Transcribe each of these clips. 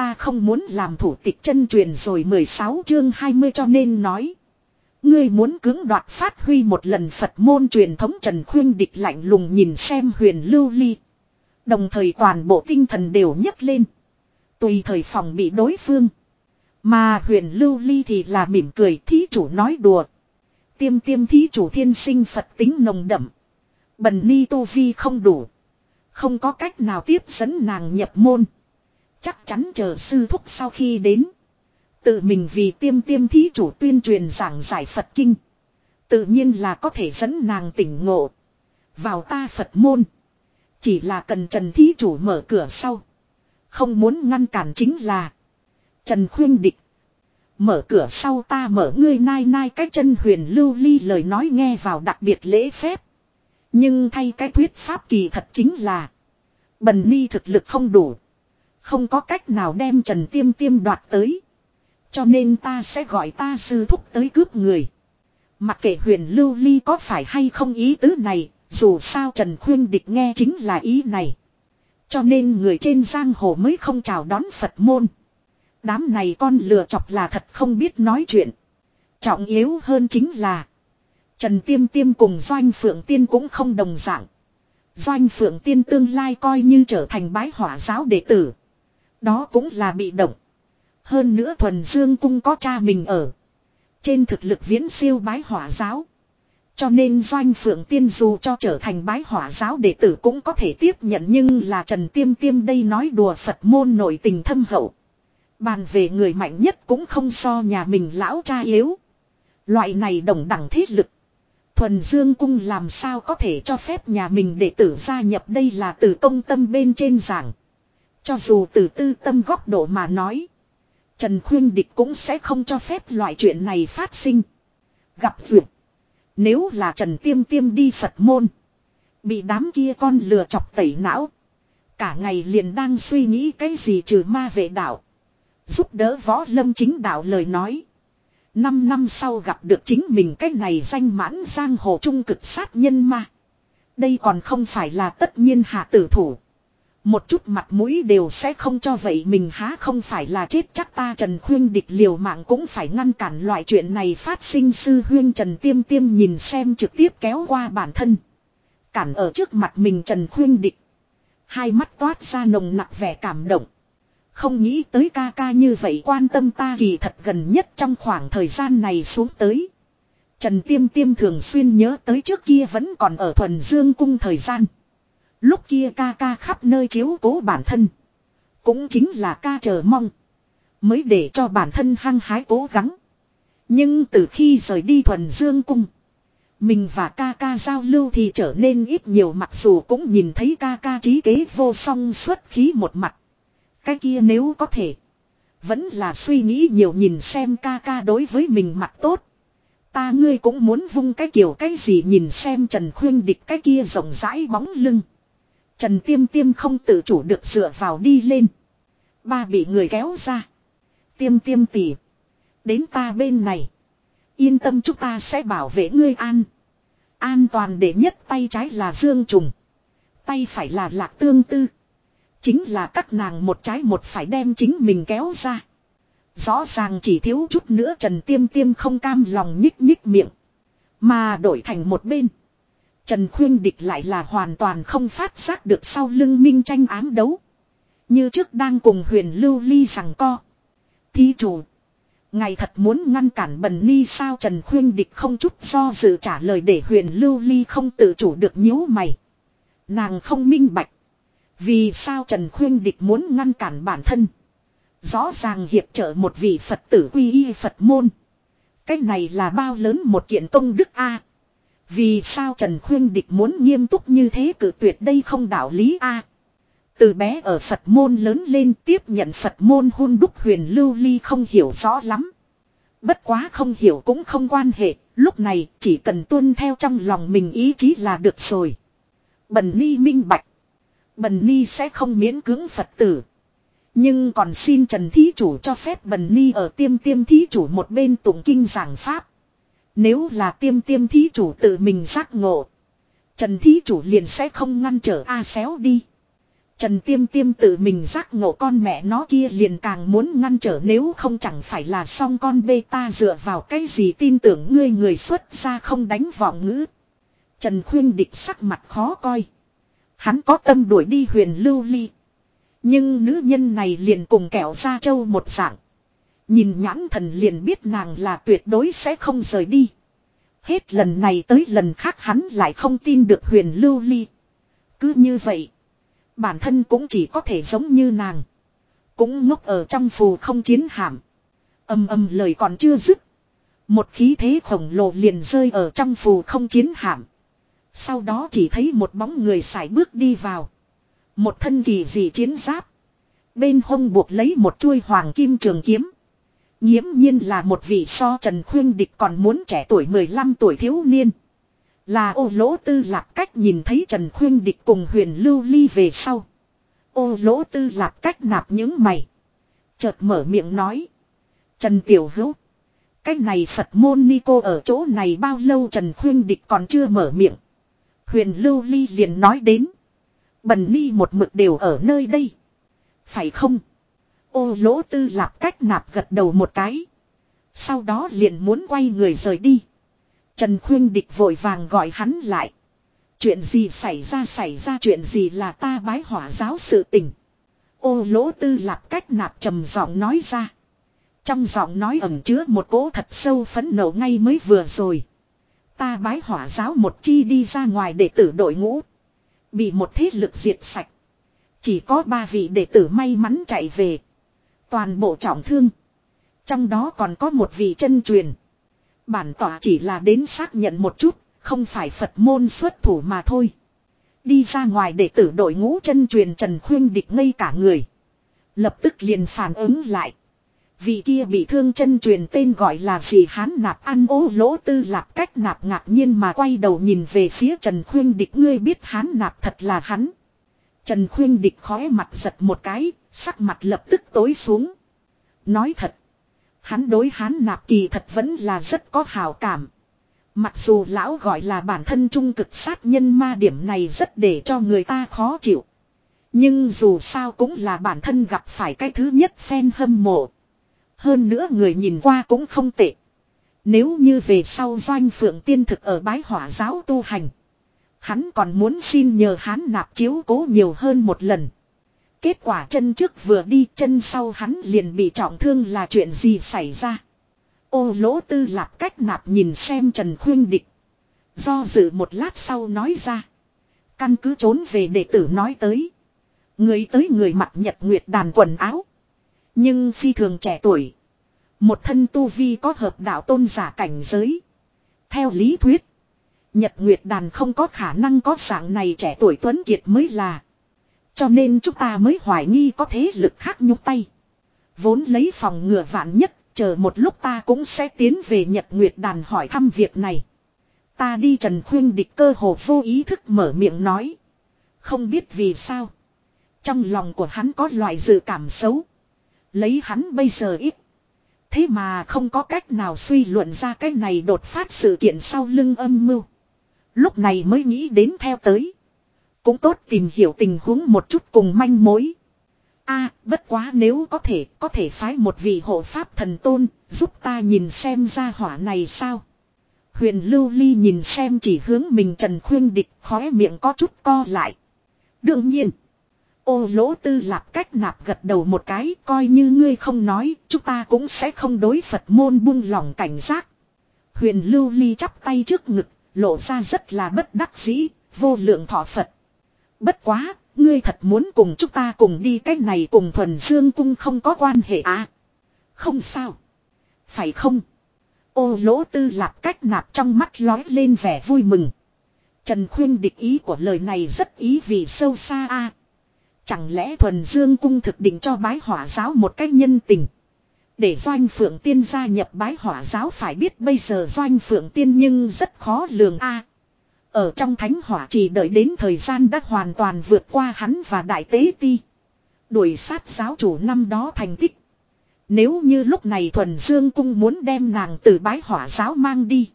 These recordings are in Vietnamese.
ta không muốn làm thủ tịch chân truyền rồi 16 chương 20 cho nên nói. Ngươi muốn cưỡng đoạt phát huy một lần Phật môn truyền thống Trần Khuyên địch lạnh lùng nhìn xem huyền lưu ly. Đồng thời toàn bộ tinh thần đều nhấc lên. Tùy thời phòng bị đối phương. Mà huyền lưu ly thì là mỉm cười, thí chủ nói đùa. Tiêm tiêm thí chủ thiên sinh Phật tính nồng đậm. Bần ni tu vi không đủ. Không có cách nào tiếp dẫn nàng nhập môn. Chắc chắn chờ sư thúc sau khi đến. Tự mình vì tiêm tiêm thí chủ tuyên truyền giảng giải Phật kinh. Tự nhiên là có thể dẫn nàng tỉnh ngộ. Vào ta Phật môn. Chỉ là cần Trần thí chủ mở cửa sau. Không muốn ngăn cản chính là. Trần khuyên địch. Mở cửa sau ta mở ngươi nai nai cái chân huyền lưu ly lời nói nghe vào đặc biệt lễ phép. Nhưng thay cái thuyết pháp kỳ thật chính là. Bần ni thực lực không đủ. Không có cách nào đem Trần Tiêm Tiêm đoạt tới. Cho nên ta sẽ gọi ta sư thúc tới cướp người. Mặc kệ huyền lưu ly có phải hay không ý tứ này, dù sao Trần Khuyên Địch nghe chính là ý này. Cho nên người trên giang hồ mới không chào đón Phật môn. Đám này con lừa chọc là thật không biết nói chuyện. Trọng yếu hơn chính là Trần Tiêm Tiêm cùng Doanh Phượng Tiên cũng không đồng dạng. Doanh Phượng Tiên tương lai coi như trở thành bái hỏa giáo đệ tử. Đó cũng là bị động. Hơn nữa thuần dương cung có cha mình ở. Trên thực lực viễn siêu bái hỏa giáo. Cho nên Doanh Phượng Tiên dù cho trở thành bái hỏa giáo đệ tử cũng có thể tiếp nhận nhưng là Trần Tiêm Tiêm đây nói đùa Phật môn nội tình thâm hậu. Bàn về người mạnh nhất cũng không so nhà mình lão cha yếu. Loại này đồng đẳng thiết lực. Thuần Dương Cung làm sao có thể cho phép nhà mình đệ tử gia nhập đây là từ công tâm bên trên giảng. Cho dù từ tư tâm góc độ mà nói. Trần Khuyên Địch cũng sẽ không cho phép loại chuyện này phát sinh. Gặp vượt. Nếu là Trần Tiêm Tiêm đi Phật môn. Bị đám kia con lừa chọc tẩy não. Cả ngày liền đang suy nghĩ cái gì trừ ma vệ đạo. Giúp đỡ võ lâm chính đạo lời nói. Năm năm sau gặp được chính mình cái này danh mãn giang hồ trung cực sát nhân ma. Đây còn không phải là tất nhiên hạ tử thủ. Một chút mặt mũi đều sẽ không cho vậy mình há không phải là chết chắc ta Trần Khuyên địch liều mạng cũng phải ngăn cản loại chuyện này phát sinh sư huyên Trần Tiêm Tiêm nhìn xem trực tiếp kéo qua bản thân. Cản ở trước mặt mình Trần Khuyên địch. Hai mắt toát ra nồng nặc vẻ cảm động. Không nghĩ tới ca ca như vậy quan tâm ta kỳ thật gần nhất trong khoảng thời gian này xuống tới. Trần Tiêm Tiêm thường xuyên nhớ tới trước kia vẫn còn ở thuần dương cung thời gian. Lúc kia ca ca khắp nơi chiếu cố bản thân. Cũng chính là ca chờ mong. Mới để cho bản thân hăng hái cố gắng. Nhưng từ khi rời đi thuần dương cung. Mình và ca ca giao lưu thì trở nên ít nhiều mặc dù cũng nhìn thấy ca ca trí kế vô song xuất khí một mặt. Cái kia nếu có thể. Vẫn là suy nghĩ nhiều nhìn xem ca ca đối với mình mặt tốt. Ta ngươi cũng muốn vung cái kiểu cái gì nhìn xem Trần Khuyên địch cái kia rộng rãi bóng lưng. Trần Tiêm Tiêm không tự chủ được dựa vào đi lên. Ba bị người kéo ra. Tiêm Tiêm tỉ. Đến ta bên này. Yên tâm chúng ta sẽ bảo vệ ngươi an. An toàn để nhất tay trái là Dương Trùng. Tay phải là Lạc Tương Tư. Chính là các nàng một trái một phải đem chính mình kéo ra. Rõ ràng chỉ thiếu chút nữa Trần Tiêm Tiêm không cam lòng nhích nhích miệng. Mà đổi thành một bên. Trần Khuyên Địch lại là hoàn toàn không phát giác được sau lưng minh tranh ám đấu. Như trước đang cùng huyền lưu ly rằng co. Thí chủ. Ngài thật muốn ngăn cản bần ni sao Trần Khuyên Địch không chút do dự trả lời để huyền lưu ly không tự chủ được nhíu mày. Nàng không minh bạch. Vì sao Trần Khuyên Địch muốn ngăn cản bản thân. Rõ ràng hiệp trợ một vị Phật tử quy y Phật môn. Cái này là bao lớn một kiện công đức A. Vì sao Trần Khuyên Địch muốn nghiêm túc như thế cử tuyệt đây không đạo lý A. Từ bé ở Phật môn lớn lên tiếp nhận Phật môn hôn đúc huyền lưu ly không hiểu rõ lắm. Bất quá không hiểu cũng không quan hệ, lúc này chỉ cần tuân theo trong lòng mình ý chí là được rồi. Bần ni minh bạch. Bần Ni sẽ không miễn cưỡng Phật tử. Nhưng còn xin Trần Thí Chủ cho phép Bần Ni ở tiêm tiêm Thí Chủ một bên tụng kinh giảng Pháp. Nếu là tiêm tiêm Thí Chủ tự mình giác ngộ. Trần Thí Chủ liền sẽ không ngăn trở A xéo đi. Trần Tiêm Tiêm tự mình giác ngộ con mẹ nó kia liền càng muốn ngăn trở nếu không chẳng phải là xong con bê ta dựa vào cái gì tin tưởng ngươi người xuất ra không đánh vọng ngữ. Trần Khuyên Địch sắc mặt khó coi. Hắn có tâm đuổi đi huyền lưu ly. Nhưng nữ nhân này liền cùng kẹo ra châu một dạng. Nhìn nhãn thần liền biết nàng là tuyệt đối sẽ không rời đi. Hết lần này tới lần khác hắn lại không tin được huyền lưu ly. Cứ như vậy. Bản thân cũng chỉ có thể giống như nàng. Cũng ngốc ở trong phù không chiến hạm. Âm âm lời còn chưa dứt. Một khí thế khổng lồ liền rơi ở trong phù không chiến hạm. Sau đó chỉ thấy một bóng người sải bước đi vào. Một thân kỳ dị chiến giáp. Bên hông buộc lấy một chuôi hoàng kim trường kiếm. Nghiễm nhiên là một vị so Trần Khuyên Địch còn muốn trẻ tuổi 15 tuổi thiếu niên. Là ô lỗ tư lạp cách nhìn thấy Trần Khuyên Địch cùng huyền lưu ly về sau. Ô lỗ tư lạp cách nạp những mày. Chợt mở miệng nói. Trần Tiểu Hữu. Cách này Phật môn ni cô ở chỗ này bao lâu Trần Khuyên Địch còn chưa mở miệng. Huyền lưu ly liền nói đến. Bần ni một mực đều ở nơi đây. Phải không? Ô lỗ tư lạp cách nạp gật đầu một cái. Sau đó liền muốn quay người rời đi. Trần Khuyên Địch vội vàng gọi hắn lại. Chuyện gì xảy ra xảy ra chuyện gì là ta bái hỏa giáo sự tình. Ô lỗ tư lạp cách nạp trầm giọng nói ra. Trong giọng nói ẩn chứa một cỗ thật sâu phấn nộ ngay mới vừa rồi. Ta bái hỏa giáo một chi đi ra ngoài để tử đội ngũ. Bị một thế lực diệt sạch. Chỉ có ba vị đệ tử may mắn chạy về. Toàn bộ trọng thương. Trong đó còn có một vị chân truyền. Bản tỏa chỉ là đến xác nhận một chút, không phải Phật môn xuất thủ mà thôi. Đi ra ngoài để tử đội ngũ chân truyền Trần Khuyên địch ngây cả người. Lập tức liền phản ứng lại. Vị kia bị thương chân truyền tên gọi là gì hán nạp ăn ô lỗ tư lạp cách nạp ngạc nhiên mà quay đầu nhìn về phía Trần Khuyên địch ngươi biết hán nạp thật là hắn. Trần Khuyên địch khóe mặt giật một cái, sắc mặt lập tức tối xuống. Nói thật. Hắn đối hán nạp kỳ thật vẫn là rất có hào cảm. Mặc dù lão gọi là bản thân trung cực sát nhân ma điểm này rất để cho người ta khó chịu. Nhưng dù sao cũng là bản thân gặp phải cái thứ nhất phen hâm mộ. Hơn nữa người nhìn qua cũng không tệ. Nếu như về sau doanh phượng tiên thực ở bái hỏa giáo tu hành. Hắn còn muốn xin nhờ hắn nạp chiếu cố nhiều hơn một lần. Kết quả chân trước vừa đi, chân sau hắn liền bị trọng thương là chuyện gì xảy ra. Ô lỗ tư lạp cách nạp nhìn xem Trần Khuyên Địch. Do dự một lát sau nói ra. Căn cứ trốn về đệ tử nói tới. Người tới người mặt nhật nguyệt đàn quần áo. Nhưng phi thường trẻ tuổi. Một thân tu vi có hợp đạo tôn giả cảnh giới. Theo lý thuyết. Nhật Nguyệt Đàn không có khả năng có dạng này trẻ tuổi tuấn kiệt mới là. Cho nên chúng ta mới hoài nghi có thế lực khác nhúc tay. Vốn lấy phòng ngừa vạn nhất, chờ một lúc ta cũng sẽ tiến về Nhật Nguyệt Đàn hỏi thăm việc này. Ta đi Trần Khuyên địch cơ hồ vô ý thức mở miệng nói. Không biết vì sao. Trong lòng của hắn có loại dự cảm xấu. Lấy hắn bây giờ ít. Thế mà không có cách nào suy luận ra cái này đột phát sự kiện sau lưng âm mưu. Lúc này mới nghĩ đến theo tới. Cũng tốt tìm hiểu tình huống một chút cùng manh mối. a bất quá nếu có thể, có thể phái một vị hộ pháp thần tôn, giúp ta nhìn xem ra hỏa này sao. Huyền Lưu Ly nhìn xem chỉ hướng mình Trần Khuyên Địch khóe miệng có chút co lại. Đương nhiên. Ô lỗ tư lạp cách nạp gật đầu một cái coi như ngươi không nói chúng ta cũng sẽ không đối Phật môn buông lỏng cảnh giác. Huyền Lưu Ly chắp tay trước ngực lộ ra rất là bất đắc dĩ, vô lượng thọ Phật. Bất quá, ngươi thật muốn cùng chúng ta cùng đi cách này cùng thuần dương cung không có quan hệ à? Không sao. Phải không? Ô lỗ tư lạp cách nạp trong mắt lói lên vẻ vui mừng. Trần khuyên địch ý của lời này rất ý vì sâu xa a Chẳng lẽ thuần dương cung thực định cho bái hỏa giáo một cách nhân tình. Để doanh phượng tiên gia nhập bái hỏa giáo phải biết bây giờ doanh phượng tiên nhưng rất khó lường a ở trong thánh hỏa chỉ đợi đến thời gian đã hoàn toàn vượt qua hắn và đại tế ti. Đuổi sát giáo chủ năm đó thành tích. Nếu như lúc này thuần dương cung muốn đem nàng từ bái hỏa giáo mang đi.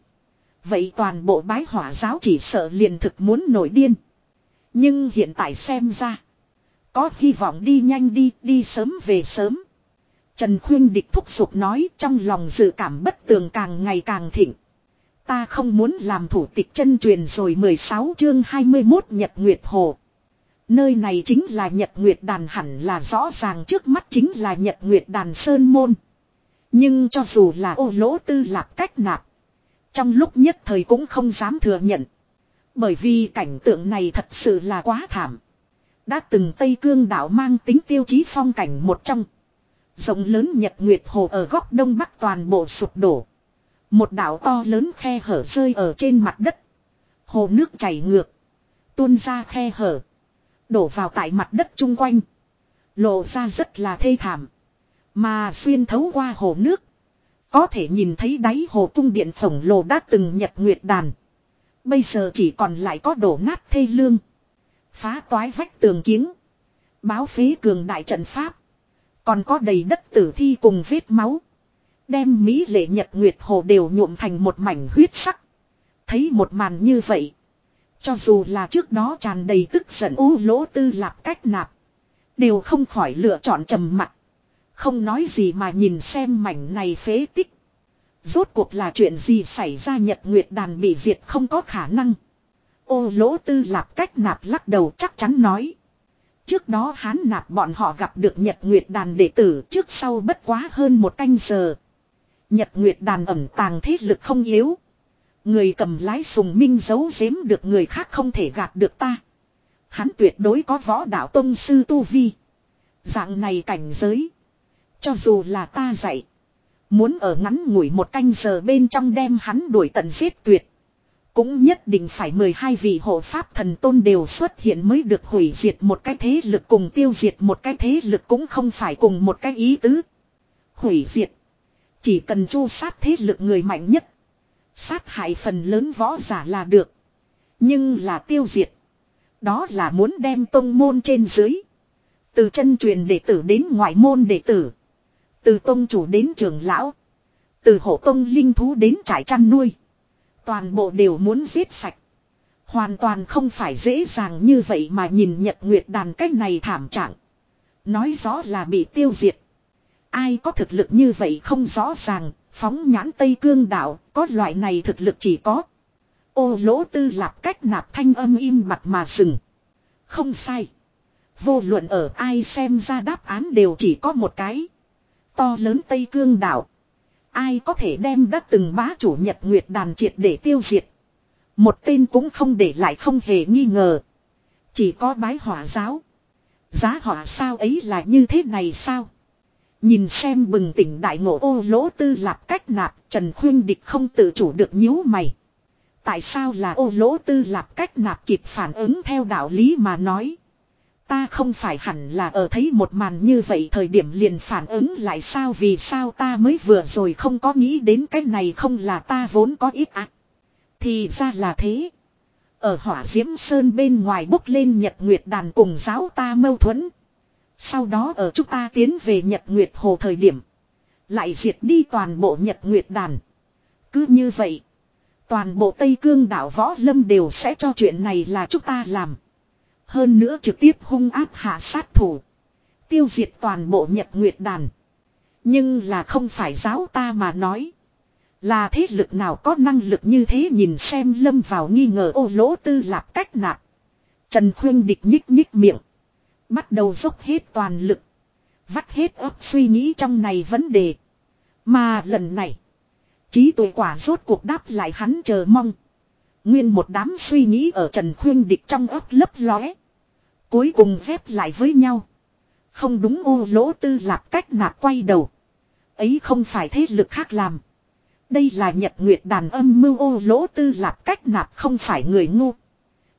Vậy toàn bộ bái hỏa giáo chỉ sợ liền thực muốn nổi điên. Nhưng hiện tại xem ra. Có hy vọng đi nhanh đi, đi sớm về sớm. Trần Khuyên Địch thúc giục nói trong lòng dự cảm bất tường càng ngày càng thịnh. Ta không muốn làm thủ tịch chân truyền rồi 16 chương 21 Nhật Nguyệt Hồ. Nơi này chính là Nhật Nguyệt Đàn hẳn là rõ ràng trước mắt chính là Nhật Nguyệt Đàn Sơn Môn. Nhưng cho dù là ô lỗ tư lạp cách nạp. Trong lúc nhất thời cũng không dám thừa nhận. Bởi vì cảnh tượng này thật sự là quá thảm. Đã từng Tây Cương đảo mang tính tiêu chí phong cảnh một trong. Rộng lớn Nhật Nguyệt Hồ ở góc đông bắc toàn bộ sụp đổ. Một đảo to lớn khe hở rơi ở trên mặt đất. Hồ nước chảy ngược. Tuôn ra khe hở. Đổ vào tại mặt đất chung quanh. Lộ ra rất là thê thảm. Mà xuyên thấu qua hồ nước. Có thể nhìn thấy đáy hồ cung điện khổng lồ đã từng nhật nguyệt đàn. Bây giờ chỉ còn lại có đổ nát thê lương. Phá toái vách tường kiếng. Báo phế cường đại trận pháp. Còn có đầy đất tử thi cùng vết máu. Đem Mỹ lệ nhật nguyệt hồ đều nhuộm thành một mảnh huyết sắc. Thấy một màn như vậy. Cho dù là trước đó tràn đầy tức giận u lỗ tư lạp cách nạp. Đều không khỏi lựa chọn trầm mặt. Không nói gì mà nhìn xem mảnh này phế tích. Rốt cuộc là chuyện gì xảy ra nhật nguyệt đàn bị diệt không có khả năng. Ô lỗ tư lạp cách nạp lắc đầu chắc chắn nói. Trước đó hán nạp bọn họ gặp được nhật nguyệt đàn đệ tử trước sau bất quá hơn một canh giờ. Nhật nguyệt đàn ẩm tàng thế lực không yếu. Người cầm lái sùng minh giấu giếm được người khác không thể gạt được ta. Hắn tuyệt đối có võ đạo tông sư tu vi. Dạng này cảnh giới. Cho dù là ta dạy. Muốn ở ngắn ngủi một canh giờ bên trong đem hắn đuổi tận giết tuyệt. Cũng nhất định phải 12 vị hộ pháp thần tôn đều xuất hiện mới được hủy diệt một cái thế lực cùng tiêu diệt một cái thế lực cũng không phải cùng một cái ý tứ. Hủy diệt. Chỉ cần chu sát thế lực người mạnh nhất. Sát hại phần lớn võ giả là được. Nhưng là tiêu diệt. Đó là muốn đem tông môn trên dưới. Từ chân truyền đệ tử đến ngoại môn đệ tử. Từ tông chủ đến trưởng lão. Từ hộ tông linh thú đến trại chăn nuôi. Toàn bộ đều muốn giết sạch. Hoàn toàn không phải dễ dàng như vậy mà nhìn nhật nguyệt đàn cách này thảm trạng. Nói rõ là bị tiêu diệt. Ai có thực lực như vậy không rõ ràng, phóng nhãn Tây Cương đảo, có loại này thực lực chỉ có. Ô lỗ tư lạp cách nạp thanh âm im mặt mà dừng. Không sai. Vô luận ở ai xem ra đáp án đều chỉ có một cái. To lớn Tây Cương đảo. Ai có thể đem đã từng bá chủ nhật nguyệt đàn triệt để tiêu diệt. Một tên cũng không để lại không hề nghi ngờ. Chỉ có bái hỏa giáo. Giá hỏa sao ấy là như thế này sao? Nhìn xem bừng tỉnh đại ngộ ô lỗ tư lạp cách nạp, Trần Khuyên Địch không tự chủ được nhíu mày. Tại sao là ô lỗ tư lạp cách nạp kịp phản ứng theo đạo lý mà nói. Ta không phải hẳn là ở thấy một màn như vậy thời điểm liền phản ứng lại sao vì sao ta mới vừa rồi không có nghĩ đến cái này không là ta vốn có ít ác. Thì ra là thế. Ở hỏa diễm sơn bên ngoài bốc lên nhật nguyệt đàn cùng giáo ta mâu thuẫn. Sau đó ở chúng ta tiến về nhật nguyệt hồ thời điểm. Lại diệt đi toàn bộ nhật nguyệt đàn. Cứ như vậy. Toàn bộ Tây Cương đảo Võ Lâm đều sẽ cho chuyện này là chúng ta làm. Hơn nữa trực tiếp hung áp hạ sát thủ. Tiêu diệt toàn bộ nhật nguyệt đàn. Nhưng là không phải giáo ta mà nói. Là thế lực nào có năng lực như thế nhìn xem lâm vào nghi ngờ ô lỗ tư lạp cách nạp. Trần Khuyên địch nhích nhích miệng. Bắt đầu dốc hết toàn lực. Vắt hết óc suy nghĩ trong này vấn đề. Mà lần này. Trí tuệ quả rốt cuộc đáp lại hắn chờ mong. Nguyên một đám suy nghĩ ở Trần Khuyên Địch trong óc lấp lóe. Cuối cùng phép lại với nhau. Không đúng ô lỗ tư lạp cách nạp quay đầu. Ấy không phải thế lực khác làm. Đây là nhật nguyệt đàn âm mưu ô lỗ tư lạp cách nạp không phải người ngu.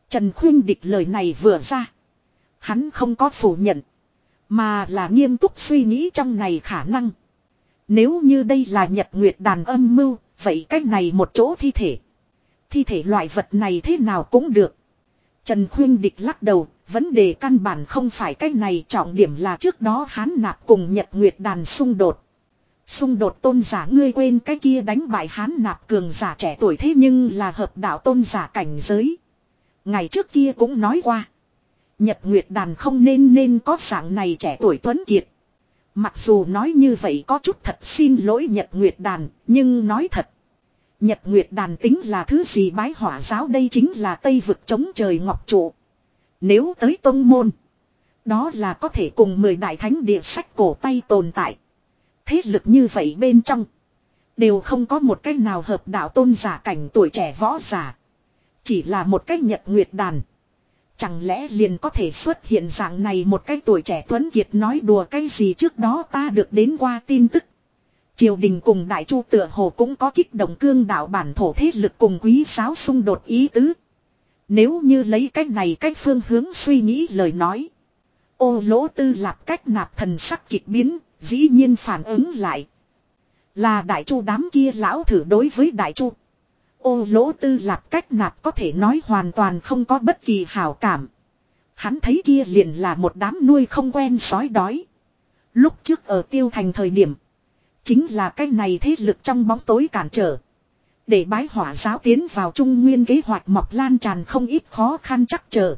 Trần Khuyên Địch lời này vừa ra. Hắn không có phủ nhận. Mà là nghiêm túc suy nghĩ trong này khả năng. Nếu như đây là nhật nguyệt đàn âm mưu, vậy cách này một chỗ thi thể. Thi thể loại vật này thế nào cũng được. Trần Khuyên Địch lắc đầu, vấn đề căn bản không phải cách này trọng điểm là trước đó hán nạp cùng nhật nguyệt đàn xung đột. Xung đột tôn giả ngươi quên cái kia đánh bại hán nạp cường giả trẻ tuổi thế nhưng là hợp đạo tôn giả cảnh giới. Ngày trước kia cũng nói qua. Nhật Nguyệt Đàn không nên nên có dạng này trẻ tuổi tuấn kiệt. Mặc dù nói như vậy có chút thật xin lỗi Nhật Nguyệt Đàn, nhưng nói thật. Nhật Nguyệt Đàn tính là thứ gì bái hỏa giáo đây chính là Tây vực chống trời ngọc trụ. Nếu tới tông môn, đó là có thể cùng mười đại thánh địa sách cổ tay tồn tại. Thế lực như vậy bên trong, đều không có một cách nào hợp đạo tôn giả cảnh tuổi trẻ võ giả. Chỉ là một cách Nhật Nguyệt Đàn. Chẳng lẽ liền có thể xuất hiện dạng này một cái tuổi trẻ Tuấn Kiệt nói đùa cái gì trước đó ta được đến qua tin tức. Triều đình cùng Đại Chu tựa hồ cũng có kích động cương đạo bản thổ thế lực cùng quý giáo xung đột ý tứ. Nếu như lấy cách này cách phương hướng suy nghĩ lời nói. Ô lỗ tư lạp cách nạp thần sắc kịch biến, dĩ nhiên phản ứng lại. Là đại chu đám kia lão thử đối với đại chu. Ô lỗ tư lạp cách nạp có thể nói hoàn toàn không có bất kỳ hảo cảm. Hắn thấy kia liền là một đám nuôi không quen sói đói. Lúc trước ở tiêu thành thời điểm. Chính là cái này thế lực trong bóng tối cản trở. Để bái hỏa giáo tiến vào trung nguyên kế hoạch mọc lan tràn không ít khó khăn chắc trở.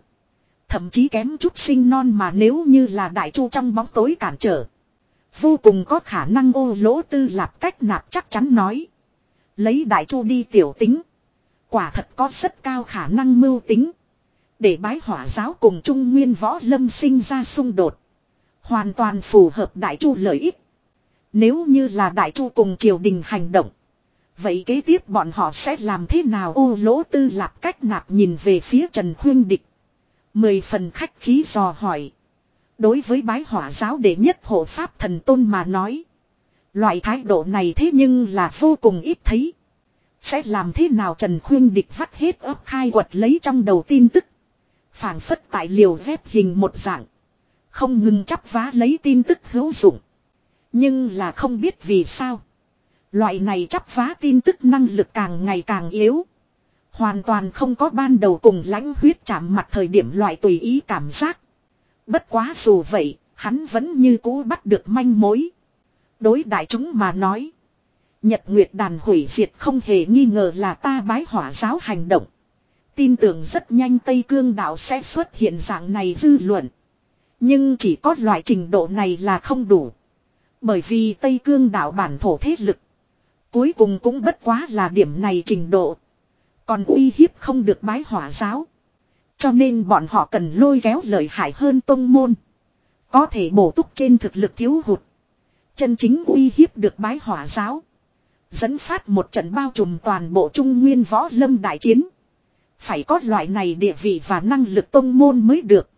Thậm chí kém chút sinh non mà nếu như là đại chu trong bóng tối cản trở. Vô cùng có khả năng ô lỗ tư lạp cách nạp chắc chắn nói. Lấy đại chu đi tiểu tính. Quả thật có rất cao khả năng mưu tính. Để bái hỏa giáo cùng trung nguyên võ lâm sinh ra xung đột. Hoàn toàn phù hợp đại chu lợi ích. Nếu như là đại chu cùng triều đình hành động. Vậy kế tiếp bọn họ sẽ làm thế nào ô lỗ tư lạp cách nạp nhìn về phía Trần Khuyên Địch. Mười phần khách khí dò hỏi. Đối với bái hỏa giáo đệ nhất hộ pháp thần tôn mà nói. Loại thái độ này thế nhưng là vô cùng ít thấy. Sẽ làm thế nào Trần Khuyên Địch vắt hết ấp khai quật lấy trong đầu tin tức. phảng phất tại liều dép hình một dạng. Không ngừng chắp vá lấy tin tức hữu dụng. Nhưng là không biết vì sao. Loại này chắp vá tin tức năng lực càng ngày càng yếu. Hoàn toàn không có ban đầu cùng lãnh huyết chạm mặt thời điểm loại tùy ý cảm giác. Bất quá dù vậy, hắn vẫn như cũ bắt được manh mối. Đối đại chúng mà nói. Nhật Nguyệt đàn hủy diệt không hề nghi ngờ là ta bái hỏa giáo hành động. Tin tưởng rất nhanh Tây Cương đạo sẽ xuất hiện dạng này dư luận. Nhưng chỉ có loại trình độ này là không đủ. Bởi vì Tây Cương đạo bản thổ thế lực. Cuối cùng cũng bất quá là điểm này trình độ. Còn uy hiếp không được bái hỏa giáo. Cho nên bọn họ cần lôi kéo lợi hại hơn tông môn. Có thể bổ túc trên thực lực thiếu hụt. Chân chính uy hiếp được bái hỏa giáo. Dẫn phát một trận bao trùm toàn bộ trung nguyên võ lâm đại chiến. Phải có loại này địa vị và năng lực tông môn mới được.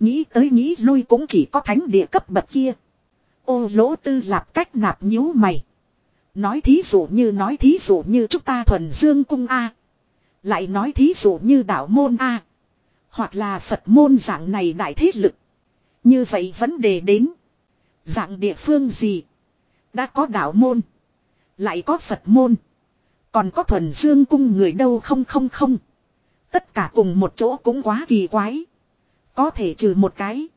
Nghĩ tới nghĩ lui cũng chỉ có thánh địa cấp bậc kia. Ô lỗ tư lạp cách nạp nhíu mày. Nói thí dụ như, nói thí dụ như chúng ta thuần dương cung A. Lại nói thí dụ như đạo môn A. Hoặc là Phật môn dạng này đại thế lực. Như vậy vấn đề đến. Dạng địa phương gì? Đã có đạo môn. Lại có Phật môn. Còn có thuần dương cung người đâu không không không. Tất cả cùng một chỗ cũng quá kỳ quái. Có thể trừ một cái.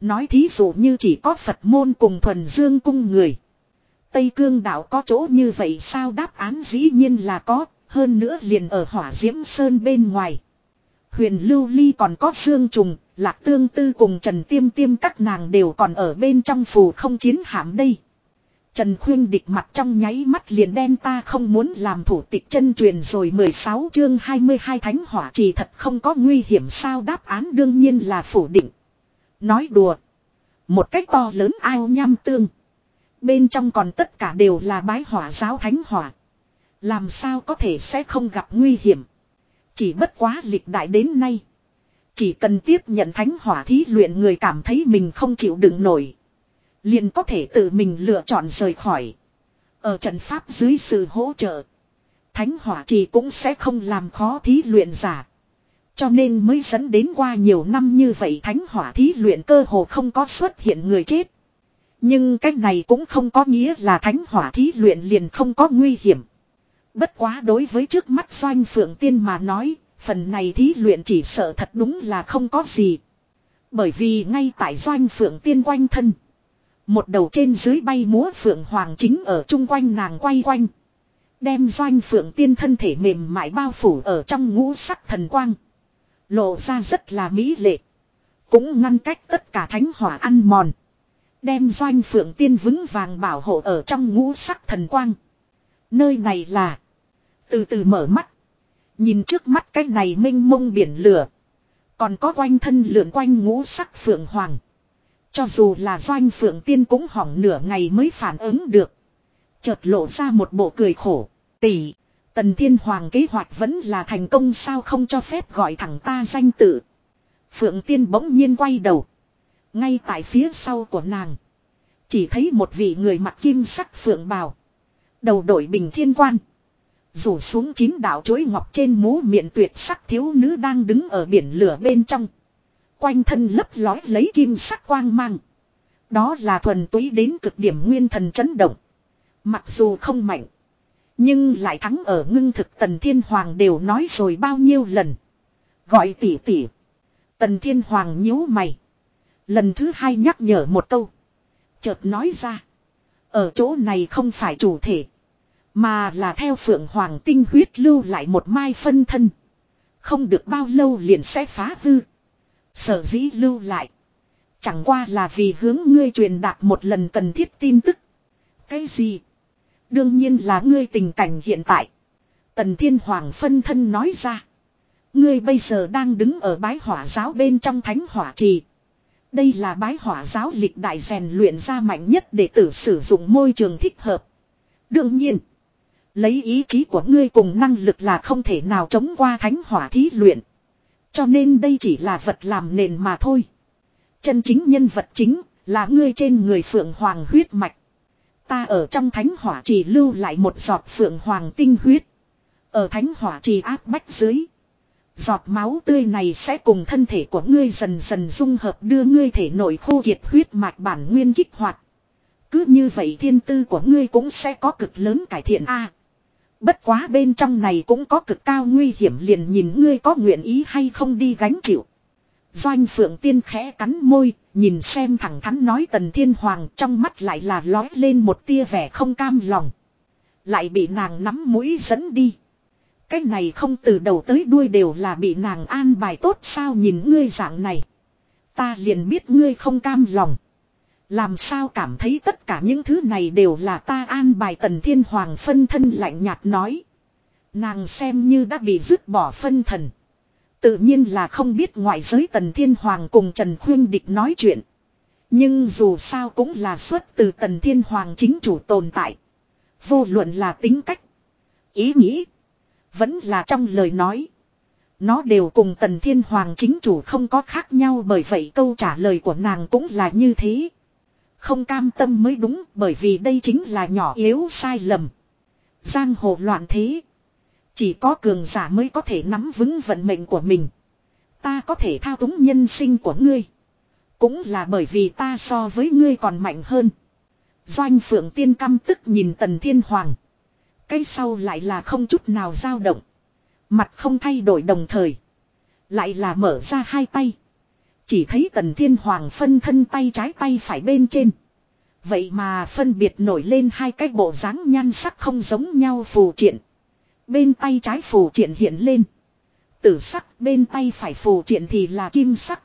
Nói thí dụ như chỉ có Phật môn cùng thuần dương cung người. Tây cương đạo có chỗ như vậy sao đáp án dĩ nhiên là có, hơn nữa liền ở hỏa diễm sơn bên ngoài. Huyền lưu ly còn có xương trùng, lạc tương tư cùng trần tiêm tiêm các nàng đều còn ở bên trong phù không chiến hạm đây. Trần khuyên địch mặt trong nháy mắt liền đen ta không muốn làm thủ tịch chân truyền rồi 16 chương 22 thánh hỏa chỉ thật không có nguy hiểm sao đáp án đương nhiên là phủ định. Nói đùa. Một cách to lớn ao nham tương. Bên trong còn tất cả đều là bái hỏa giáo thánh hỏa. Làm sao có thể sẽ không gặp nguy hiểm. Chỉ bất quá lịch đại đến nay. Chỉ cần tiếp nhận thánh hỏa thí luyện người cảm thấy mình không chịu đựng nổi. Liền có thể tự mình lựa chọn rời khỏi. Ở trận pháp dưới sự hỗ trợ. Thánh hỏa chỉ cũng sẽ không làm khó thí luyện giả. Cho nên mới dẫn đến qua nhiều năm như vậy thánh hỏa thí luyện cơ hồ không có xuất hiện người chết. Nhưng cách này cũng không có nghĩa là thánh hỏa thí luyện liền không có nguy hiểm. Bất quá đối với trước mắt doanh phượng tiên mà nói, phần này thí luyện chỉ sợ thật đúng là không có gì. Bởi vì ngay tại doanh phượng tiên quanh thân. Một đầu trên dưới bay múa phượng hoàng chính ở chung quanh nàng quay quanh. Đem doanh phượng tiên thân thể mềm mại bao phủ ở trong ngũ sắc thần quang. Lộ ra rất là mỹ lệ. cũng ngăn cách tất cả thánh hỏa ăn mòn. Đem doanh phượng tiên vững vàng bảo hộ ở trong ngũ sắc thần quang. Nơi này là. Từ từ mở mắt. Nhìn trước mắt cái này minh mông biển lửa. Còn có quanh thân lượn quanh ngũ sắc phượng hoàng. Cho dù là doanh phượng tiên cũng hỏng nửa ngày mới phản ứng được. Chợt lộ ra một bộ cười khổ. Tỷ. Tần Thiên Hoàng kế hoạch vẫn là thành công sao không cho phép gọi thẳng ta danh tự. Phượng Tiên bỗng nhiên quay đầu. Ngay tại phía sau của nàng. Chỉ thấy một vị người mặc kim sắc phượng bào. Đầu đội bình thiên quan. Rủ xuống chín đảo chuối ngọc trên mũ miệng tuyệt sắc thiếu nữ đang đứng ở biển lửa bên trong. Quanh thân lấp lói lấy kim sắc quang mang. Đó là thuần túy đến cực điểm nguyên thần chấn động. Mặc dù không mạnh. Nhưng lại thắng ở ngưng thực tần thiên hoàng đều nói rồi bao nhiêu lần. Gọi tỷ tỷ. Tần thiên hoàng nhíu mày. Lần thứ hai nhắc nhở một câu. Chợt nói ra. Ở chỗ này không phải chủ thể. Mà là theo phượng hoàng tinh huyết lưu lại một mai phân thân. Không được bao lâu liền sẽ phá hư. Sở dĩ lưu lại. Chẳng qua là vì hướng ngươi truyền đạt một lần cần thiết tin tức. Cái gì? Đương nhiên là ngươi tình cảnh hiện tại. Tần Thiên Hoàng phân thân nói ra. Ngươi bây giờ đang đứng ở bái hỏa giáo bên trong thánh hỏa trì. Đây là bái hỏa giáo lịch đại rèn luyện ra mạnh nhất để tử sử dụng môi trường thích hợp. Đương nhiên. Lấy ý chí của ngươi cùng năng lực là không thể nào chống qua thánh hỏa thí luyện. Cho nên đây chỉ là vật làm nền mà thôi. Chân chính nhân vật chính là ngươi trên người phượng hoàng huyết mạch. Ta ở trong thánh hỏa trì lưu lại một giọt phượng hoàng tinh huyết. Ở thánh hỏa trì áp bách dưới. Giọt máu tươi này sẽ cùng thân thể của ngươi dần dần dung hợp đưa ngươi thể nội khô kiệt huyết mạch bản nguyên kích hoạt. Cứ như vậy thiên tư của ngươi cũng sẽ có cực lớn cải thiện a bất quá bên trong này cũng có cực cao nguy hiểm liền nhìn ngươi có nguyện ý hay không đi gánh chịu. Doanh phượng tiên khẽ cắn môi, nhìn xem thẳng thắn nói tần thiên hoàng trong mắt lại là lói lên một tia vẻ không cam lòng. Lại bị nàng nắm mũi dẫn đi. Cái này không từ đầu tới đuôi đều là bị nàng an bài tốt sao nhìn ngươi dạng này. Ta liền biết ngươi không cam lòng. Làm sao cảm thấy tất cả những thứ này đều là ta an bài tần thiên hoàng phân thân lạnh nhạt nói. Nàng xem như đã bị dứt bỏ phân thần. Tự nhiên là không biết ngoại giới Tần Thiên Hoàng cùng Trần Khuyên Địch nói chuyện. Nhưng dù sao cũng là xuất từ Tần Thiên Hoàng chính chủ tồn tại. Vô luận là tính cách, ý nghĩ, vẫn là trong lời nói. Nó đều cùng Tần Thiên Hoàng chính chủ không có khác nhau bởi vậy câu trả lời của nàng cũng là như thế. Không cam tâm mới đúng, bởi vì đây chính là nhỏ yếu sai lầm. Giang hồ loạn thế. Chỉ có cường giả mới có thể nắm vững vận mệnh của mình. Ta có thể thao túng nhân sinh của ngươi. Cũng là bởi vì ta so với ngươi còn mạnh hơn. Doanh phượng tiên căm tức nhìn tần thiên hoàng. Cái sau lại là không chút nào dao động. Mặt không thay đổi đồng thời. Lại là mở ra hai tay. Chỉ thấy tần thiên hoàng phân thân tay trái tay phải bên trên. Vậy mà phân biệt nổi lên hai cái bộ dáng nhan sắc không giống nhau phù triện. Bên tay trái phù triện hiện lên. Tử sắc, bên tay phải phù triện thì là kim sắc.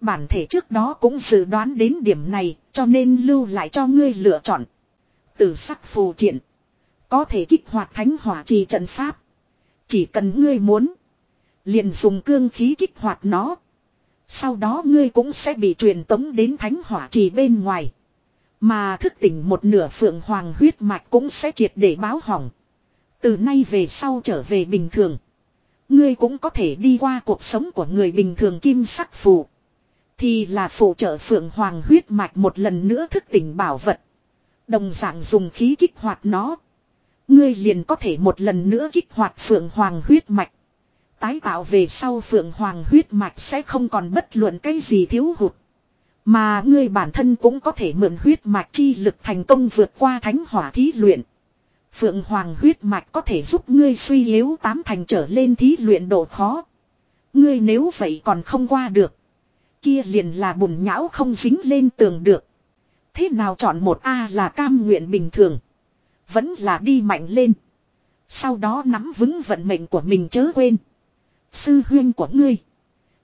Bản thể trước đó cũng dự đoán đến điểm này, cho nên lưu lại cho ngươi lựa chọn. Tử sắc phù triện. Có thể kích hoạt thánh hỏa trì trận pháp. Chỉ cần ngươi muốn. Liền dùng cương khí kích hoạt nó. Sau đó ngươi cũng sẽ bị truyền tống đến thánh hỏa trì bên ngoài. Mà thức tỉnh một nửa phượng hoàng huyết mạch cũng sẽ triệt để báo hỏng. Từ nay về sau trở về bình thường. Ngươi cũng có thể đi qua cuộc sống của người bình thường kim sắc phù. Thì là phụ trợ phượng hoàng huyết mạch một lần nữa thức tỉnh bảo vật. Đồng dạng dùng khí kích hoạt nó. Ngươi liền có thể một lần nữa kích hoạt phượng hoàng huyết mạch. Tái tạo về sau phượng hoàng huyết mạch sẽ không còn bất luận cái gì thiếu hụt. Mà ngươi bản thân cũng có thể mượn huyết mạch chi lực thành công vượt qua thánh hỏa thí luyện. Phượng Hoàng huyết mạch có thể giúp ngươi suy yếu tám thành trở lên thí luyện độ khó. Ngươi nếu vậy còn không qua được. Kia liền là bùn nhão không dính lên tường được. Thế nào chọn một A là cam nguyện bình thường. Vẫn là đi mạnh lên. Sau đó nắm vững vận mệnh của mình chớ quên. Sư huyên của ngươi.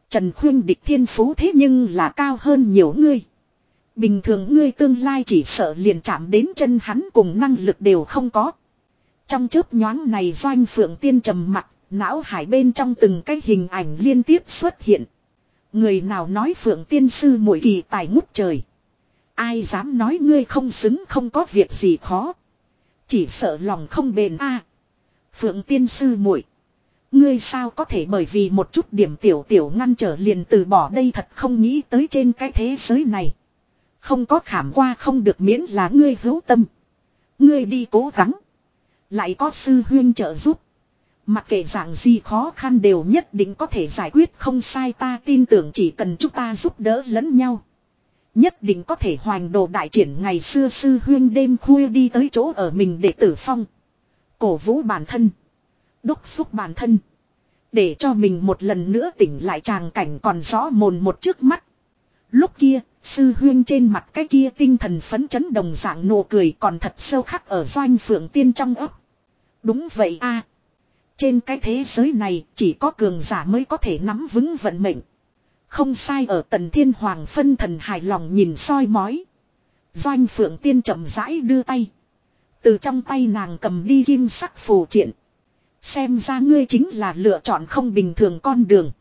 Trần Khuyên địch thiên phú thế nhưng là cao hơn nhiều ngươi. Bình thường ngươi tương lai chỉ sợ liền chạm đến chân hắn cùng năng lực đều không có. Trong chớp nhoáng này doanh phượng tiên trầm mặt, não hải bên trong từng cái hình ảnh liên tiếp xuất hiện. Người nào nói phượng tiên sư mỗi kỳ tài ngút trời. Ai dám nói ngươi không xứng không có việc gì khó. Chỉ sợ lòng không bền a. phượng tiên sư muội Ngươi sao có thể bởi vì một chút điểm tiểu tiểu ngăn trở liền từ bỏ đây thật không nghĩ tới trên cái thế giới này. Không có khảm qua không được miễn là ngươi hữu tâm. Ngươi đi cố gắng. Lại có sư huyên trợ giúp. Mặc kệ dạng gì khó khăn đều nhất định có thể giải quyết không sai ta tin tưởng chỉ cần chúng ta giúp đỡ lẫn nhau. Nhất định có thể hoành đồ đại triển ngày xưa sư huyên đêm khuya đi tới chỗ ở mình để tử phong. Cổ vũ bản thân. Đúc xúc bản thân. Để cho mình một lần nữa tỉnh lại tràng cảnh còn rõ mồn một trước mắt. Lúc kia, sư huyên trên mặt cái kia tinh thần phấn chấn đồng dạng nụ cười còn thật sâu khắc ở doanh phượng tiên trong ấp. Đúng vậy a Trên cái thế giới này chỉ có cường giả mới có thể nắm vững vận mệnh. Không sai ở tần thiên hoàng phân thần hài lòng nhìn soi mói. Doanh phượng tiên chậm rãi đưa tay. Từ trong tay nàng cầm đi kim sắc phù triện. Xem ra ngươi chính là lựa chọn không bình thường con đường.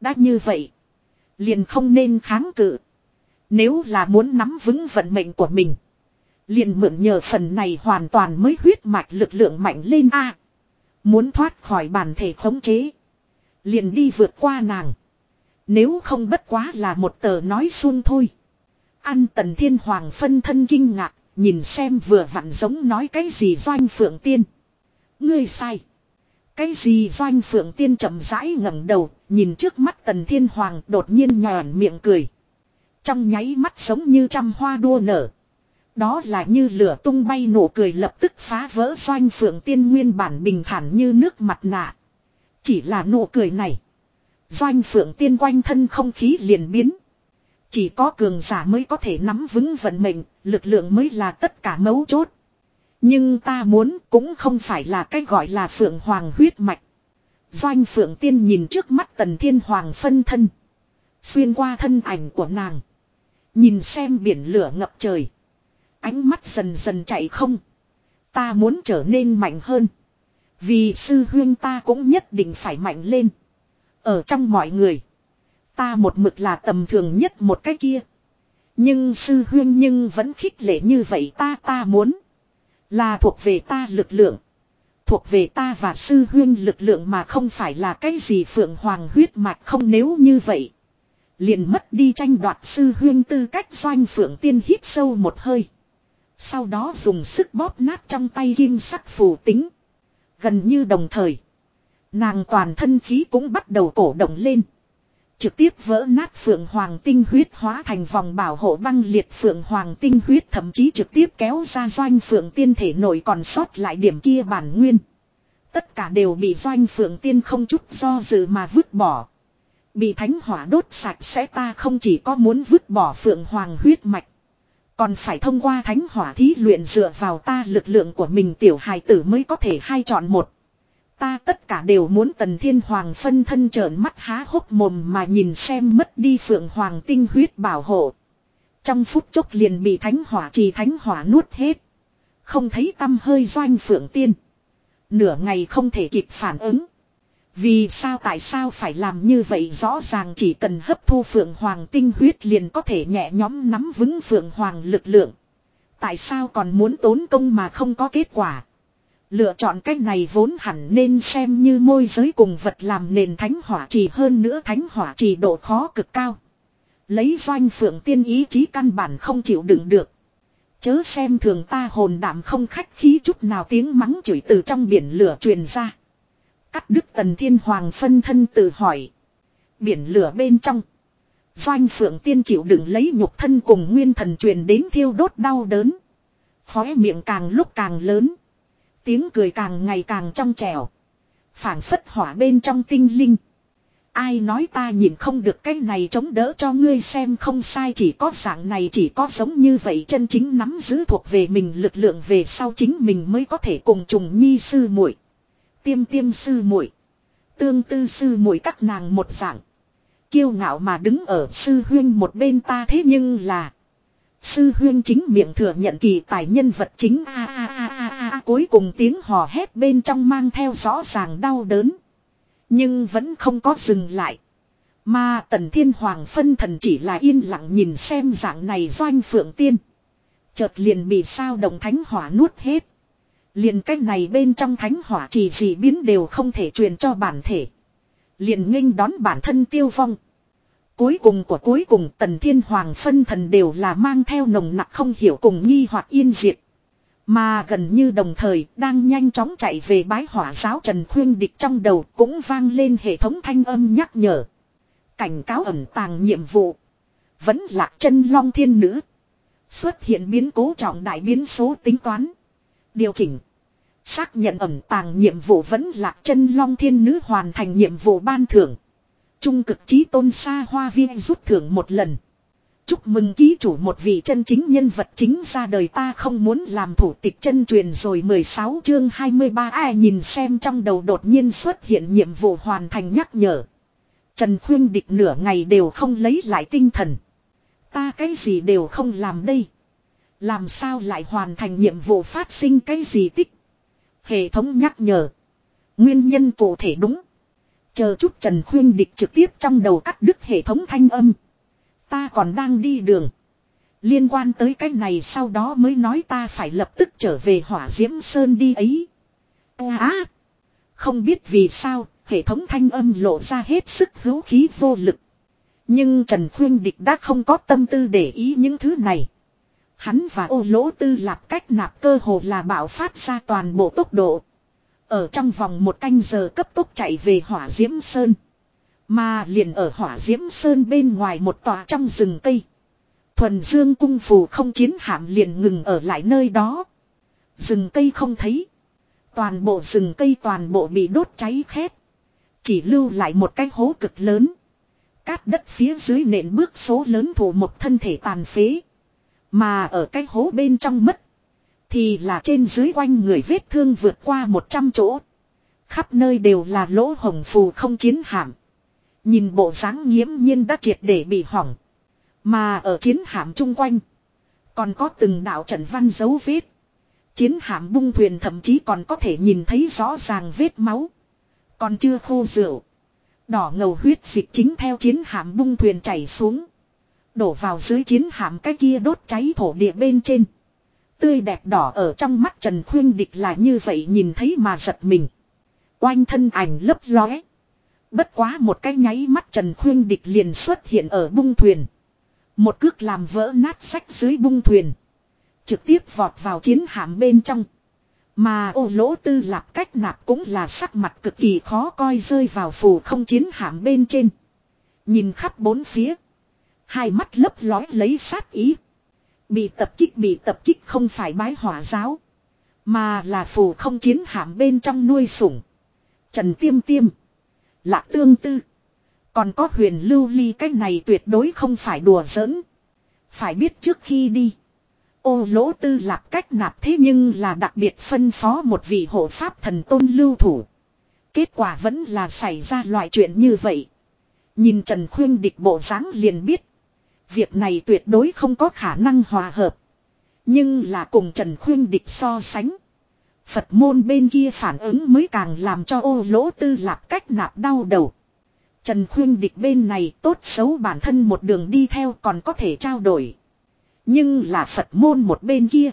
Đã như vậy. Liền không nên kháng cự. Nếu là muốn nắm vững vận mệnh của mình. Liền mượn nhờ phần này hoàn toàn mới huyết mạch lực lượng mạnh lên a Muốn thoát khỏi bản thể khống chế. Liền đi vượt qua nàng. Nếu không bất quá là một tờ nói xuông thôi. Ăn tần thiên hoàng phân thân kinh ngạc. Nhìn xem vừa vặn giống nói cái gì doanh phượng tiên. Ngươi sai. Cái gì doanh phượng tiên chậm rãi ngẩng đầu, nhìn trước mắt tần thiên hoàng đột nhiên nhòn miệng cười. Trong nháy mắt giống như trăm hoa đua nở. Đó là như lửa tung bay nổ cười lập tức phá vỡ doanh phượng tiên nguyên bản bình thản như nước mặt nạ. Chỉ là nụ cười này. Doanh phượng tiên quanh thân không khí liền biến. Chỉ có cường giả mới có thể nắm vững vận mệnh, lực lượng mới là tất cả mấu chốt. Nhưng ta muốn cũng không phải là cái gọi là phượng hoàng huyết mạch. Doanh phượng tiên nhìn trước mắt tần thiên hoàng phân thân. Xuyên qua thân ảnh của nàng. Nhìn xem biển lửa ngập trời. Ánh mắt dần dần chạy không. Ta muốn trở nên mạnh hơn. Vì sư huyên ta cũng nhất định phải mạnh lên. Ở trong mọi người. Ta một mực là tầm thường nhất một cái kia. Nhưng sư huyên nhưng vẫn khích lệ như vậy ta ta muốn. Là thuộc về ta lực lượng. Thuộc về ta và sư huyên lực lượng mà không phải là cái gì phượng hoàng huyết mạch không nếu như vậy. Liền mất đi tranh đoạt sư huyên tư cách doanh phượng tiên hít sâu một hơi. Sau đó dùng sức bóp nát trong tay kim sắc phù tính. Gần như đồng thời. Nàng toàn thân khí cũng bắt đầu cổ động lên. Trực tiếp vỡ nát phượng hoàng tinh huyết hóa thành vòng bảo hộ băng liệt phượng hoàng tinh huyết thậm chí trực tiếp kéo ra doanh phượng tiên thể nổi còn sót lại điểm kia bản nguyên. Tất cả đều bị doanh phượng tiên không chút do dự mà vứt bỏ. Bị thánh hỏa đốt sạch sẽ ta không chỉ có muốn vứt bỏ phượng hoàng huyết mạch. Còn phải thông qua thánh hỏa thí luyện dựa vào ta lực lượng của mình tiểu hài tử mới có thể hai chọn một. Ta tất cả đều muốn tần thiên hoàng phân thân trợn mắt há hốc mồm mà nhìn xem mất đi phượng hoàng tinh huyết bảo hộ. Trong phút chốc liền bị thánh hỏa trì thánh hỏa nuốt hết. Không thấy tâm hơi doanh phượng tiên. Nửa ngày không thể kịp phản ứng. Vì sao tại sao phải làm như vậy rõ ràng chỉ cần hấp thu phượng hoàng tinh huyết liền có thể nhẹ nhóm nắm vững phượng hoàng lực lượng. Tại sao còn muốn tốn công mà không có kết quả. Lựa chọn cách này vốn hẳn nên xem như môi giới cùng vật làm nền thánh hỏa trì hơn nữa thánh hỏa trì độ khó cực cao. Lấy doanh phượng tiên ý chí căn bản không chịu đựng được. Chớ xem thường ta hồn đảm không khách khí chút nào tiếng mắng chửi từ trong biển lửa truyền ra. Cắt đứt tần thiên hoàng phân thân tự hỏi. Biển lửa bên trong. Doanh phượng tiên chịu đựng lấy nhục thân cùng nguyên thần truyền đến thiêu đốt đau đớn. Khóe miệng càng lúc càng lớn. Tiếng cười càng ngày càng trong trẻo. phảng phất hỏa bên trong tinh linh. Ai nói ta nhìn không được cái này chống đỡ cho ngươi xem không sai chỉ có dạng này chỉ có giống như vậy chân chính nắm giữ thuộc về mình lực lượng về sau chính mình mới có thể cùng trùng nhi sư muội tiêm tiêm sư muội tương tư sư muội các nàng một dạng Kiêu ngạo mà đứng ở sư huyên một bên ta thế nhưng là. Sư huyên chính miệng thừa nhận kỳ tài nhân vật chính a a a a a cuối cùng tiếng hò hét bên trong mang theo rõ ràng đau đớn. Nhưng vẫn không có dừng lại. Mà tần thiên hoàng phân thần chỉ là yên lặng nhìn xem dạng này doanh phượng tiên. Chợt liền bị sao động thánh hỏa nuốt hết. Liền cách này bên trong thánh hỏa chỉ gì biến đều không thể truyền cho bản thể. Liền nghênh đón bản thân tiêu vong. Cuối cùng của cuối cùng tần thiên hoàng phân thần đều là mang theo nồng nặc không hiểu cùng nghi hoặc yên diệt. Mà gần như đồng thời, đang nhanh chóng chạy về bái hỏa giáo Trần Khuyên Địch trong đầu cũng vang lên hệ thống thanh âm nhắc nhở. Cảnh cáo ẩn tàng nhiệm vụ. Vẫn lạc chân long thiên nữ. Xuất hiện biến cố trọng đại biến số tính toán. Điều chỉnh. Xác nhận ẩn tàng nhiệm vụ vẫn lạc chân long thiên nữ hoàn thành nhiệm vụ ban thưởng. Trung cực trí tôn xa hoa viên rút thưởng một lần. Chúc mừng ký chủ một vị chân chính nhân vật chính ra đời ta không muốn làm thủ tịch chân truyền rồi 16 chương 23 ai nhìn xem trong đầu đột nhiên xuất hiện nhiệm vụ hoàn thành nhắc nhở. Trần Khuyên Địch nửa ngày đều không lấy lại tinh thần. Ta cái gì đều không làm đây. Làm sao lại hoàn thành nhiệm vụ phát sinh cái gì tích. Hệ thống nhắc nhở. Nguyên nhân cụ thể đúng. Chờ chút Trần Khuyên Địch trực tiếp trong đầu cắt đứt hệ thống thanh âm. Ta còn đang đi đường. Liên quan tới cái này sau đó mới nói ta phải lập tức trở về hỏa diễm sơn đi ấy. À, không biết vì sao, hệ thống thanh âm lộ ra hết sức hữu khí vô lực. Nhưng Trần Khuyên Địch đã không có tâm tư để ý những thứ này. Hắn và ô lỗ tư lạp cách nạp cơ hồ là bạo phát ra toàn bộ tốc độ. Ở trong vòng một canh giờ cấp tốc chạy về hỏa diễm sơn. Mà liền ở hỏa diễm sơn bên ngoài một tòa trong rừng cây. Thuần dương cung phù không chiến hạm liền ngừng ở lại nơi đó. Rừng cây không thấy. Toàn bộ rừng cây toàn bộ bị đốt cháy khét. Chỉ lưu lại một cái hố cực lớn. Cát đất phía dưới nền bước số lớn thủ một thân thể tàn phế. Mà ở cái hố bên trong mất. Thì là trên dưới quanh người vết thương vượt qua 100 chỗ. Khắp nơi đều là lỗ hồng phù không chiến hạm. Nhìn bộ dáng nghiễm nhiên đã triệt để bị hỏng. Mà ở chiến hạm chung quanh. Còn có từng đạo trận văn dấu vết. Chiến hạm bung thuyền thậm chí còn có thể nhìn thấy rõ ràng vết máu. Còn chưa khô rượu. Đỏ ngầu huyết dịch chính theo chiến hạm bung thuyền chảy xuống. Đổ vào dưới chiến hạm cái kia đốt cháy thổ địa bên trên. Tươi đẹp đỏ ở trong mắt Trần Khuyên Địch là như vậy nhìn thấy mà giật mình. Oanh thân ảnh lấp lóe. Bất quá một cái nháy mắt Trần Khuyên Địch liền xuất hiện ở bung thuyền. Một cước làm vỡ nát sách dưới bung thuyền. Trực tiếp vọt vào chiến hạm bên trong. Mà ô lỗ tư lạp cách nạp cũng là sắc mặt cực kỳ khó coi rơi vào phù không chiến hạm bên trên. Nhìn khắp bốn phía. Hai mắt lấp lói lấy sát ý. Bị tập kích, bị tập kích không phải bái hỏa giáo. Mà là phù không chiến hạm bên trong nuôi sủng. Trần tiêm tiêm. Lạc tương tư. Còn có huyền lưu ly cách này tuyệt đối không phải đùa giỡn. Phải biết trước khi đi. Ô lỗ tư lạc cách nạp thế nhưng là đặc biệt phân phó một vị hộ pháp thần tôn lưu thủ. Kết quả vẫn là xảy ra loại chuyện như vậy. Nhìn Trần Khuyên địch bộ dáng liền biết. Việc này tuyệt đối không có khả năng hòa hợp. Nhưng là cùng Trần Khuyên địch so sánh. Phật môn bên kia phản ứng mới càng làm cho ô lỗ tư lạp cách nạp đau đầu. Trần Khuyên địch bên này tốt xấu bản thân một đường đi theo còn có thể trao đổi. Nhưng là Phật môn một bên kia.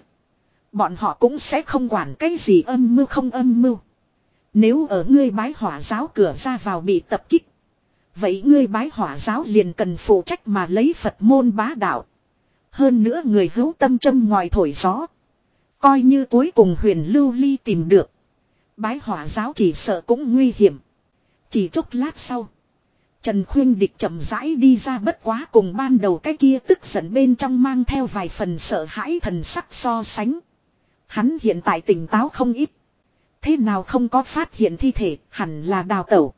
Bọn họ cũng sẽ không quản cái gì âm mưu không âm mưu. Nếu ở ngươi bái hỏa giáo cửa ra vào bị tập kích. Vậy ngươi bái hỏa giáo liền cần phụ trách mà lấy Phật môn bá đạo. Hơn nữa người hữu tâm châm ngoài thổi gió. Coi như cuối cùng huyền lưu ly tìm được. Bái hỏa giáo chỉ sợ cũng nguy hiểm. Chỉ chút lát sau. Trần Khuyên Địch chậm rãi đi ra bất quá cùng ban đầu cái kia tức giận bên trong mang theo vài phần sợ hãi thần sắc so sánh. Hắn hiện tại tỉnh táo không ít. Thế nào không có phát hiện thi thể, hẳn là đào tẩu.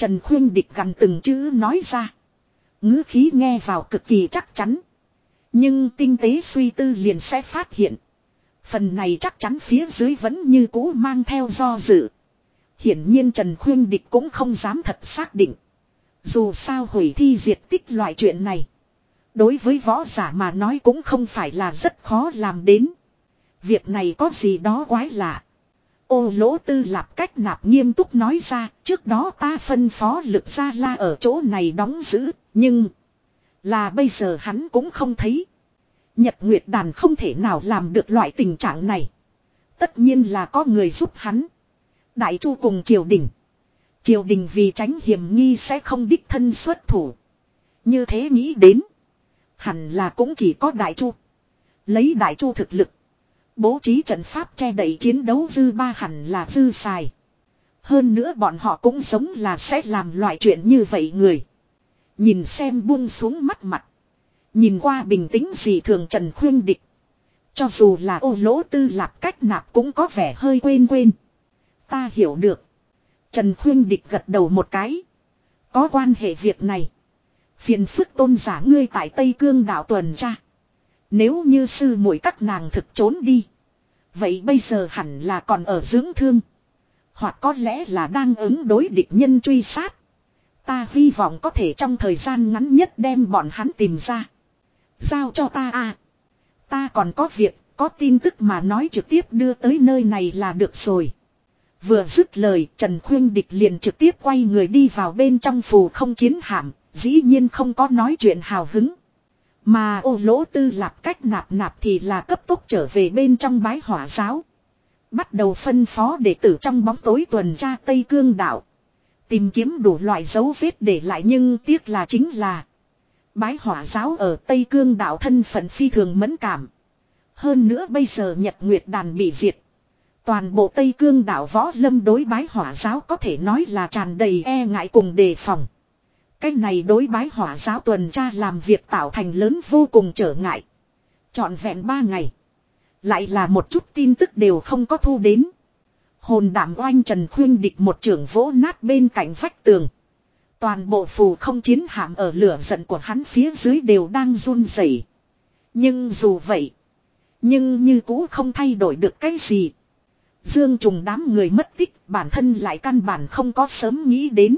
Trần Khuyên Địch gần từng chữ nói ra. ngữ khí nghe vào cực kỳ chắc chắn. Nhưng tinh tế suy tư liền sẽ phát hiện. Phần này chắc chắn phía dưới vẫn như cũ mang theo do dự. Hiển nhiên Trần Khuyên Địch cũng không dám thật xác định. Dù sao hủy thi diệt tích loại chuyện này. Đối với võ giả mà nói cũng không phải là rất khó làm đến. Việc này có gì đó quái lạ. Ô lỗ tư lạp cách nạp nghiêm túc nói ra, trước đó ta phân phó lực ra la ở chỗ này đóng giữ, nhưng là bây giờ hắn cũng không thấy. Nhật Nguyệt Đàn không thể nào làm được loại tình trạng này. Tất nhiên là có người giúp hắn. Đại Chu cùng triều đình. Triều đình vì tránh hiểm nghi sẽ không đích thân xuất thủ. Như thế nghĩ đến. Hẳn là cũng chỉ có Đại Chu. Lấy Đại Chu thực lực. Bố trí trận pháp che đẩy chiến đấu dư ba hẳn là dư xài. Hơn nữa bọn họ cũng giống là sẽ làm loại chuyện như vậy người. Nhìn xem buông xuống mắt mặt. Nhìn qua bình tĩnh gì thường Trần Khuyên Địch. Cho dù là ô lỗ tư lạp cách nạp cũng có vẻ hơi quên quên. Ta hiểu được. Trần Khuyên Địch gật đầu một cái. Có quan hệ việc này. Phiền phức tôn giả ngươi tại Tây Cương đảo tuần tra. Nếu như sư muội các nàng thực trốn đi. Vậy bây giờ hẳn là còn ở dưỡng thương. Hoặc có lẽ là đang ứng đối địch nhân truy sát. Ta hy vọng có thể trong thời gian ngắn nhất đem bọn hắn tìm ra. Giao cho ta à. Ta còn có việc, có tin tức mà nói trực tiếp đưa tới nơi này là được rồi. Vừa dứt lời, Trần Khuyên Địch liền trực tiếp quay người đi vào bên trong phù không chiến hạm, dĩ nhiên không có nói chuyện hào hứng. Mà ô lỗ tư lạp cách nạp nạp thì là cấp tốc trở về bên trong bái hỏa giáo. Bắt đầu phân phó đệ tử trong bóng tối tuần tra Tây Cương đảo. Tìm kiếm đủ loại dấu vết để lại nhưng tiếc là chính là. Bái hỏa giáo ở Tây Cương đảo thân phận phi thường mẫn cảm. Hơn nữa bây giờ Nhật Nguyệt đàn bị diệt. Toàn bộ Tây Cương đảo võ lâm đối bái hỏa giáo có thể nói là tràn đầy e ngại cùng đề phòng. Cái này đối bái hỏa giáo tuần tra làm việc tạo thành lớn vô cùng trở ngại. Chọn vẹn ba ngày. Lại là một chút tin tức đều không có thu đến. Hồn đảm oanh Trần Khuyên địch một trưởng vỗ nát bên cạnh vách tường. Toàn bộ phù không chiến hạm ở lửa giận của hắn phía dưới đều đang run rẩy. Nhưng dù vậy. Nhưng như cũ không thay đổi được cái gì. Dương trùng đám người mất tích, bản thân lại căn bản không có sớm nghĩ đến.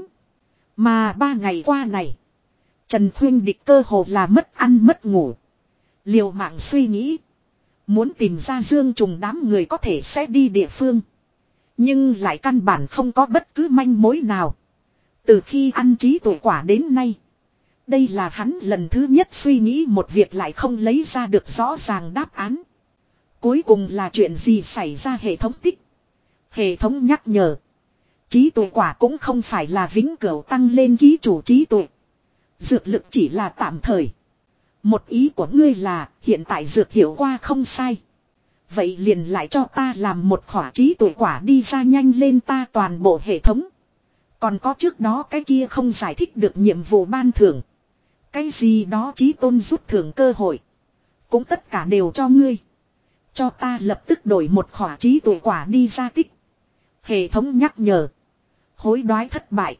Mà ba ngày qua này. Trần Khuyên địch cơ hồ là mất ăn mất ngủ. Liều mạng suy nghĩ. Muốn tìm ra dương trùng đám người có thể sẽ đi địa phương. Nhưng lại căn bản không có bất cứ manh mối nào. Từ khi ăn trí tuổi quả đến nay. Đây là hắn lần thứ nhất suy nghĩ một việc lại không lấy ra được rõ ràng đáp án. Cuối cùng là chuyện gì xảy ra hệ thống tích. Hệ thống nhắc nhở. Trí tuệ quả cũng không phải là vĩnh cửu tăng lên ký chủ trí tuệ. Dược lực chỉ là tạm thời. Một ý của ngươi là, hiện tại dược hiệu qua không sai. Vậy liền lại cho ta làm một khỏa trí tuệ quả đi ra nhanh lên ta toàn bộ hệ thống. Còn có trước đó cái kia không giải thích được nhiệm vụ ban thưởng. Cái gì đó trí tôn rút thưởng cơ hội. Cũng tất cả đều cho ngươi. Cho ta lập tức đổi một khỏa trí tuệ quả đi ra tích. Hệ thống nhắc nhở. Hối đoái thất bại.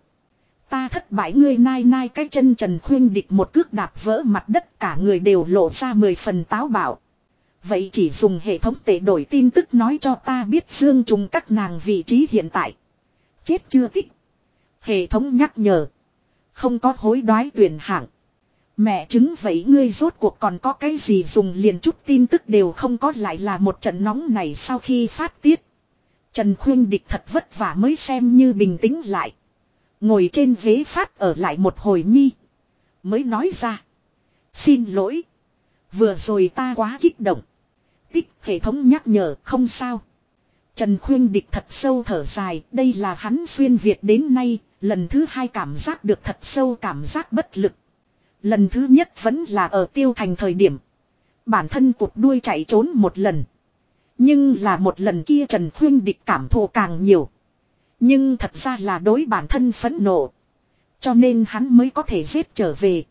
Ta thất bại ngươi nai nai cái chân trần khuyên địch một cước đạp vỡ mặt đất cả người đều lộ ra mười phần táo bạo. Vậy chỉ dùng hệ thống tệ đổi tin tức nói cho ta biết dương trùng các nàng vị trí hiện tại. Chết chưa tích. Hệ thống nhắc nhở. Không có hối đoái tuyển hạng. Mẹ chứng vậy ngươi rốt cuộc còn có cái gì dùng liền chút tin tức đều không có lại là một trận nóng này sau khi phát tiết. Trần Khuyên Địch thật vất vả mới xem như bình tĩnh lại. Ngồi trên ghế phát ở lại một hồi nhi. Mới nói ra. Xin lỗi. Vừa rồi ta quá kích động. Tích hệ thống nhắc nhở không sao. Trần Khuyên Địch thật sâu thở dài. Đây là hắn xuyên Việt đến nay. Lần thứ hai cảm giác được thật sâu cảm giác bất lực. Lần thứ nhất vẫn là ở tiêu thành thời điểm. Bản thân cuộc đuôi chạy trốn một lần. Nhưng là một lần kia Trần Khuyên địch cảm thù càng nhiều. Nhưng thật ra là đối bản thân phẫn nộ. Cho nên hắn mới có thể giết trở về.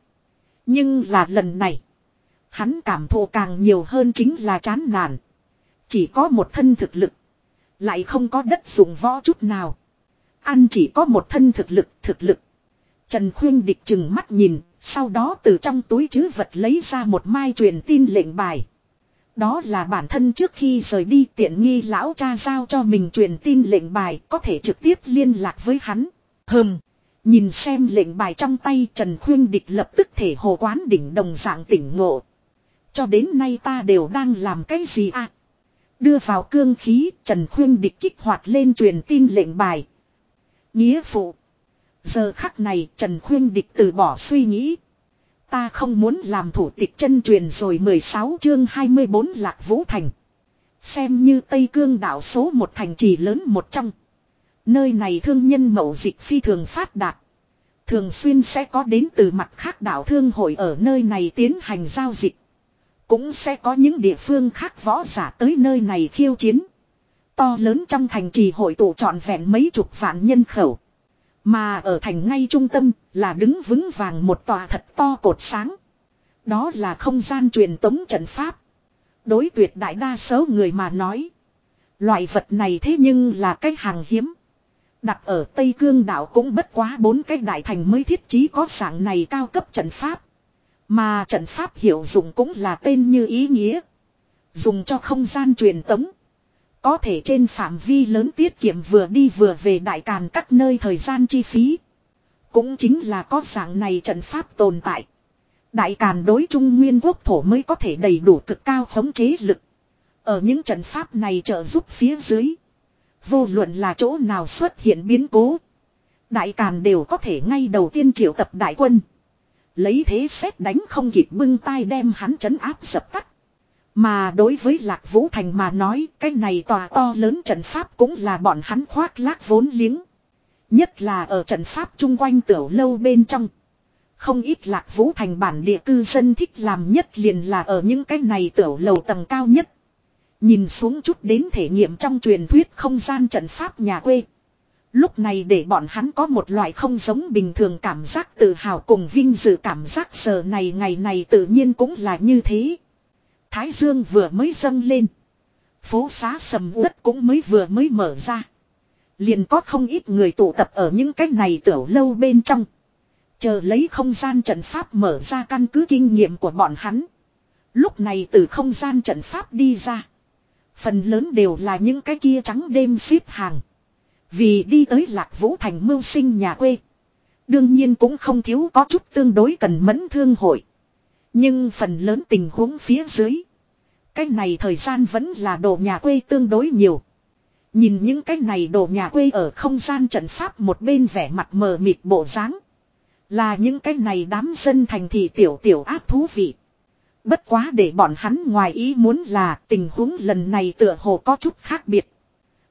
Nhưng là lần này. Hắn cảm thụ càng nhiều hơn chính là chán nản. Chỉ có một thân thực lực. Lại không có đất dùng võ chút nào. Ăn chỉ có một thân thực lực, thực lực. Trần Khuyên địch chừng mắt nhìn, sau đó từ trong túi chứ vật lấy ra một mai truyền tin lệnh bài. Đó là bản thân trước khi rời đi tiện nghi lão cha giao cho mình truyền tin lệnh bài có thể trực tiếp liên lạc với hắn. Hừm. Nhìn xem lệnh bài trong tay Trần Khuyên Địch lập tức thể hồ quán đỉnh đồng dạng tỉnh ngộ. Cho đến nay ta đều đang làm cái gì à? Đưa vào cương khí, Trần Khuyên Địch kích hoạt lên truyền tin lệnh bài. Nghĩa phụ. Giờ khắc này Trần Khuyên Địch từ bỏ suy nghĩ. Ta không muốn làm thủ tịch chân truyền rồi 16 chương 24 Lạc Vũ Thành. Xem như Tây Cương đảo số một thành trì lớn một trong. Nơi này thương nhân mậu dịch phi thường phát đạt. Thường xuyên sẽ có đến từ mặt khác đảo thương hội ở nơi này tiến hành giao dịch. Cũng sẽ có những địa phương khác võ giả tới nơi này khiêu chiến. To lớn trong thành trì hội tụ trọn vẹn mấy chục vạn nhân khẩu. Mà ở thành ngay trung tâm là đứng vững vàng một tòa thật to cột sáng. Đó là không gian truyền tống trận pháp. Đối tuyệt đại đa số người mà nói. Loại vật này thế nhưng là cái hàng hiếm. Đặt ở Tây Cương đảo cũng bất quá bốn cái đại thành mới thiết trí có dạng này cao cấp trận pháp. Mà trận pháp hiệu dụng cũng là tên như ý nghĩa. Dùng cho không gian truyền tống. Có thể trên phạm vi lớn tiết kiệm vừa đi vừa về đại càn các nơi thời gian chi phí. Cũng chính là có dạng này trận pháp tồn tại. Đại càn đối trung nguyên quốc thổ mới có thể đầy đủ cực cao khống chế lực. Ở những trận pháp này trợ giúp phía dưới. Vô luận là chỗ nào xuất hiện biến cố. Đại càn đều có thể ngay đầu tiên triệu tập đại quân. Lấy thế xét đánh không kịp bưng tay đem hắn trấn áp dập tắt. Mà đối với Lạc Vũ Thành mà nói, cái này tòa to lớn trận pháp cũng là bọn hắn khoác lác vốn liếng. Nhất là ở trận pháp chung quanh tiểu lâu bên trong. Không ít Lạc Vũ Thành bản địa cư dân thích làm nhất liền là ở những cái này tiểu lầu tầng cao nhất. Nhìn xuống chút đến thể nghiệm trong truyền thuyết không gian trận pháp nhà quê. Lúc này để bọn hắn có một loại không giống bình thường cảm giác tự hào cùng vinh dự cảm giác giờ này ngày này tự nhiên cũng là như thế. Thái Dương vừa mới dâng lên. Phố xá sầm uất cũng mới vừa mới mở ra. Liền có không ít người tụ tập ở những cái này tiểu lâu bên trong. Chờ lấy không gian trận pháp mở ra căn cứ kinh nghiệm của bọn hắn. Lúc này từ không gian trận pháp đi ra. Phần lớn đều là những cái kia trắng đêm xếp hàng. Vì đi tới Lạc Vũ Thành mưu sinh nhà quê. Đương nhiên cũng không thiếu có chút tương đối cần mẫn thương hội. Nhưng phần lớn tình huống phía dưới. Cái này thời gian vẫn là đồ nhà quê tương đối nhiều. Nhìn những cái này đồ nhà quê ở không gian trận pháp một bên vẻ mặt mờ mịt bộ dáng, Là những cái này đám dân thành thị tiểu tiểu áp thú vị. Bất quá để bọn hắn ngoài ý muốn là tình huống lần này tựa hồ có chút khác biệt.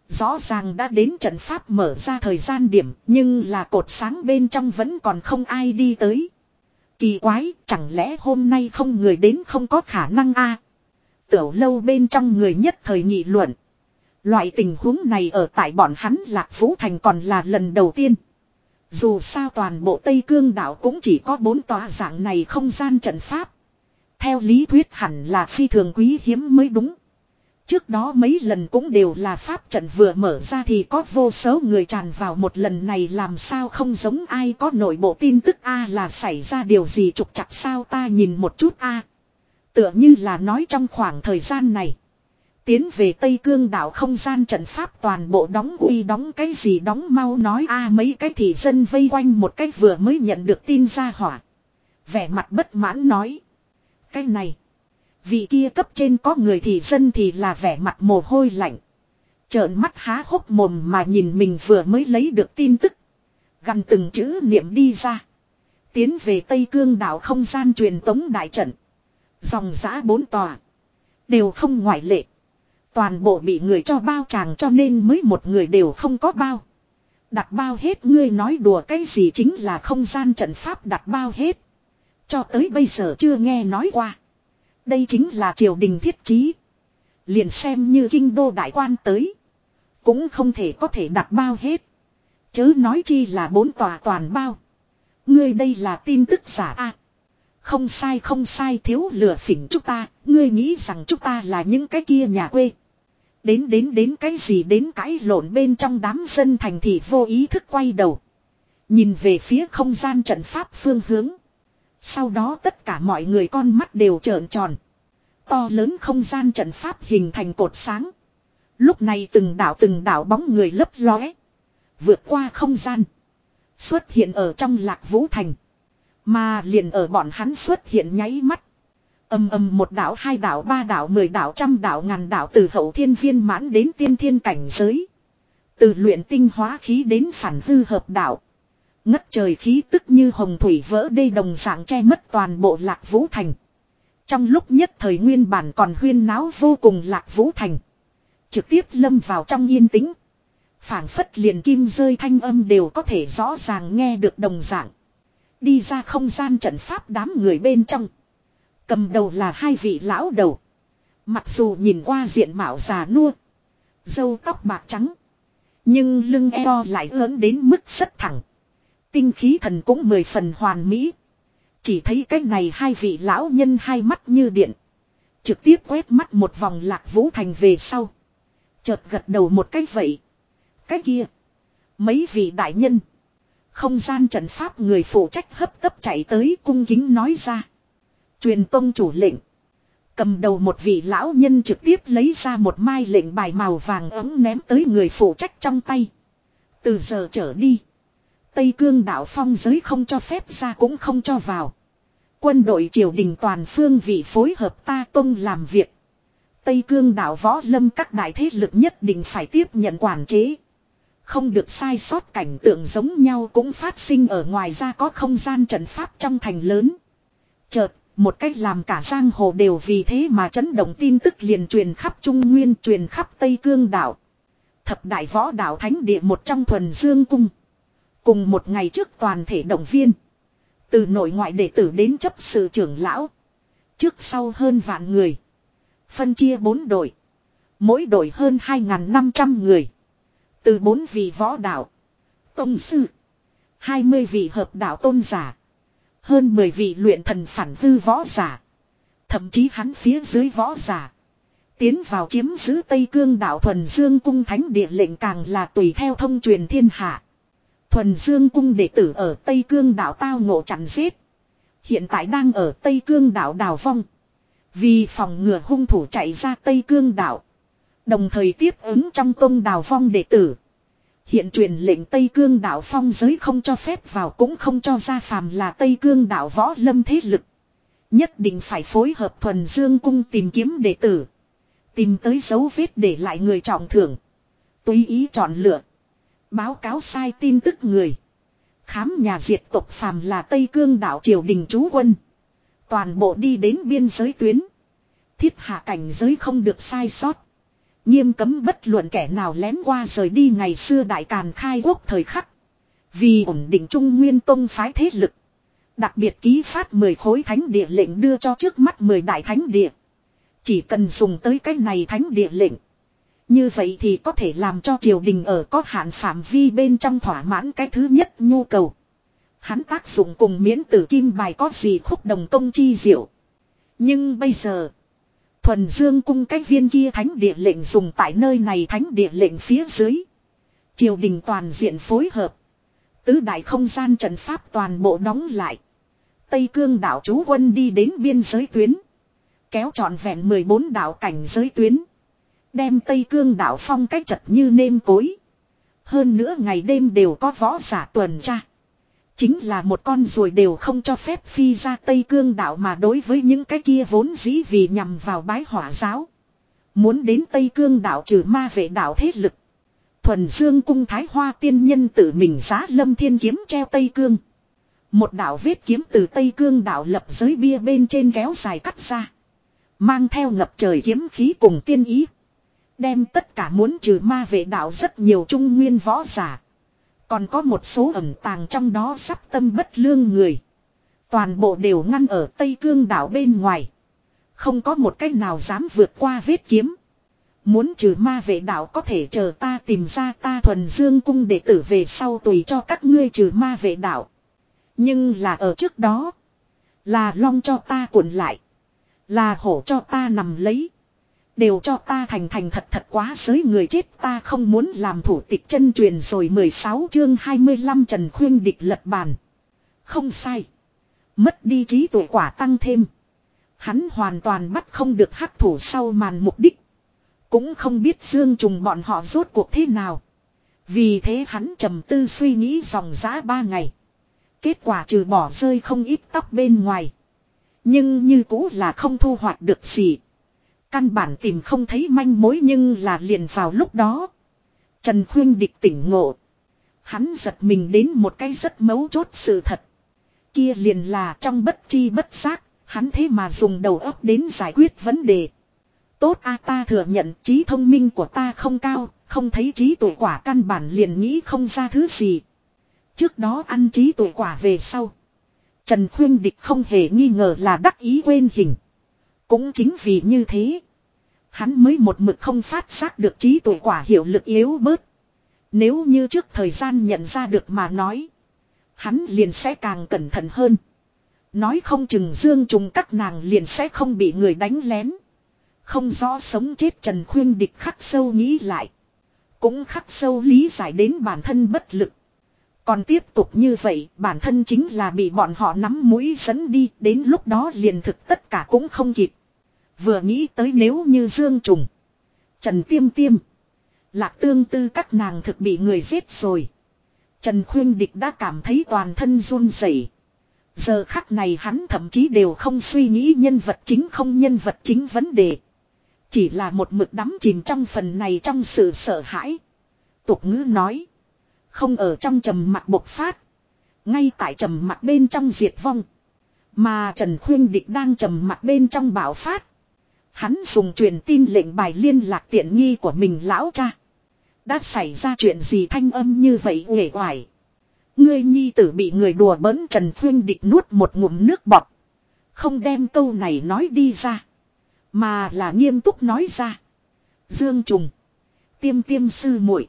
Rõ ràng đã đến trận pháp mở ra thời gian điểm, nhưng là cột sáng bên trong vẫn còn không ai đi tới. Kỳ quái, chẳng lẽ hôm nay không người đến không có khả năng a? Tiểu lâu bên trong người nhất thời nghị luận. Loại tình huống này ở tại bọn hắn Lạc Vũ Thành còn là lần đầu tiên. Dù sao toàn bộ Tây Cương đảo cũng chỉ có bốn tòa dạng này không gian trận pháp. Theo lý thuyết hẳn là phi thường quý hiếm mới đúng. Trước đó mấy lần cũng đều là pháp trận vừa mở ra thì có vô số người tràn vào một lần này làm sao không giống ai có nội bộ tin tức a là xảy ra điều gì trục chặt sao ta nhìn một chút a Tựa như là nói trong khoảng thời gian này. Tiến về Tây Cương đảo không gian trận pháp toàn bộ đóng uy đóng cái gì đóng mau nói a mấy cái thị dân vây quanh một cái vừa mới nhận được tin ra hỏa. Vẻ mặt bất mãn nói. Cái này. Vị kia cấp trên có người thì dân thì là vẻ mặt mồ hôi lạnh. Trợn mắt há hốc mồm mà nhìn mình vừa mới lấy được tin tức. Gần từng chữ niệm đi ra. Tiến về Tây Cương đảo không gian truyền tống đại trận. Dòng giã bốn tòa. Đều không ngoại lệ. Toàn bộ bị người cho bao chàng cho nên mới một người đều không có bao. Đặt bao hết, ngươi nói đùa cái gì chính là không gian trận pháp đặt bao hết. Cho tới bây giờ chưa nghe nói qua. Đây chính là triều đình thiết trí. Liền xem như kinh đô đại quan tới. Cũng không thể có thể đặt bao hết. Chớ nói chi là bốn tòa toàn bao. Ngươi đây là tin tức giả a Không sai không sai, thiếu lừa phỉnh chúng ta. Ngươi nghĩ rằng chúng ta là những cái kia nhà quê. Đến đến đến cái gì, đến cãi lộn bên trong đám dân thành thị vô ý thức quay đầu. Nhìn về phía không gian trận pháp phương hướng. Sau đó tất cả mọi người con mắt đều trợn tròn. To lớn không gian trận pháp hình thành cột sáng. Lúc này từng đảo từng đảo bóng người lấp lóe. Vượt qua không gian. Xuất hiện ở trong lạc vũ thành. Mà liền ở bọn hắn xuất hiện nháy mắt. Âm âm một đảo, hai đảo, ba đảo, mười đảo, trăm đảo, ngàn đảo từ hậu thiên viên mãn đến tiên thiên cảnh giới. Từ luyện tinh hóa khí đến phản hư hợp đảo. Ngất trời khí tức như hồng thủy vỡ đê đồng dạng che mất toàn bộ lạc vũ thành. Trong lúc nhất thời nguyên bản còn huyên náo vô cùng lạc vũ thành. Trực tiếp lâm vào trong yên tĩnh. phảng phất liền kim rơi thanh âm đều có thể rõ ràng nghe được đồng dạng. Đi ra không gian trận pháp đám người bên trong. Cầm đầu là hai vị lão đầu. Mặc dù nhìn qua diện mạo già nua. Dâu tóc bạc trắng. Nhưng lưng eo lại lớn đến mức rất thẳng. Tinh khí thần cũng mười phần hoàn mỹ. Chỉ thấy cái này hai vị lão nhân hai mắt như điện. Trực tiếp quét mắt một vòng lạc vũ thành về sau. Chợt gật đầu một cách vậy. Cái kia. Mấy vị đại nhân. Không gian trận pháp người phụ trách hấp tấp chạy tới cung kính nói ra. Truyền tông chủ lệnh. Cầm đầu một vị lão nhân trực tiếp lấy ra một mai lệnh bài màu vàng ấm ném tới người phụ trách trong tay. Từ giờ trở đi. Tây cương đạo phong giới không cho phép ra cũng không cho vào. Quân đội triều đình toàn phương vị phối hợp ta tông làm việc. Tây cương đạo võ lâm các đại thế lực nhất định phải tiếp nhận quản chế. Không được sai sót cảnh tượng giống nhau cũng phát sinh ở ngoài ra có không gian trận pháp trong thành lớn. Chợt, một cách làm cả giang hồ đều vì thế mà chấn động tin tức liền truyền khắp Trung Nguyên truyền khắp Tây Cương đảo. Thập đại võ đảo thánh địa một trong thuần dương cung. Cùng một ngày trước toàn thể động viên. Từ nội ngoại đệ tử đến chấp sự trưởng lão. Trước sau hơn vạn người. Phân chia bốn đội. Mỗi đội hơn 2.500 người. Từ bốn vị võ đạo. Tông sư. 20 vị hợp đạo tôn giả. Hơn 10 vị luyện thần phản hư võ giả. Thậm chí hắn phía dưới võ giả. Tiến vào chiếm giữ Tây Cương đạo thuần dương cung thánh địa lệnh càng là tùy theo thông truyền thiên hạ. Thuần Dương cung đệ tử ở Tây Cương đảo tao ngộ chặn giết. Hiện tại đang ở Tây Cương đảo Đào Vong. Vì phòng ngừa hung thủ chạy ra Tây Cương đảo. Đồng thời tiếp ứng trong tông Đào Vong đệ tử. Hiện truyền lệnh Tây Cương đảo phong giới không cho phép vào cũng không cho ra phàm là Tây Cương đảo võ lâm thế lực. Nhất định phải phối hợp thuần dương cung tìm kiếm đệ tử. Tìm tới dấu vết để lại người trọng thưởng. Tùy ý chọn lựa. Báo cáo sai tin tức người. Khám nhà diệt tộc phàm là Tây Cương đảo triều đình chú quân. Toàn bộ đi đến biên giới tuyến. Thiết hạ cảnh giới không được sai sót. Nghiêm cấm bất luận kẻ nào lén qua rời đi ngày xưa đại càn khai quốc thời khắc. Vì ổn định Trung Nguyên Tông phái thế lực. Đặc biệt ký phát 10 khối thánh địa lệnh đưa cho trước mắt 10 đại thánh địa. Chỉ cần dùng tới cái này thánh địa lệnh. Như vậy thì có thể làm cho triều đình ở có hạn phạm vi bên trong thỏa mãn cái thứ nhất nhu cầu. Hắn tác dụng cùng miễn tử kim bài có gì khúc đồng công chi diệu. Nhưng bây giờ, thuần dương cung cái viên kia thánh địa lệnh dùng tại nơi này thánh địa lệnh phía dưới. Triều đình toàn diện phối hợp. Tứ đại không gian trận pháp toàn bộ đóng lại. Tây cương đảo chú quân đi đến biên giới tuyến. Kéo trọn vẹn 14 đảo cảnh giới tuyến. Đem Tây Cương đảo phong cách chật như nêm cối. Hơn nữa ngày đêm đều có võ giả tuần tra. Chính là một con ruồi đều không cho phép phi ra Tây Cương đảo mà đối với những cái kia vốn dĩ vì nhằm vào bái hỏa giáo. Muốn đến Tây Cương đảo trừ ma vệ đảo thế lực. Thuần Dương cung Thái Hoa tiên nhân tự mình giá lâm thiên kiếm treo Tây Cương. Một đảo vết kiếm từ Tây Cương đảo lập giới bia bên trên kéo dài cắt ra. Mang theo ngập trời kiếm khí cùng tiên ý. Đem tất cả muốn trừ ma vệ đạo rất nhiều trung nguyên võ giả. Còn có một số ẩn tàng trong đó sắp tâm bất lương người. Toàn bộ đều ngăn ở Tây Cương đảo bên ngoài. Không có một cách nào dám vượt qua vết kiếm. Muốn trừ ma vệ đạo có thể chờ ta tìm ra ta thuần dương cung để tử về sau tùy cho các ngươi trừ ma vệ đạo. Nhưng là ở trước đó. Là long cho ta cuộn lại. Là hổ cho ta nằm lấy. Đều cho ta thành thành thật thật quá giới người chết ta không muốn làm thủ tịch chân truyền rồi 16 chương 25 Trần Khuyên địch lật bàn. Không sai. Mất đi trí tuệ quả tăng thêm. Hắn hoàn toàn bắt không được hắc thủ sau màn mục đích. Cũng không biết Dương Trùng bọn họ rốt cuộc thế nào. Vì thế hắn trầm tư suy nghĩ dòng giã ba ngày. Kết quả trừ bỏ rơi không ít tóc bên ngoài. Nhưng như cũ là không thu hoạch được gì. Căn bản tìm không thấy manh mối nhưng là liền vào lúc đó. Trần Khuyên địch tỉnh ngộ. Hắn giật mình đến một cái rất mấu chốt sự thật. Kia liền là trong bất chi bất giác, hắn thế mà dùng đầu óc đến giải quyết vấn đề. Tốt a ta thừa nhận trí thông minh của ta không cao, không thấy trí tuổi quả căn bản liền nghĩ không ra thứ gì. Trước đó ăn trí tuổi quả về sau. Trần Khuyên Địch không hề nghi ngờ là đắc ý quên hình. Cũng chính vì như thế. Hắn mới một mực không phát giác được trí tuệ quả hiệu lực yếu bớt. Nếu như trước thời gian nhận ra được mà nói. Hắn liền sẽ càng cẩn thận hơn. Nói không chừng dương trùng các nàng liền sẽ không bị người đánh lén. Không rõ sống chết Trần Khuyên Địch khắc sâu nghĩ lại. Cũng khắc sâu lý giải đến bản thân bất lực. Còn tiếp tục như vậy, bản thân chính là bị bọn họ nắm mũi dẫn đi, đến lúc đó liền thực tất cả cũng không kịp. Vừa nghĩ tới nếu như Dương Trùng, Trần Tiêm Tiêm, Lạc Tương Tư các nàng thực bị người giết rồi. Trần Khuyên Địch đã cảm thấy toàn thân run rẩy. Giờ khắc này hắn thậm chí đều không suy nghĩ nhân vật chính không nhân vật chính vấn đề. Chỉ là một mực đắm chìm trong phần này trong sự sợ hãi. Tục ngữ nói. Không ở trong trầm mặt bộc phát. Ngay tại trầm mặt bên trong diệt vong. Mà Trần Khuyên Địch đang trầm mặt bên trong bảo phát. Hắn dùng truyền tin lệnh bài liên lạc tiện nghi của mình lão cha. Đã xảy ra chuyện gì thanh âm như vậy nghề hoài. Ngươi nhi tử bị người đùa bỡn Trần Khuyên Địch nuốt một ngụm nước bọt. Không đem câu này nói đi ra. Mà là nghiêm túc nói ra. Dương Trùng. Tiêm tiêm sư muội,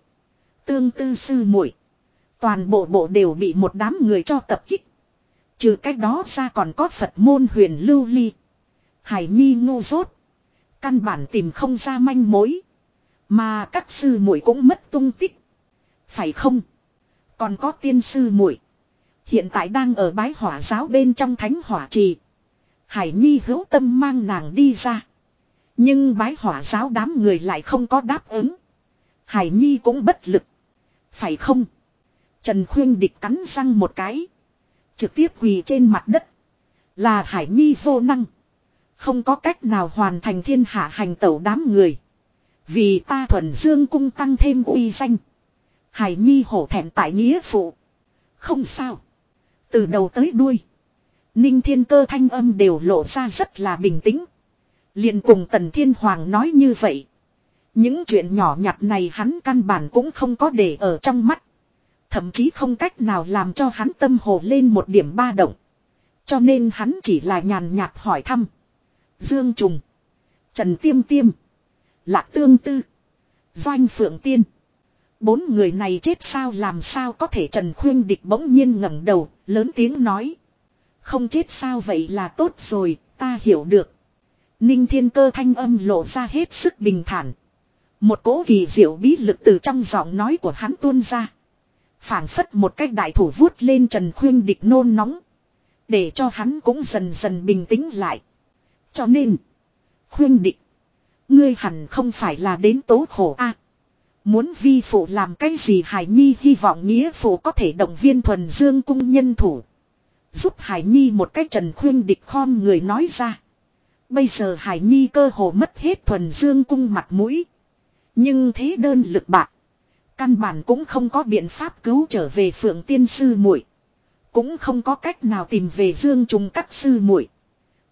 Tương tư sư muội, Toàn bộ bộ đều bị một đám người cho tập kích. Trừ cách đó ra còn có Phật môn huyền lưu ly. Hải nhi ngu dốt. Căn bản tìm không ra manh mối. Mà các sư muội cũng mất tung tích. Phải không? Còn có tiên sư muội Hiện tại đang ở bái hỏa giáo bên trong thánh hỏa trì. Hải Nhi hữu tâm mang nàng đi ra. Nhưng bái hỏa giáo đám người lại không có đáp ứng. Hải Nhi cũng bất lực. Phải không? Trần Khuyên địch cắn răng một cái. Trực tiếp quỳ trên mặt đất. Là Hải Nhi vô năng. Không có cách nào hoàn thành thiên hạ hành tẩu đám người. Vì ta thuần dương cung tăng thêm uy danh. Hải Nhi hổ thẹn tại nghĩa phụ. Không sao. Từ đầu tới đuôi. Ninh thiên cơ thanh âm đều lộ ra rất là bình tĩnh. liền cùng tần thiên hoàng nói như vậy. Những chuyện nhỏ nhặt này hắn căn bản cũng không có để ở trong mắt. Thậm chí không cách nào làm cho hắn tâm hồ lên một điểm ba động. Cho nên hắn chỉ là nhàn nhạt hỏi thăm. Dương Trùng. Trần Tiêm Tiêm. Lạc Tương Tư. Doanh Phượng Tiên. Bốn người này chết sao làm sao có thể Trần Khuyên Địch bỗng nhiên ngẩng đầu, lớn tiếng nói. Không chết sao vậy là tốt rồi, ta hiểu được. Ninh thiên cơ thanh âm lộ ra hết sức bình thản. Một cỗ kỳ diệu bí lực từ trong giọng nói của hắn tuôn ra. phảng phất một cách đại thủ vuốt lên Trần Khuyên Địch nôn nóng. Để cho hắn cũng dần dần bình tĩnh lại. Cho nên. Khuyên Địch. Ngươi hẳn không phải là đến tố khổ a Muốn vi phụ làm cái gì Hải Nhi hy vọng nghĩa phụ có thể động viên thuần dương cung nhân thủ. Giúp Hải Nhi một cách trần khuyên địch khom người nói ra. Bây giờ Hải Nhi cơ hồ mất hết thuần dương cung mặt mũi. Nhưng thế đơn lực bạc. Căn bản cũng không có biện pháp cứu trở về phượng tiên sư muội Cũng không có cách nào tìm về dương trùng các sư muội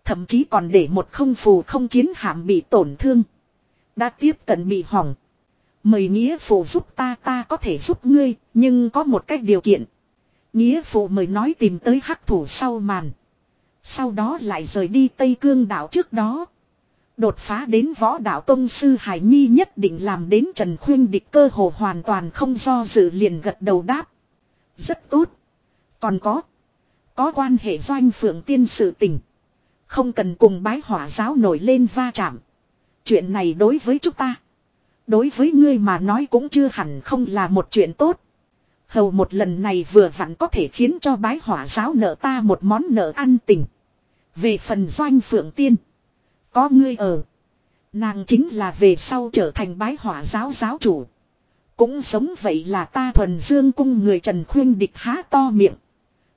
Thậm chí còn để một không phù không chiến hạm bị tổn thương. Đã tiếp cận bị hỏng. Mời nghĩa phụ giúp ta ta có thể giúp ngươi, nhưng có một cách điều kiện. Nghĩa phụ mời nói tìm tới hắc thủ sau màn. Sau đó lại rời đi Tây Cương đảo trước đó. Đột phá đến võ đạo tông sư Hải Nhi nhất định làm đến Trần Khuyên địch cơ hồ hoàn toàn không do dự liền gật đầu đáp. Rất tốt. Còn có. Có quan hệ doanh phượng tiên sự tình. Không cần cùng bái hỏa giáo nổi lên va chạm. Chuyện này đối với chúng ta. Đối với ngươi mà nói cũng chưa hẳn không là một chuyện tốt. Hầu một lần này vừa vặn có thể khiến cho bái hỏa giáo nợ ta một món nợ ăn tình. Về phần doanh phượng tiên. Có ngươi ở. Nàng chính là về sau trở thành bái hỏa giáo giáo chủ. Cũng giống vậy là ta thuần dương cung người Trần Khuyên địch há to miệng.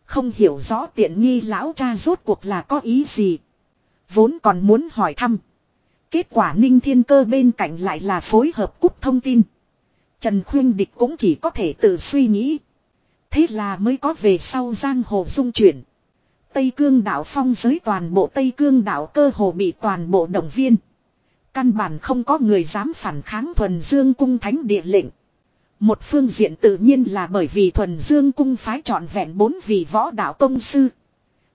Không hiểu rõ tiện nghi lão cha rốt cuộc là có ý gì. Vốn còn muốn hỏi thăm. Kết quả ninh thiên cơ bên cạnh lại là phối hợp cúp thông tin. Trần Khuyên Địch cũng chỉ có thể tự suy nghĩ. Thế là mới có về sau giang hồ dung chuyển. Tây cương đảo phong giới toàn bộ Tây cương đảo cơ hồ bị toàn bộ động viên. Căn bản không có người dám phản kháng thuần dương cung thánh địa lệnh. Một phương diện tự nhiên là bởi vì thuần dương cung phái trọn vẹn bốn vị võ đạo công sư.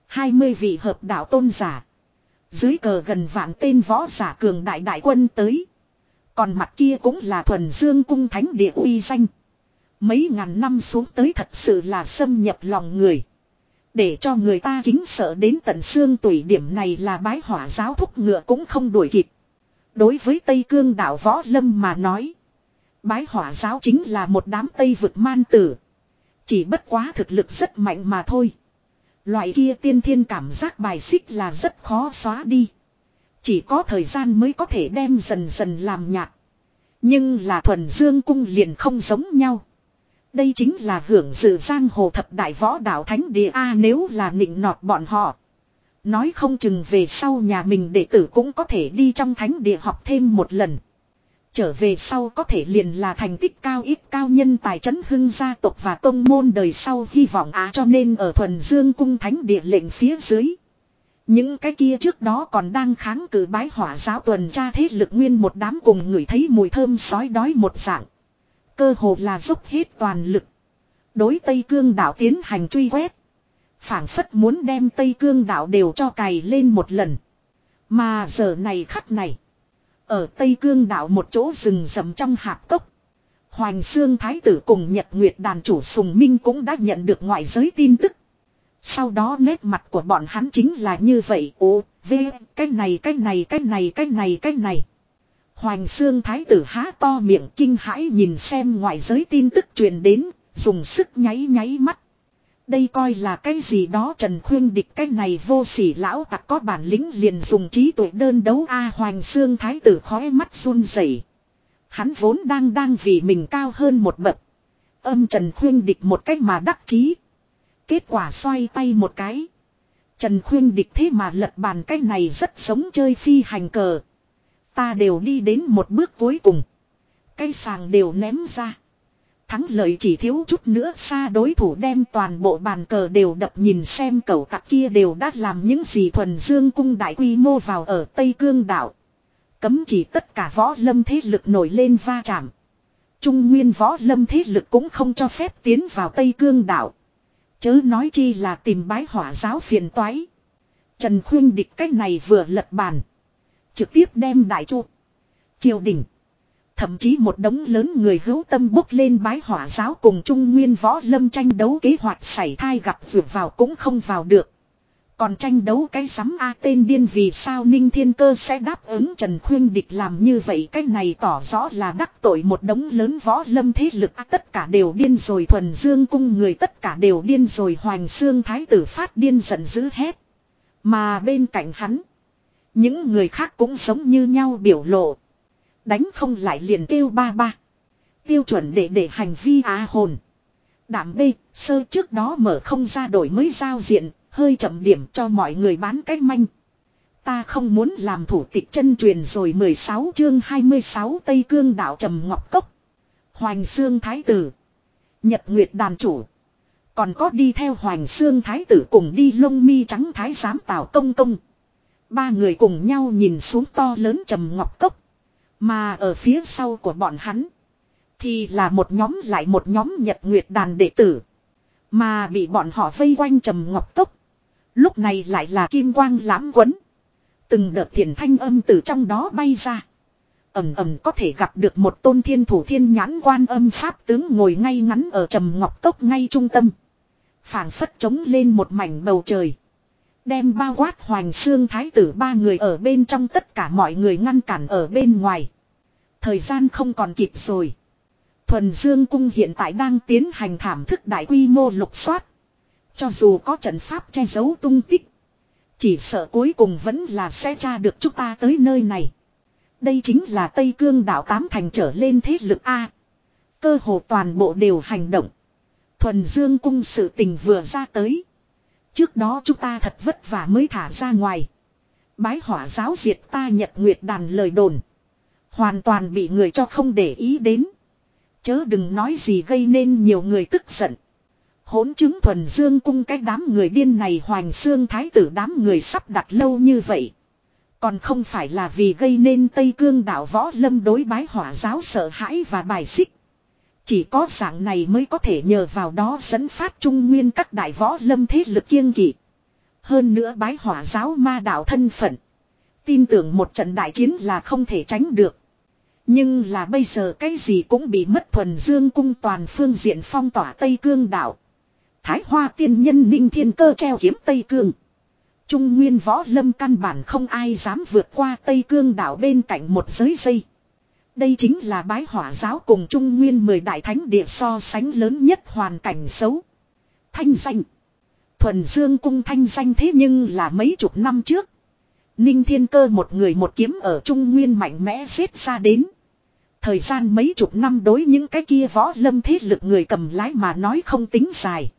20 vị hợp đạo tôn giả. Dưới cờ gần vạn tên võ giả cường đại đại quân tới. Còn mặt kia cũng là thuần dương cung thánh địa uy danh. Mấy ngàn năm xuống tới thật sự là xâm nhập lòng người. Để cho người ta kính sợ đến tận xương tủy điểm này là bái hỏa giáo thúc ngựa cũng không đuổi kịp. Đối với Tây Cương đạo Võ Lâm mà nói. Bái hỏa giáo chính là một đám Tây vực man tử. Chỉ bất quá thực lực rất mạnh mà thôi. Loại kia tiên thiên cảm giác bài xích là rất khó xóa đi. Chỉ có thời gian mới có thể đem dần dần làm nhạt. Nhưng là thuần dương cung liền không giống nhau. Đây chính là hưởng dự giang hồ thập đại võ đạo thánh địa A, nếu là nịnh nọt bọn họ. Nói không chừng về sau nhà mình đệ tử cũng có thể đi trong thánh địa học thêm một lần. Trở về sau có thể liền là thành tích cao ít cao nhân tài trấn hưng gia tộc và công môn đời sau hy vọng á cho nên ở thuần dương cung thánh địa lệnh phía dưới. Những cái kia trước đó còn đang kháng cự bái hỏa giáo tuần tra thế lực nguyên một đám cùng người thấy mùi thơm sói đói một dạng. Cơ hồ là dốc hết toàn lực. Đối Tây Cương đảo tiến hành truy quét. phảng phất muốn đem Tây Cương đảo đều cho cày lên một lần. Mà giờ này khắc này. Ở Tây Cương đảo một chỗ rừng rậm trong hạp cốc. Hoành Sương Thái tử cùng Nhật Nguyệt đàn chủ Sùng Minh cũng đã nhận được ngoại giới tin tức. Sau đó nét mặt của bọn hắn chính là như vậy. Ồ, v, cái này, cái này, cái này, cái này, cái này. Hoành Sương thái tử há to miệng kinh hãi nhìn xem ngoại giới tin tức truyền đến, dùng sức nháy nháy mắt. Đây coi là cái gì đó Trần Khuyên địch, cái này vô sỉ lão tặc có bản lĩnh liền dùng trí tuệ đơn đấu A Hoành xương thái tử khói mắt run rẩy. Hắn vốn đang đang vì mình cao hơn một bậc. Âm Trần Khuyên địch một cách mà đắc chí. Kết quả xoay tay một cái. Trần Khuyên địch thế mà lật bàn cái này rất sống chơi phi hành cờ. Ta đều đi đến một bước cuối cùng. Cây sàng đều ném ra. Thắng lợi chỉ thiếu chút nữa xa đối thủ đem toàn bộ bàn cờ đều đập nhìn xem cậu tặc kia đều đã làm những gì thuần dương cung đại quy mô vào ở Tây Cương đảo. Cấm chỉ tất cả võ lâm thế lực nổi lên va chạm. Trung nguyên võ lâm thế lực cũng không cho phép tiến vào Tây Cương đảo. Chớ nói chi là tìm bái hỏa giáo phiền toái. Trần Khuyên địch cách này vừa lật bàn. Trực tiếp đem đại chu. Triều đình. Thậm chí một đống lớn người hữu tâm bốc lên bái hỏa giáo cùng Trung Nguyên võ lâm tranh đấu kế hoạch xảy thai gặp vượt vào cũng không vào được. Còn tranh đấu cái sắm A tên điên vì sao Ninh Thiên Cơ sẽ đáp ứng Trần Khuyên Địch làm như vậy cái này tỏ rõ là đắc tội một đống lớn võ lâm thế lực A tất cả đều điên rồi thuần dương cung người tất cả đều điên rồi Hoành Xương Thái tử phát điên giận dữ hết. Mà bên cạnh hắn, những người khác cũng giống như nhau biểu lộ. Đánh không lại liền kêu ba ba. Tiêu chuẩn để để hành vi á hồn. Đảm B, sơ trước đó mở không ra đổi mới giao diện, hơi chậm điểm cho mọi người bán cách manh. Ta không muốn làm thủ tịch chân truyền rồi 16 chương 26 Tây Cương đảo Trầm Ngọc Cốc. Hoành Xương Thái Tử. Nhật Nguyệt Đàn Chủ. Còn có đi theo Hoành Xương Thái Tử cùng đi lông mi trắng Thái Giám Tào Công Công. Ba người cùng nhau nhìn xuống to lớn Trầm Ngọc Cốc. Mà ở phía sau của bọn hắn. Thì là một nhóm lại một nhóm Nhật Nguyệt Đàn đệ tử. Mà bị bọn họ vây quanh Trầm Ngọc tốc. Lúc này lại là kim quang lãm quấn. Từng đợt thiền thanh âm từ trong đó bay ra. Ẩm ẩm có thể gặp được một tôn thiên thủ thiên nhãn quan âm pháp tướng ngồi ngay ngắn ở trầm ngọc tốc ngay trung tâm. phảng phất trống lên một mảnh bầu trời. Đem bao quát hoành xương thái tử ba người ở bên trong tất cả mọi người ngăn cản ở bên ngoài. Thời gian không còn kịp rồi. Thuần Dương Cung hiện tại đang tiến hành thảm thức đại quy mô lục soát. Cho dù có trận pháp che giấu tung tích. Chỉ sợ cuối cùng vẫn là sẽ tra được chúng ta tới nơi này. Đây chính là Tây Cương đảo tám thành trở lên thế lực A. Cơ hồ toàn bộ đều hành động. Thuần Dương cung sự tình vừa ra tới. Trước đó chúng ta thật vất vả mới thả ra ngoài. Bái hỏa giáo diệt ta nhật nguyệt đàn lời đồn. Hoàn toàn bị người cho không để ý đến. Chớ đừng nói gì gây nên nhiều người tức giận. Hỗn chứng thuần dương cung cái đám người điên này hoành xương thái tử đám người sắp đặt lâu như vậy. Còn không phải là vì gây nên Tây Cương đạo võ lâm đối bái hỏa giáo sợ hãi và bài xích. Chỉ có dạng này mới có thể nhờ vào đó dẫn phát trung nguyên các đại võ lâm thế lực kiêng kỵ. Hơn nữa bái hỏa giáo ma đạo thân phận. Tin tưởng một trận đại chiến là không thể tránh được. Nhưng là bây giờ cái gì cũng bị mất thuần dương cung toàn phương diện phong tỏa Tây Cương đảo. Thái Hoa tiên nhân ninh thiên cơ treo kiếm Tây Cương. Trung nguyên võ lâm căn bản không ai dám vượt qua Tây Cương đảo bên cạnh một giới dây. Đây chính là bái hỏa giáo cùng Trung nguyên mười đại thánh địa so sánh lớn nhất hoàn cảnh xấu. Thanh danh. Thuần Dương cung thanh danh thế nhưng là mấy chục năm trước. Ninh Thiên Cơ một người một kiếm ở Trung Nguyên mạnh mẽ xếp ra đến. Thời gian mấy chục năm đối những cái kia võ lâm thế lực người cầm lái mà nói không tính dài.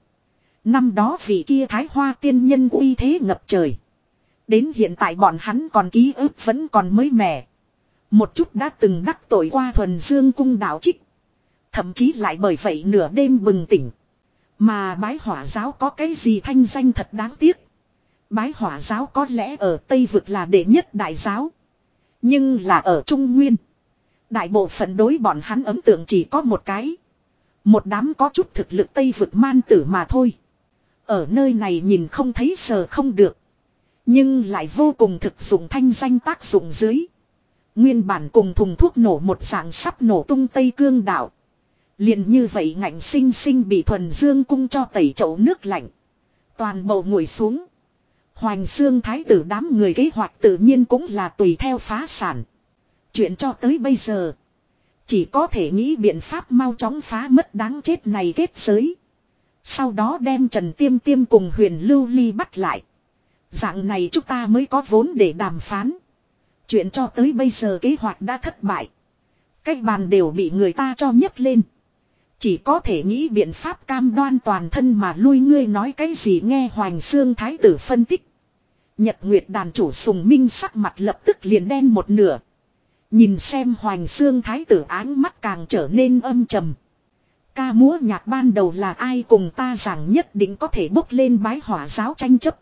Năm đó vị kia thái hoa tiên nhân uy thế ngập trời. Đến hiện tại bọn hắn còn ký ức vẫn còn mới mẻ. Một chút đã từng đắc tội qua thuần dương cung đạo trích. Thậm chí lại bởi vậy nửa đêm bừng tỉnh. Mà bái hỏa giáo có cái gì thanh danh thật đáng tiếc. Bái hỏa giáo có lẽ ở Tây Vực là đệ nhất đại giáo. Nhưng là ở Trung Nguyên. Đại bộ phận đối bọn hắn ấn tượng chỉ có một cái. Một đám có chút thực lực Tây Vực man tử mà thôi. Ở nơi này nhìn không thấy sờ không được. Nhưng lại vô cùng thực dụng thanh danh tác dụng dưới. Nguyên bản cùng thùng thuốc nổ một dạng sắp nổ tung Tây Cương đảo. liền như vậy ngạnh sinh sinh bị thuần dương cung cho tẩy chậu nước lạnh. Toàn bộ ngồi xuống. Hoành xương thái tử đám người kế hoạch tự nhiên cũng là tùy theo phá sản. Chuyện cho tới bây giờ. Chỉ có thể nghĩ biện pháp mau chóng phá mất đáng chết này kết giới. Sau đó đem Trần Tiêm Tiêm cùng huyền Lưu Ly bắt lại. Dạng này chúng ta mới có vốn để đàm phán. Chuyện cho tới bây giờ kế hoạch đã thất bại. Cách bàn đều bị người ta cho nhấc lên. Chỉ có thể nghĩ biện pháp cam đoan toàn thân mà lui ngươi nói cái gì nghe Hoành Sương Thái tử phân tích. Nhật Nguyệt đàn chủ sùng minh sắc mặt lập tức liền đen một nửa. Nhìn xem Hoành Sương Thái tử áng mắt càng trở nên âm trầm. Ca múa nhạc ban đầu là ai cùng ta rằng nhất định có thể bốc lên bái hỏa giáo tranh chấp.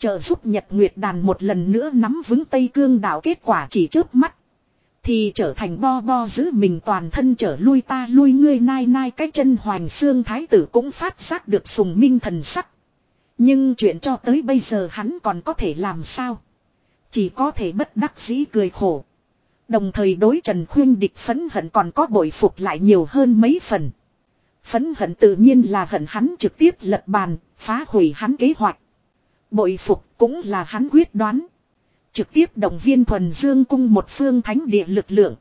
Trợ giúp Nhật Nguyệt đàn một lần nữa nắm vững Tây Cương đảo kết quả chỉ trước mắt. Thì trở thành bo bo giữ mình toàn thân trở lui ta lui ngươi nai nai cái chân hoành xương thái tử cũng phát giác được sùng minh thần sắc. Nhưng chuyện cho tới bây giờ hắn còn có thể làm sao? Chỉ có thể bất đắc dĩ cười khổ. Đồng thời đối Trần Khuyên địch phấn hận còn có bội phục lại nhiều hơn mấy phần. Phấn hận tự nhiên là hận hắn trực tiếp lật bàn, phá hủy hắn kế hoạch. Bội phục cũng là hắn quyết đoán. Trực tiếp động viên thuần dương cung một phương thánh địa lực lượng.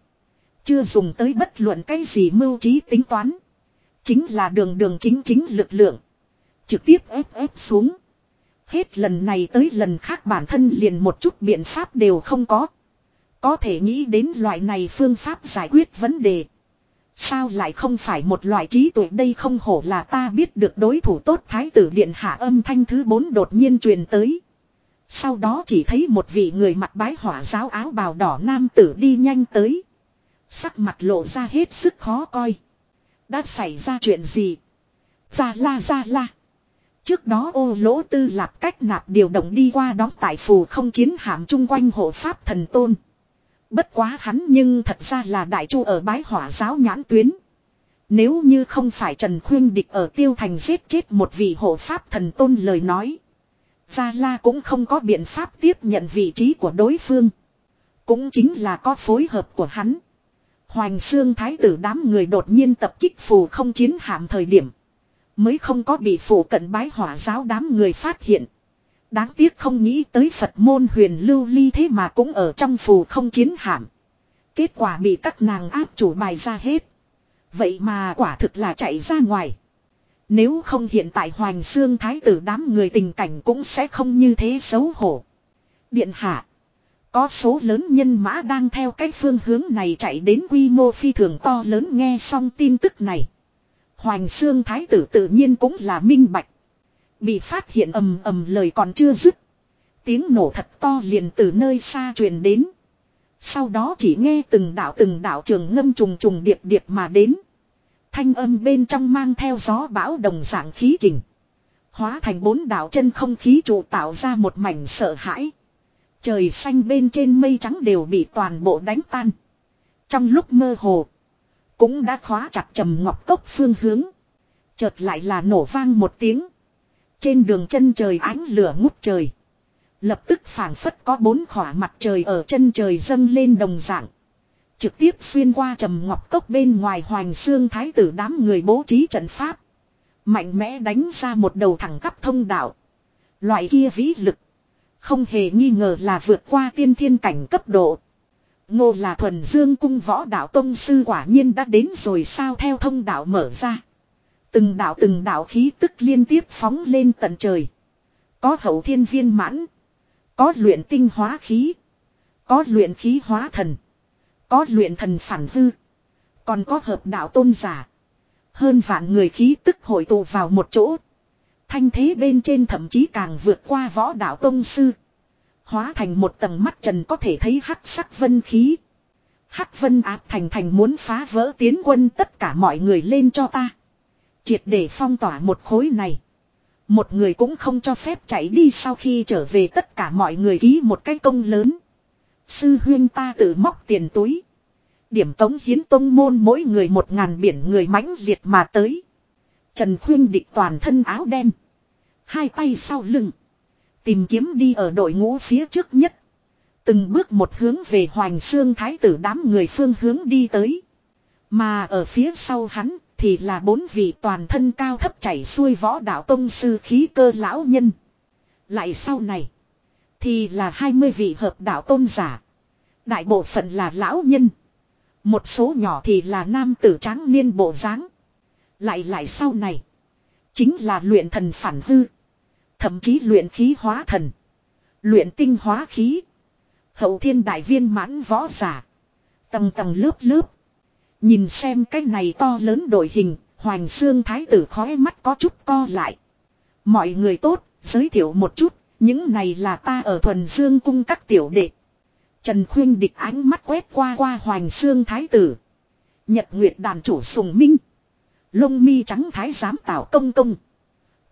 Chưa dùng tới bất luận cái gì mưu trí tính toán. Chính là đường đường chính chính lực lượng. Trực tiếp ép ép xuống. Hết lần này tới lần khác bản thân liền một chút biện pháp đều không có. Có thể nghĩ đến loại này phương pháp giải quyết vấn đề. Sao lại không phải một loại trí tuệ đây không hổ là ta biết được đối thủ tốt thái tử điện hạ âm thanh thứ bốn đột nhiên truyền tới. Sau đó chỉ thấy một vị người mặt bái hỏa giáo áo bào đỏ nam tử đi nhanh tới. Sắc mặt lộ ra hết sức khó coi. Đã xảy ra chuyện gì? Ra la ra la. Trước đó ô lỗ tư lạp cách nạp điều động đi qua đóng tại phù không chiến hạm chung quanh hộ pháp thần tôn. Bất quá hắn nhưng thật ra là đại chu ở bái hỏa giáo nhãn tuyến. Nếu như không phải Trần Khuyên Địch ở Tiêu Thành giết chết một vị hộ pháp thần tôn lời nói. Gia La cũng không có biện pháp tiếp nhận vị trí của đối phương. Cũng chính là có phối hợp của hắn. Hoành xương thái tử đám người đột nhiên tập kích phù không chiến hạm thời điểm. Mới không có bị phủ cận bái hỏa giáo đám người phát hiện. Đáng tiếc không nghĩ tới Phật môn huyền lưu ly thế mà cũng ở trong phù không chiến hạm. Kết quả bị các nàng áp chủ bài ra hết. Vậy mà quả thực là chạy ra ngoài. Nếu không hiện tại Hoành Xương Thái tử đám người tình cảnh cũng sẽ không như thế xấu hổ. Điện hạ. có số lớn nhân mã đang theo cách phương hướng này chạy đến quy mô phi thường to lớn nghe xong tin tức này. Hoành xương thái tử tự nhiên cũng là minh bạch. Bị phát hiện ầm ầm lời còn chưa dứt. Tiếng nổ thật to liền từ nơi xa truyền đến. Sau đó chỉ nghe từng đạo từng đạo trường ngâm trùng trùng điệp điệp mà đến. Thanh âm bên trong mang theo gió bão đồng dạng khí kình. Hóa thành bốn đạo chân không khí trụ tạo ra một mảnh sợ hãi. Trời xanh bên trên mây trắng đều bị toàn bộ đánh tan. Trong lúc mơ hồ. Cũng đã khóa chặt trầm ngọc cốc phương hướng. Chợt lại là nổ vang một tiếng. Trên đường chân trời ánh lửa ngút trời. Lập tức phảng phất có bốn khỏa mặt trời ở chân trời dâng lên đồng dạng. Trực tiếp xuyên qua trầm ngọc cốc bên ngoài hoành xương thái tử đám người bố trí trận pháp. Mạnh mẽ đánh ra một đầu thẳng cấp thông đạo. Loại kia vĩ lực. Không hề nghi ngờ là vượt qua tiên thiên cảnh cấp độ. Ngô là thuần dương cung võ đạo tông sư quả nhiên đã đến rồi sao theo thông đạo mở ra. Từng đạo từng đạo khí tức liên tiếp phóng lên tận trời. Có hậu thiên viên mãn. Có luyện tinh hóa khí. Có luyện khí hóa thần. Có luyện thần phản hư. Còn có hợp đạo tôn giả. Hơn vạn người khí tức hội tụ vào một chỗ. Thanh thế bên trên thậm chí càng vượt qua võ đạo tôn sư. Hóa thành một tầng mắt trần có thể thấy hắc sắc vân khí. Hắc vân áp thành thành muốn phá vỡ tiến quân tất cả mọi người lên cho ta. Triệt để phong tỏa một khối này. Một người cũng không cho phép chạy đi sau khi trở về tất cả mọi người ký một cái công lớn. Sư huyên ta tự móc tiền túi. Điểm tống hiến tông môn mỗi người một ngàn biển người mãnh liệt mà tới. Trần Khuyên địch toàn thân áo đen. Hai tay sau lưng. Tìm kiếm đi ở đội ngũ phía trước nhất. Từng bước một hướng về Hoành Xương Thái tử đám người phương hướng đi tới. Mà ở phía sau hắn thì là bốn vị toàn thân cao thấp chảy xuôi võ đạo tông sư khí cơ lão nhân. Lại sau này. Thì là 20 vị hợp đạo tôn giả. Đại bộ phận là lão nhân. Một số nhỏ thì là nam tử tráng niên bộ dáng. Lại lại sau này. Chính là luyện thần phản hư. Thậm chí luyện khí hóa thần. Luyện tinh hóa khí. Hậu thiên đại viên mãn võ giả. Tầng tầng lớp lớp. Nhìn xem cái này to lớn đội hình, Hoành Xương Thái tử khói mắt có chút co lại. Mọi người tốt, giới thiệu một chút, những này là ta ở thuần dương cung các tiểu đệ. Trần Khuyên địch ánh mắt quét qua qua Hoành Xương Thái tử. Nhật Nguyệt đàn chủ sùng minh. Lông mi trắng thái giám tạo công công.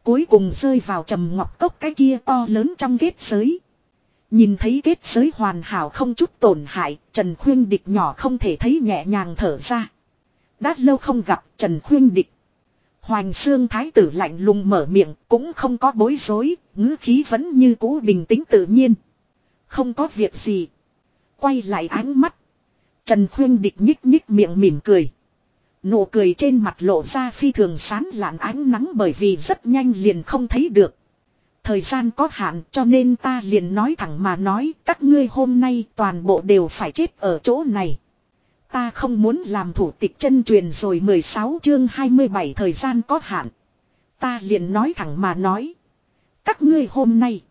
Cuối cùng rơi vào trầm ngọc cốc cái kia to lớn trong kết giới. Nhìn thấy kết giới hoàn hảo không chút tổn hại, Trần Khuyên Địch nhỏ không thể thấy nhẹ nhàng thở ra. Đã lâu không gặp Trần Khuyên Địch. Hoành xương thái tử lạnh lùng mở miệng cũng không có bối rối, ngữ khí vẫn như cũ bình tĩnh tự nhiên. Không có việc gì. Quay lại ánh mắt. Trần Khuyên Địch nhích nhích miệng mỉm cười. Nụ cười trên mặt lộ ra phi thường sán lạn ánh nắng bởi vì rất nhanh liền không thấy được. Thời gian có hạn cho nên ta liền nói thẳng mà nói, các ngươi hôm nay toàn bộ đều phải chết ở chỗ này. Ta không muốn làm thủ tịch chân truyền rồi 16 chương 27 thời gian có hạn. Ta liền nói thẳng mà nói. Các ngươi hôm nay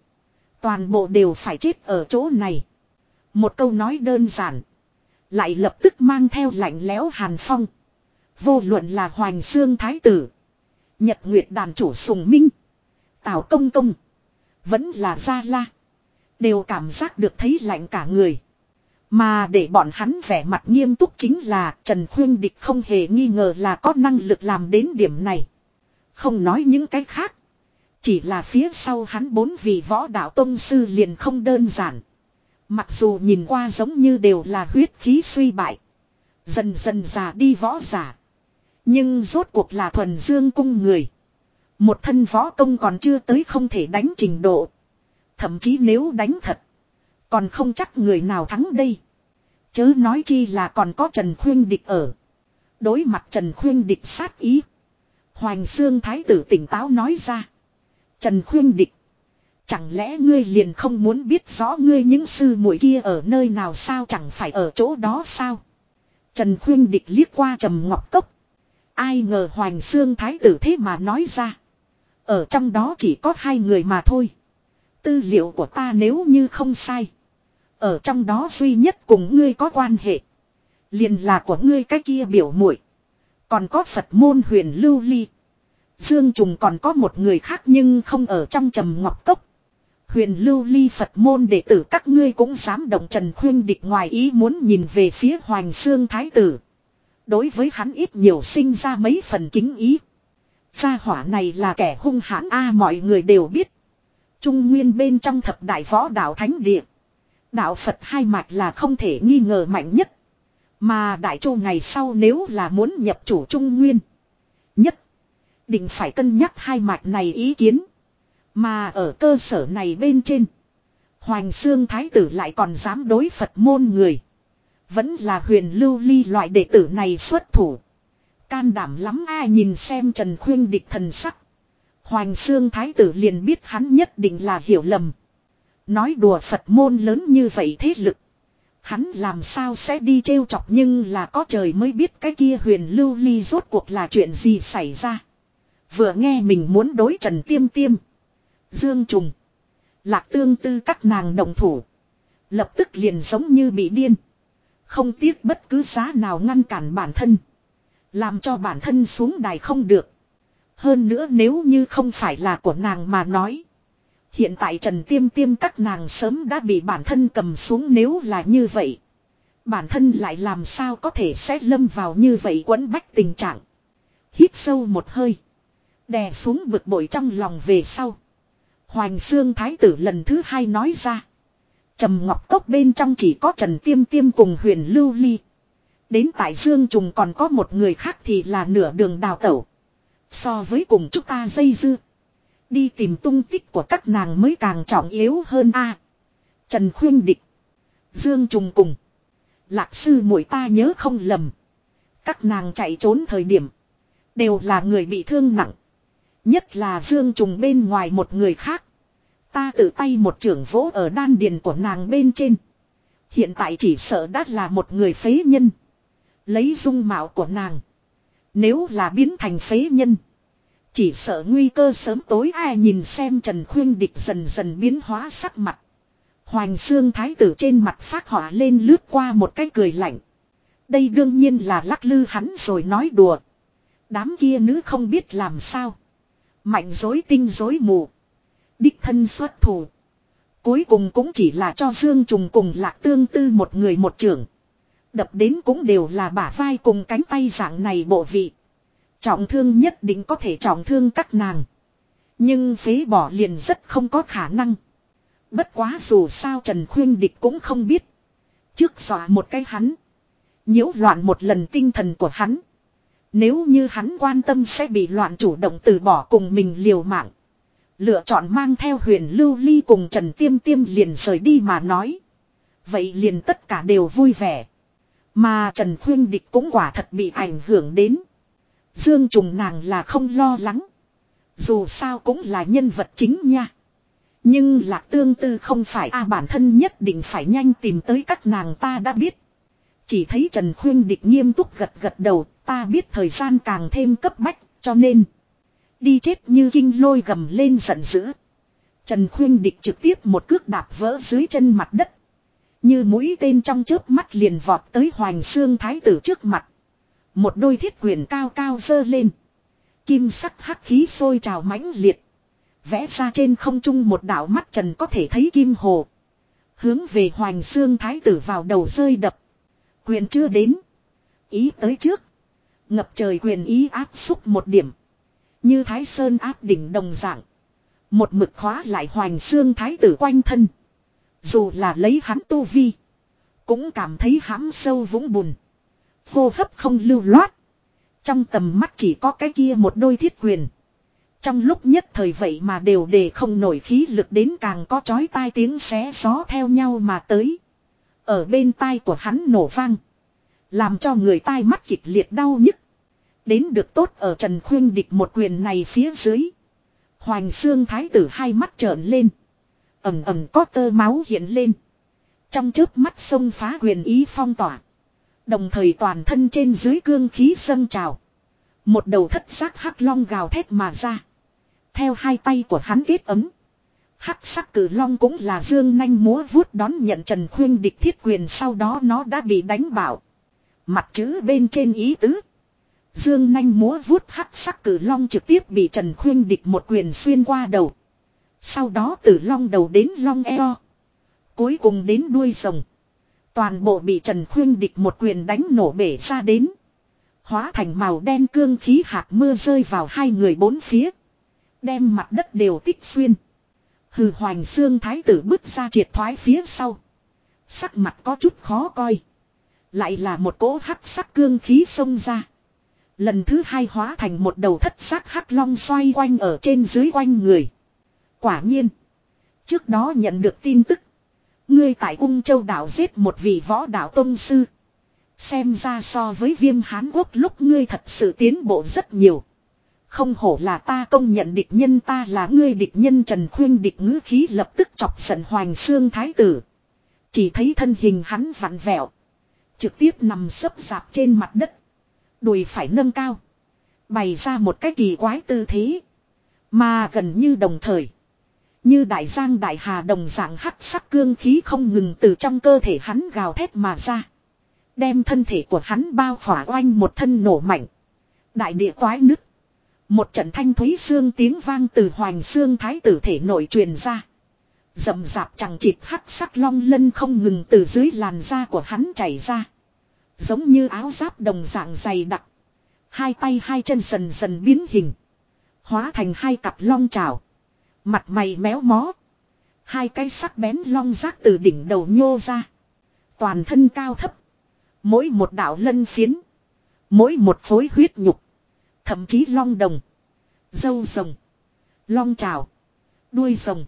toàn bộ đều phải chết ở chỗ này. Một câu nói đơn giản. Lại lập tức mang theo lạnh lẽo hàn phong. Vô luận là Hoành Xương Thái Tử. Nhật Nguyệt Đàn Chủ Sùng Minh. Tào Công Công. Vẫn là Gia La. Đều cảm giác được thấy lạnh cả người. Mà để bọn hắn vẻ mặt nghiêm túc chính là Trần Khuyên Địch không hề nghi ngờ là có năng lực làm đến điểm này. Không nói những cái khác. Chỉ là phía sau hắn bốn vị võ đạo tông sư liền không đơn giản. Mặc dù nhìn qua giống như đều là huyết khí suy bại. Dần dần già đi võ giả. Nhưng rốt cuộc là thuần dương cung người. Một thân võ công còn chưa tới không thể đánh trình độ. Thậm chí nếu đánh thật. Còn không chắc người nào thắng đây. Chớ nói chi là còn có Trần Khuyên Địch ở. Đối mặt Trần Khuyên Địch sát ý. Hoành Sương Thái tử tỉnh táo nói ra. Trần Khuyên Địch. Chẳng lẽ ngươi liền không muốn biết rõ ngươi những sư muội kia ở nơi nào sao, chẳng phải ở chỗ đó sao? Trần Khuyên Địch liếc qua Trầm Ngọc Cốc. Ai ngờ Hoành Sương Thái tử thế mà nói ra. Ở trong đó chỉ có hai người mà thôi. Tư liệu của ta nếu như không sai. Ở trong đó duy nhất cùng ngươi có quan hệ. Liền là của ngươi cái kia biểu muội Còn có Phật môn huyền lưu ly. Dương Trùng còn có một người khác nhưng không ở trong trầm ngọc cốc. Huyền lưu ly Phật môn đệ tử các ngươi cũng dám động Trần Khuyên địch ngoài ý muốn nhìn về phía Hoàng Sương Thái Tử. Đối với hắn ít nhiều sinh ra mấy phần kính ý. Gia hỏa này là kẻ hung hãn a, mọi người đều biết. Trung nguyên bên trong thập đại võ đạo thánh địa. Đạo Phật hai mạch là không thể nghi ngờ mạnh nhất. Mà đại chu ngày sau nếu là muốn nhập chủ Trung Nguyên. Nhất. Định phải cân nhắc hai mạch này ý kiến. Mà ở cơ sở này bên trên. Hoành xương Thái tử lại còn dám đối Phật môn người. Vẫn là huyền lưu ly loại đệ tử này xuất thủ. Can đảm lắm ai nhìn xem Trần Khuyên địch thần sắc. Hoành xương Thái tử liền biết hắn nhất định là hiểu lầm. Nói đùa Phật môn lớn như vậy thế lực. Hắn làm sao sẽ đi trêu chọc nhưng là có trời mới biết cái kia huyền lưu ly rốt cuộc là chuyện gì xảy ra. Vừa nghe mình muốn đối trần tiêm tiêm. Dương trùng. Lạc tương tư các nàng đồng thủ. Lập tức liền giống như bị điên. Không tiếc bất cứ giá nào ngăn cản bản thân. Làm cho bản thân xuống đài không được. Hơn nữa nếu như không phải là của nàng mà nói. Hiện tại Trần Tiêm Tiêm các nàng sớm đã bị bản thân cầm xuống nếu là như vậy. Bản thân lại làm sao có thể xét lâm vào như vậy quấn bách tình trạng. Hít sâu một hơi. Đè xuống bực bội trong lòng về sau. Hoành xương thái tử lần thứ hai nói ra. Trầm ngọc cốc bên trong chỉ có Trần Tiêm Tiêm cùng huyền lưu ly. Đến tại Dương Trùng còn có một người khác thì là nửa đường đào tẩu. So với cùng chúng ta dây dưa. Đi tìm tung tích của các nàng mới càng trọng yếu hơn a. Trần Khuyên Địch. Dương Trùng cùng. Lạc sư muội ta nhớ không lầm. Các nàng chạy trốn thời điểm. Đều là người bị thương nặng. Nhất là Dương Trùng bên ngoài một người khác. Ta tự tay một trưởng vỗ ở đan điền của nàng bên trên. Hiện tại chỉ sợ đã là một người phế nhân. Lấy dung mạo của nàng. Nếu là biến thành phế nhân. Chỉ sợ nguy cơ sớm tối ai nhìn xem Trần Khuyên Địch dần dần biến hóa sắc mặt. Hoành xương thái tử trên mặt phát hỏa lên lướt qua một cái cười lạnh. Đây đương nhiên là lắc lư hắn rồi nói đùa. Đám kia nữ không biết làm sao. Mạnh dối tinh dối mù. Đích thân xuất thủ. Cuối cùng cũng chỉ là cho Dương Trùng cùng lạc tương tư một người một trưởng. Đập đến cũng đều là bả vai cùng cánh tay dạng này bộ vị. Trọng thương nhất định có thể trọng thương các nàng. Nhưng phế bỏ liền rất không có khả năng. Bất quá dù sao Trần Khuyên Địch cũng không biết. Trước dọa một cái hắn. nhiễu loạn một lần tinh thần của hắn. Nếu như hắn quan tâm sẽ bị loạn chủ động từ bỏ cùng mình liều mạng. Lựa chọn mang theo huyền lưu ly cùng Trần Tiêm Tiêm liền rời đi mà nói. Vậy liền tất cả đều vui vẻ. Mà Trần Khuyên Địch cũng quả thật bị ảnh hưởng đến. Dương Trùng nàng là không lo lắng. Dù sao cũng là nhân vật chính nha. Nhưng lạc tương tư không phải a, bản thân nhất định phải nhanh tìm tới các nàng ta đã biết. Chỉ thấy Trần Khuyên Địch nghiêm túc gật gật đầu, ta biết thời gian càng thêm cấp bách, cho nên. Đi chết như kinh lôi gầm lên giận dữ. Trần Khuyên Địch trực tiếp một cước đạp vỡ dưới chân mặt đất. Như mũi tên trong chớp mắt liền vọt tới Hoành Xương Thái tử trước mặt. Một đôi thiết quyền cao cao dơ lên. Kim sắc hắc khí sôi trào mãnh liệt. Vẽ ra trên không trung một đảo mắt trần có thể thấy kim hồ. Hướng về Hoành Xương Thái tử vào đầu rơi đập. Quyền chưa đến. Ý tới trước. Ngập trời quyền ý áp xúc một điểm. Như Thái Sơn áp đỉnh đồng dạng. Một mực khóa lại Hoành Xương Thái tử quanh thân. Dù là lấy hắn tu vi. Cũng cảm thấy hãm sâu vũng bùn. Hô hấp không lưu loát. Trong tầm mắt chỉ có cái kia một đôi thiết quyền. Trong lúc nhất thời vậy mà đều để không nổi khí lực đến càng có chói tai tiếng xé gió theo nhau mà tới. Ở bên tai của hắn nổ vang. Làm cho người tai mắt kịch liệt đau nhức. Đến được tốt ở Trần Khuyên địch một quyền này phía dưới. Hoành xương thái tử hai mắt trợn lên ầm ầm có tơ máu hiện lên. Trong chớp mắt sông phá quyền ý phong tỏa. Đồng thời toàn thân trên dưới cương khí dâng trào. Một đầu thất xác hắc long gào thét mà ra. Theo hai tay của hắn kết ấm. Hắc sắc cử long cũng là dương nanh múa vuốt đón nhận Trần Khuyên địch thiết quyền sau đó nó đã bị đánh bảo. Mặt chữ bên trên ý tứ. Dương nanh múa vuốt hắc sắc cử long trực tiếp bị Trần Khuyên địch một quyền xuyên qua đầu. Sau đó từ long đầu đến long eo. Cuối cùng đến đuôi rồng. Toàn bộ bị Trần Khuyên địch một quyền đánh nổ bể ra đến. Hóa thành màu đen cương khí hạt mưa rơi vào hai người bốn phía. Đem mặt đất đều tích xuyên. Hừ hoành xương thái tử bước ra triệt thoái phía sau. Sắc mặt có chút khó coi. Lại là một cỗ hắc sắc cương khí xông ra. Lần thứ hai hóa thành một đầu thất sắc hắc long xoay quanh ở trên dưới quanh người. Quả nhiên. Trước đó nhận được tin tức. Ngươi tại ung châu đảo giết một vị võ đạo tông sư. Xem ra so với viêm hán quốc lúc ngươi thật sự tiến bộ rất nhiều. Không hổ là ta công nhận địch nhân ta là ngươi địch nhân Trần Khuyên địch ngữ khí lập tức chọc giận Hoàng Sương Thái Tử. Chỉ thấy thân hình hắn vặn vẹo. Trực tiếp nằm sấp dạp trên mặt đất. Đùi phải nâng cao. Bày ra một cái kỳ quái tư thế. Mà gần như đồng thời. Như đại giang đại hà đồng dạng hắc sắc cương khí không ngừng từ trong cơ thể hắn gào thét mà ra. Đem thân thể của hắn bao khỏa oanh một thân nổ mạnh. Đại địa toái nứt. Một trận thanh thúy xương tiếng vang từ hoành xương thái tử thể nội truyền ra. Dầm dạp chẳng chịt hắc sắc long lân không ngừng từ dưới làn da của hắn chảy ra. Giống như áo giáp đồng dạng dày đặc. Hai tay hai chân dần dần biến hình. Hóa thành hai cặp long trào. Mặt mày méo mó. Hai cái sắc bén long rác từ đỉnh đầu nhô ra. Toàn thân cao thấp. Mỗi một đạo lân phiến. Mỗi một phối huyết nhục. Thậm chí long đồng. Dâu rồng. Long trào. Đuôi rồng.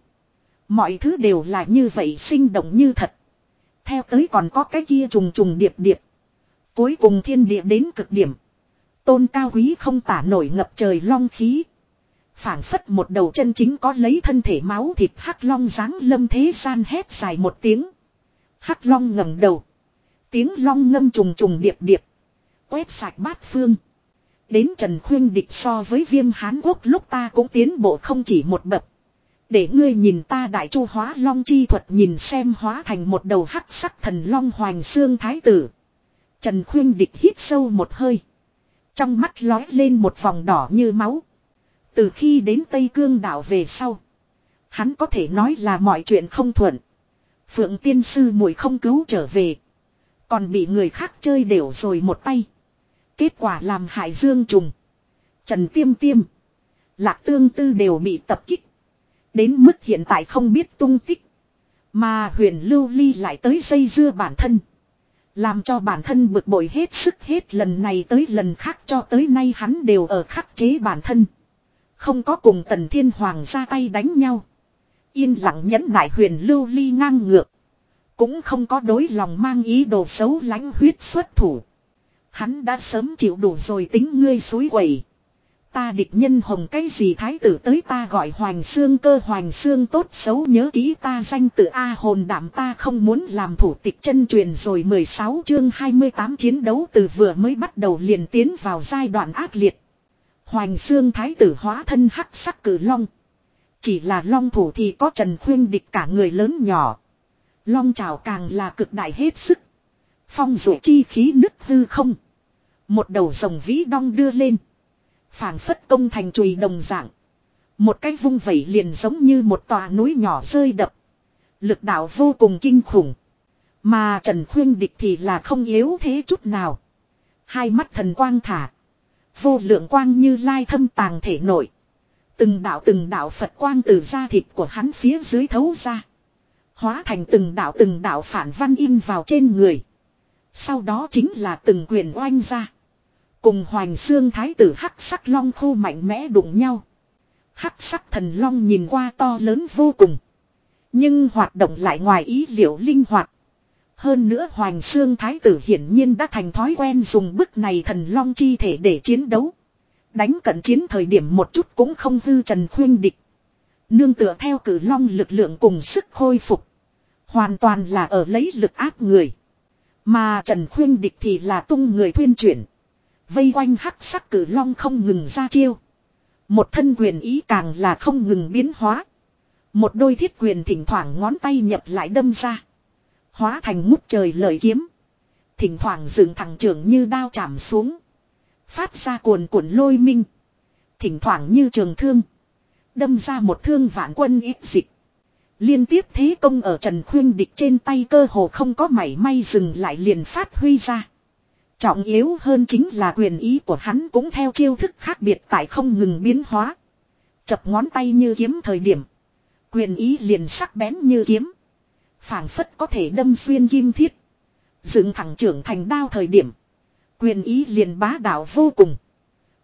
Mọi thứ đều là như vậy sinh động như thật. Theo tới còn có cái kia trùng trùng điệp điệp. Cuối cùng thiên địa đến cực điểm. Tôn cao quý không tả nổi ngập trời long khí phảng phất một đầu chân chính có lấy thân thể máu thịt hắc long dáng lâm thế gian hét dài một tiếng. Hắc long ngẩng đầu. Tiếng long ngâm trùng trùng điệp điệp. Quét sạch bát phương. Đến trần khuyên địch so với viêm hán quốc lúc ta cũng tiến bộ không chỉ một bậc. Để ngươi nhìn ta đại chu hóa long chi thuật nhìn xem hóa thành một đầu hắc sắc thần long hoành xương thái tử. Trần khuyên địch hít sâu một hơi. Trong mắt lói lên một vòng đỏ như máu từ khi đến Tây Cương đảo về sau. Hắn có thể nói là mọi chuyện không thuận. Phượng tiên sư muội không cứu trở về. Còn bị người khác chơi đều rồi một tay. Kết quả làm hại dương trùng. Trần tiêm tiêm. Lạc tương tư đều bị tập kích. Đến mức hiện tại không biết tung tích. Mà huyền lưu ly lại tới dây dưa bản thân. Làm cho bản thân bực bội hết sức hết lần này tới lần khác cho tới nay hắn đều ở khắc chế bản thân. Không có cùng tần thiên hoàng ra tay đánh nhau. Yên lặng nhẫn nại huyền lưu ly ngang ngược. Cũng không có đối lòng mang ý đồ xấu lãnh huyết xuất thủ. Hắn đã sớm chịu đủ rồi tính ngươi suối quẩy. Ta địch nhân hồng cái gì thái tử tới ta gọi hoàng xương cơ hoàng xương tốt xấu nhớ ký ta danh tự A hồn đảm ta không muốn làm thủ tịch chân truyền rồi 16 chương 28 chiến đấu từ vừa mới bắt đầu liền tiến vào giai đoạn ác liệt. Hoành xương thái tử hóa thân hắc sắc cử long. Chỉ là long thủ thì có trần khuyên địch cả người lớn nhỏ. Long trào càng là cực đại hết sức. Phong dụ chi khí nứt hư không. Một đầu rồng vĩ đong đưa lên. phảng phất công thành chùy đồng dạng. Một cái vung vẩy liền giống như một tòa núi nhỏ rơi đập. Lực đạo vô cùng kinh khủng. Mà Trần Khuyên Địch thì là không yếu thế chút nào. Hai mắt thần quang thả. Vô lượng quang như lai thâm tàng thể nội. Từng đạo từng đạo Phật quang từ da thịt của hắn phía dưới thấu ra. Hóa thành từng đạo từng đạo phản văn in vào trên người. Sau đó chính là từng quyền oanh ra. Cùng hoành xương thái tử hắc sắc long khu mạnh mẽ đụng nhau. Hắc sắc thần long nhìn qua to lớn vô cùng. Nhưng hoạt động lại ngoài ý liệu linh hoạt. Hơn nữa Hoàng Sương Thái tử hiển nhiên đã thành thói quen dùng bức này thần long chi thể để chiến đấu. Đánh cận chiến thời điểm một chút cũng không hư trần khuyên địch. Nương tựa theo cử long lực lượng cùng sức khôi phục. Hoàn toàn là ở lấy lực áp người. Mà Trần Khuyên Địch thì là tung người thuyên chuyển. Vây quanh hắc sắc cử long không ngừng ra chiêu. Một thân quyền ý càng là không ngừng biến hóa. Một đôi thiết quyền thỉnh thoảng ngón tay nhập lại đâm ra. Hóa thành ngút trời lợi kiếm. Thỉnh thoảng dựng thẳng trường như đao chạm xuống. Phát ra cuồn cuộn lôi minh. Thỉnh thoảng như trường thương. Đâm ra một thương vạn quân ít dịch. Liên tiếp thế công ở Trần Khuyên Địch trên tay cơ hồ không có mảy may dừng lại liền phát huy ra. Trọng yếu hơn chính là quyền ý của hắn cũng theo chiêu thức khác biệt tại không ngừng biến hóa. Chập ngón tay như kiếm thời điểm. Quyền ý liền sắc bén như kiếm phảng phất có thể đâm xuyên kim thiết. Dựng thẳng trưởng thành đao thời điểm. Quyền ý liền bá đạo vô cùng.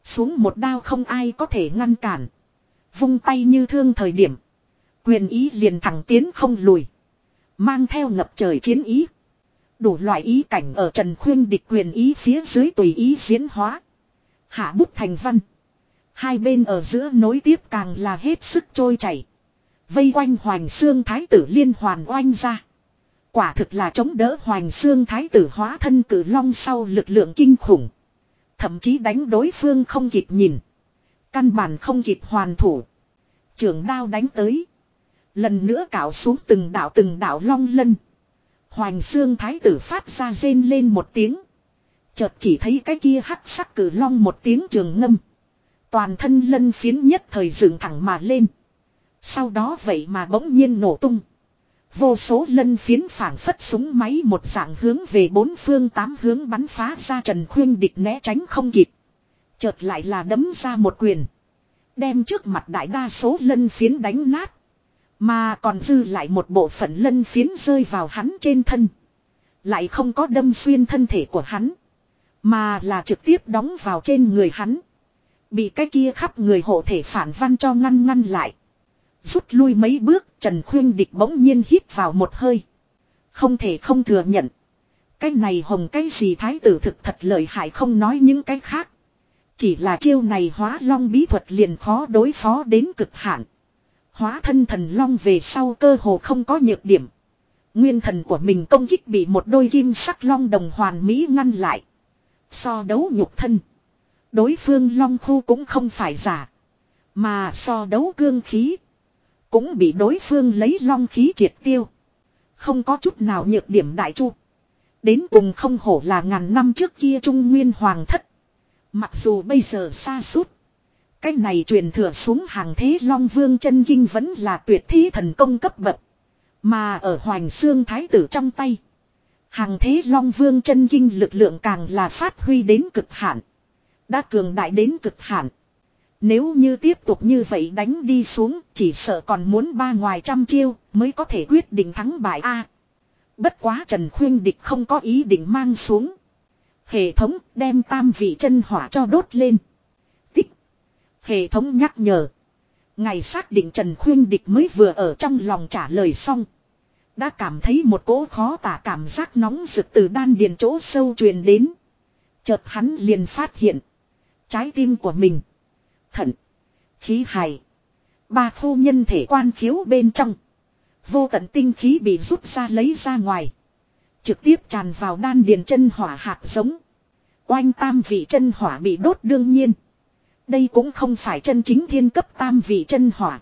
Xuống một đao không ai có thể ngăn cản. Vung tay như thương thời điểm. Quyền ý liền thẳng tiến không lùi. Mang theo ngập trời chiến ý. Đủ loại ý cảnh ở Trần Khuyên địch quyền ý phía dưới tùy ý diễn hóa. Hạ bút thành văn. Hai bên ở giữa nối tiếp càng là hết sức trôi chảy. Vây quanh Hoành Xương Thái tử liên hoàn oanh ra. Quả thực là chống đỡ Hoành Xương Thái tử hóa thân cử long sau lực lượng kinh khủng. Thậm chí đánh đối phương không kịp nhìn. Căn bản không kịp hoàn thủ. Trường đao đánh tới. Lần nữa cạo xuống từng đạo từng đạo long lân. Hoành xương thái tử phát ra rên lên một tiếng. Chợt chỉ thấy cái kia hắc sắc cử long một tiếng trường ngâm. Toàn thân lân phiến nhất thời dựng thẳng mà lên. Sau đó vậy mà bỗng nhiên nổ tung. Vô số lân phiến phảng phất súng máy một dạng hướng về bốn phương tám hướng bắn phá ra Trần Khuyên địch né tránh không kịp. Chợt lại là đấm ra một quyền. Đem trước mặt đại đa số lân phiến đánh nát. Mà còn dư lại một bộ phận lân phiến rơi vào hắn trên thân. Lại không có đâm xuyên thân thể của hắn. Mà là trực tiếp đóng vào trên người hắn. Bị cái kia khắp người hộ thể phản văn cho ngăn ngăn lại. Rút lui mấy bước, Trần Khuyên Địch bỗng nhiên hít vào một hơi. Không thể không thừa nhận. Cái này hồng cái gì thái tử thực thật lợi hại không nói những cái khác. Chỉ là chiêu này hóa long bí thuật liền khó đối phó đến cực hạn. Hóa thân thần long về sau cơ hồ không có nhược điểm. Nguyên thần của mình công kích bị một đôi kim sắc long đồng hoàn mỹ ngăn lại. So đấu nhục thân. Đối phương long khu cũng không phải giả. Mà so đấu cương khí. Cũng bị đối phương lấy long khí triệt tiêu. Không có chút nào nhược điểm đại chu. Đến cùng không hổ là ngàn năm trước kia trung nguyên hoàng thất. Mặc dù bây giờ xa suốt. Cái này truyền thừa xuống hàng thế Long Vương chân kinh vẫn là tuyệt thế thần công cấp bậc. Mà ở Hoành Xương Thái tử trong tay. Hàng thế Long Vương chân kinh lực lượng càng là phát huy đến cực hạn. Đã cường đại đến cực hạn. Nếu như tiếp tục như vậy đánh đi xuống, chỉ sợ còn muốn ba ngoài trăm chiêu mới có thể quyết định thắng bại A. Bất quá Trần Khuyên Địch không có ý định mang xuống. Hệ thống đem tam vị chân hỏa cho đốt lên. Tích. Hệ thống nhắc nhở. Ngày xác định Trần Khuyên Địch mới vừa ở trong lòng trả lời xong. Đã cảm thấy một cỗ khó tả cảm giác nóng rực từ đan điền chỗ sâu truyền đến. Chợt hắn liền phát hiện. Trái tim của mình. Thận. Khí hài. Ba khu nhân thể quan khiếu bên trong. Vô tận tinh khí bị rút ra lấy ra ngoài. Trực tiếp tràn vào đan điền chân hỏa hạt giống. Oanh tam vị chân hỏa bị đốt đương nhiên. Đây cũng không phải chân chính thiên cấp tam vị chân hỏa.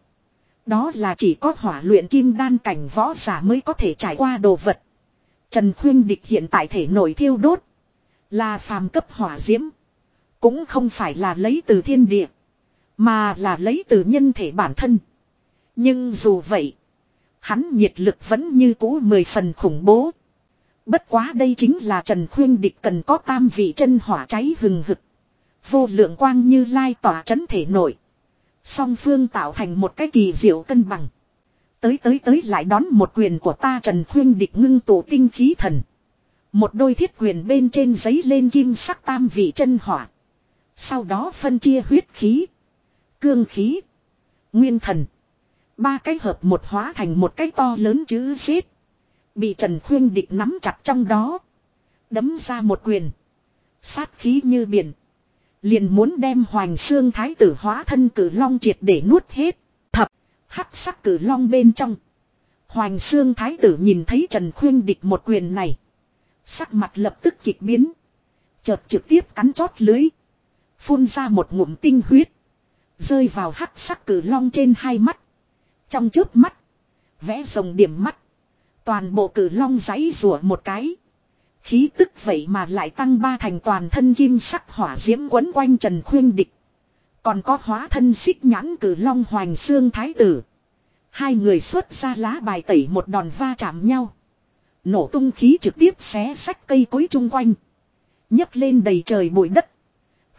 Đó là chỉ có hỏa luyện kim đan cảnh võ giả mới có thể trải qua đồ vật. Trần Khuyên Địch hiện tại thể nổi thiêu đốt. Là phàm cấp hỏa diễm. Cũng không phải là lấy từ thiên địa. Mà là lấy từ nhân thể bản thân. Nhưng dù vậy. Hắn nhiệt lực vẫn như cũ mười phần khủng bố. Bất quá đây chính là Trần Khuyên Địch cần có tam vị chân hỏa cháy hừng hực. Vô lượng quang như lai tỏa chấn thể nổi. Song phương tạo thành một cái kỳ diệu cân bằng. Tới tới tới lại đón một quyền của ta Trần Khuyên Địch ngưng tụ tinh khí thần. Một đôi thiết quyền bên trên giấy lên kim sắc tam vị chân hỏa. Sau đó phân chia huyết khí. Cương khí. Nguyên thần. Ba cái hợp một hóa thành một cái to lớn chữ xít, Bị Trần Khuyên Địch nắm chặt trong đó. Đấm ra một quyền. Sát khí như biển. Liền muốn đem Hoành Xương Thái tử hóa thân cử long triệt để nuốt hết. Thập. Hắc sắc cử long bên trong. Hoành Xương Thái tử nhìn thấy Trần Khuyên Địch một quyền này. Sắc mặt lập tức kịch biến. Chợt trực tiếp cắn chót lưới. Phun ra một ngụm tinh huyết. Rơi vào hắc sắc cử long trên hai mắt. Trong trước mắt. Vẽ rồng điểm mắt. Toàn bộ cử long giấy rùa một cái. Khí tức vậy mà lại tăng ba thành toàn thân kim sắc hỏa diễm quấn quanh Trần Khuyên Địch. Còn có hóa thân xích nhãn cử long hoành xương thái tử. Hai người xuất ra lá bài tẩy một đòn va chạm nhau. Nổ tung khí trực tiếp xé sách cây cối chung quanh. nhấc lên đầy trời bụi đất.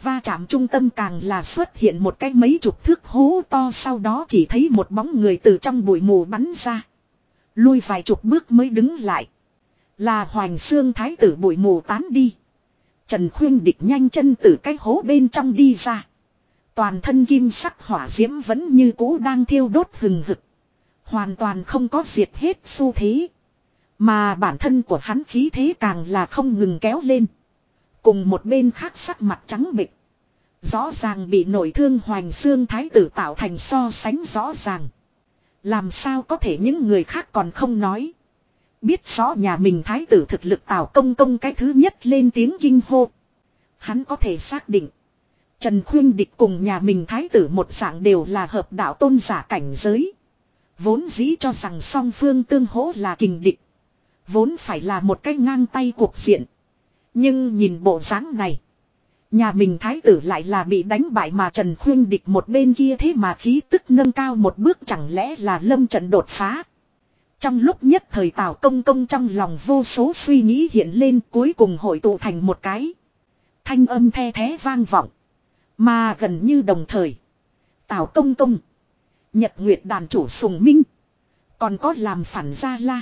Va chạm trung tâm càng là xuất hiện một cái mấy chục thước hố to, sau đó chỉ thấy một bóng người từ trong bụi mù bắn ra. Lui vài chục bước mới đứng lại. Là hoành xương thái tử bụi mù tán đi. Trần Khuyên địch nhanh chân từ cái hố bên trong đi ra. Toàn thân kim sắc hỏa diễm vẫn như cũ đang thiêu đốt hừng hực. Hoàn toàn không có diệt hết xu thế. Mà bản thân của hắn khí thế càng là không ngừng kéo lên. Cùng một bên khác sắc mặt trắng bịch. Rõ ràng bị nổi thương hoành xương thái tử tạo thành so sánh rõ ràng. Làm sao có thể những người khác còn không nói. Biết rõ nhà mình thái tử thực lực tạo công công cái thứ nhất lên tiếng kinh hô. Hắn có thể xác định. Trần Khuyên Địch cùng nhà mình thái tử một dạng đều là hợp đạo tôn giả cảnh giới. Vốn dĩ cho rằng song phương tương hỗ là kình địch. Vốn phải là một cái ngang tay cuộc diện. Nhưng nhìn bộ dáng này. Nhà mình thái tử lại là bị đánh bại mà Trần Khuyên Địch một bên kia thế mà khí tức nâng cao một bước chẳng lẽ là lâm trận đột phá. Trong lúc nhất thời Tào Công Công trong lòng vô số suy nghĩ hiện lên cuối cùng hội tụ thành một cái. Thanh âm the thế vang vọng. Mà gần như đồng thời. Tào Công Công. Nhật Nguyệt đàn chủ Sùng Minh. Còn có làm phản gia la.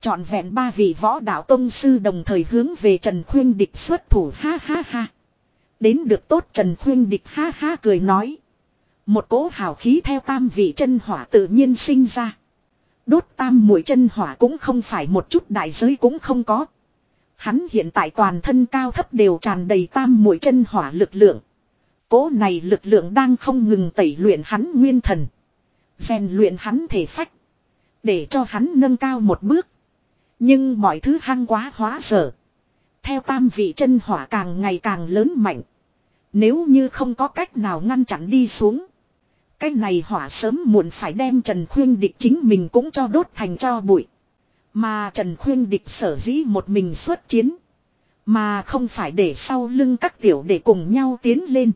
Chọn vẹn ba vị võ đạo tông sư đồng thời hướng về Trần Khuyên Địch xuất thủ, ha ha ha. Đến được tốt Trần Khuyên Địch ha ha cười nói. Một cỗ hào khí theo tam vị chân hỏa tự nhiên sinh ra. Đốt tam mũi chân hỏa cũng không phải một chút đại giới cũng không có. Hắn hiện tại toàn thân cao thấp đều tràn đầy tam mũi chân hỏa lực lượng. Cố này lực lượng đang không ngừng tẩy luyện hắn nguyên thần. rèn luyện hắn thể phách. Để cho hắn nâng cao một bước. Nhưng mọi thứ hăng quá hóa dở. Theo tam vị chân hỏa càng ngày càng lớn mạnh. Nếu như không có cách nào ngăn chặn đi xuống. Cái này hỏa sớm muộn phải đem Trần Khuyên Địch chính mình cũng cho đốt thành cho bụi. Mà Trần Khuyên Địch sở dĩ một mình xuất chiến. Mà không phải để sau lưng các tiểu để cùng nhau tiến lên.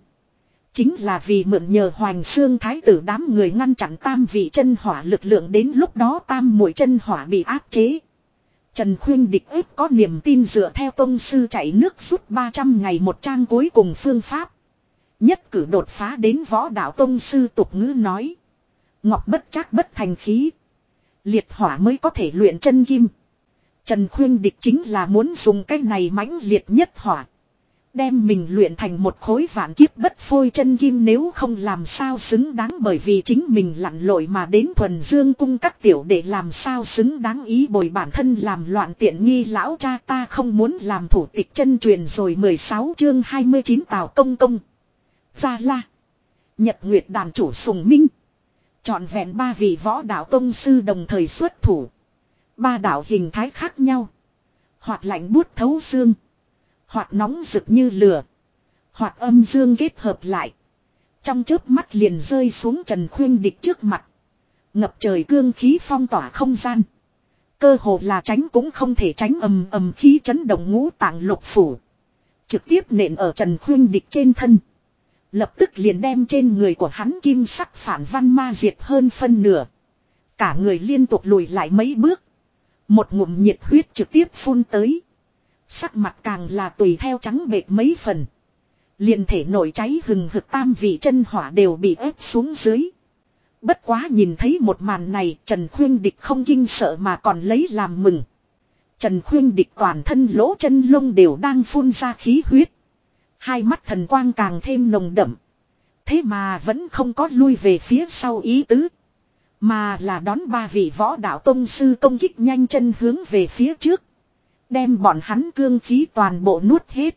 Chính là vì mượn nhờ hoàng Xương Thái tử đám người ngăn chặn tam vị chân hỏa lực lượng đến lúc đó tam mũi chân hỏa bị áp chế. Trần Khuyên địch ếp có niềm tin dựa theo tông sư chạy nước rút 300 ngày một trang cuối cùng phương pháp. Nhất cử đột phá đến võ đạo tông sư tục ngữ nói. Ngọc bất chắc bất thành khí. Liệt hỏa mới có thể luyện chân kim. Trần Khuyên địch chính là muốn dùng cái này mãnh liệt nhất hỏa. Đem mình luyện thành một khối vạn kiếp bất phôi chân kim nếu không làm sao xứng đáng bởi vì chính mình lặn lội mà đến thuần dương cung các tiểu để làm sao xứng đáng ý bồi bản thân làm loạn tiện nghi lão cha ta không muốn làm thủ tịch chân truyền rồi 16 chương 29 tào công công. Gia La. Nhật Nguyệt đàn chủ Sùng Minh. Chọn vẹn ba vị võ đạo tông sư đồng thời xuất thủ. Ba đạo hình thái khác nhau. hoạt lạnh buốt thấu xương. Hoặc nóng rực như lửa. Hoặc âm dương kết hợp lại. Trong chớp mắt liền rơi xuống Trần Khuyên Địch trước mặt. Ngập trời cương khí phong tỏa không gian. Cơ hồ là tránh cũng không thể tránh ầm ầm khí chấn động ngũ tạng lục phủ. Trực tiếp nện ở Trần Khuyên Địch trên thân. Lập tức liền đem trên người của hắn kim sắc phản văn ma diệt hơn phân nửa. Cả người liên tục lùi lại mấy bước. Một ngụm nhiệt huyết trực tiếp phun tới. Sắc mặt càng là tùy theo trắng bệt mấy phần. Liền thể nổi cháy hừng hực tam vị chân hỏa đều bị ép xuống dưới. Bất quá nhìn thấy một màn này, Trần Khuyên Địch không kinh sợ mà còn lấy làm mừng. Trần Khuyên Địch toàn thân lỗ chân lông đều đang phun ra khí huyết. Hai mắt thần quang càng thêm nồng đậm. Thế mà vẫn không có lui về phía sau ý tứ. Mà là đón ba vị võ đạo tông sư công kích nhanh chân hướng về phía trước. Đem bọn hắn cương khí toàn bộ nuốt hết.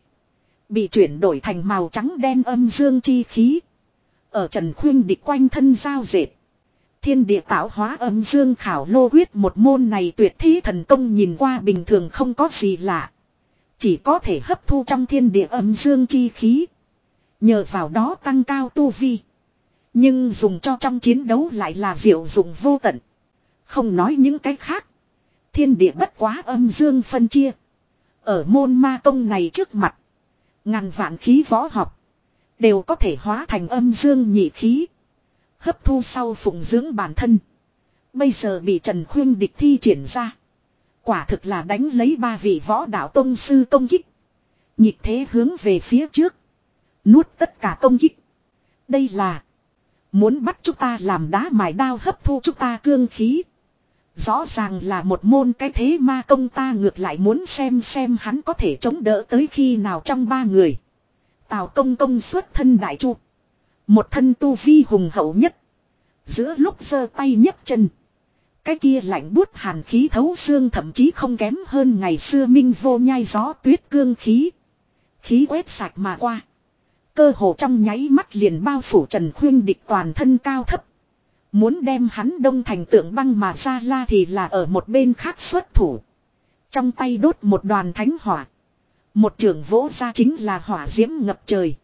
Bị chuyển đổi thành màu trắng đen âm dương chi khí. Ở Trần Khuyên địch quanh thân giao dệt. Thiên địa tạo hóa âm dương khảo lô quyết một môn này tuyệt thí thần công nhìn qua bình thường không có gì lạ. Chỉ có thể hấp thu trong thiên địa âm dương chi khí. Nhờ vào đó tăng cao tu vi. Nhưng dùng cho trong chiến đấu lại là diệu dụng vô tận. Không nói những cái khác. Thiên địa bất quá âm dương phân chia. Ở môn ma tông này trước mặt. Ngàn vạn khí võ học. Đều có thể hóa thành âm dương nhị khí. Hấp thu sau phụng dưỡng bản thân. Bây giờ bị Trần Khuyên địch thi triển ra. Quả thực là đánh lấy ba vị võ đạo tông sư công kích. Nhịp thế hướng về phía trước. Nuốt tất cả công kích. Đây là. Muốn bắt chúng ta làm đá mài đao hấp thu chúng ta cương khí. Rõ ràng là một môn cái thế ma công ta ngược lại muốn xem xem hắn có thể chống đỡ tới khi nào trong ba người. Tào công công xuất thân đại chu. Một thân tu vi hùng hậu nhất. Giữa lúc giơ tay nhấc chân. Cái kia lạnh buốt hàn khí thấu xương thậm chí không kém hơn ngày xưa minh vô nhai gió tuyết cương khí. Khí quét sạch mà qua. Cơ hồ trong nháy mắt liền bao phủ Trần Khuyên địch toàn thân cao thấp. Muốn đem hắn đông thành tượng băng mà ra la thì là ở một bên khác xuất thủ. Trong tay đốt một đoàn thánh hỏa. Một trường vỗ ra chính là hỏa diễm ngập trời.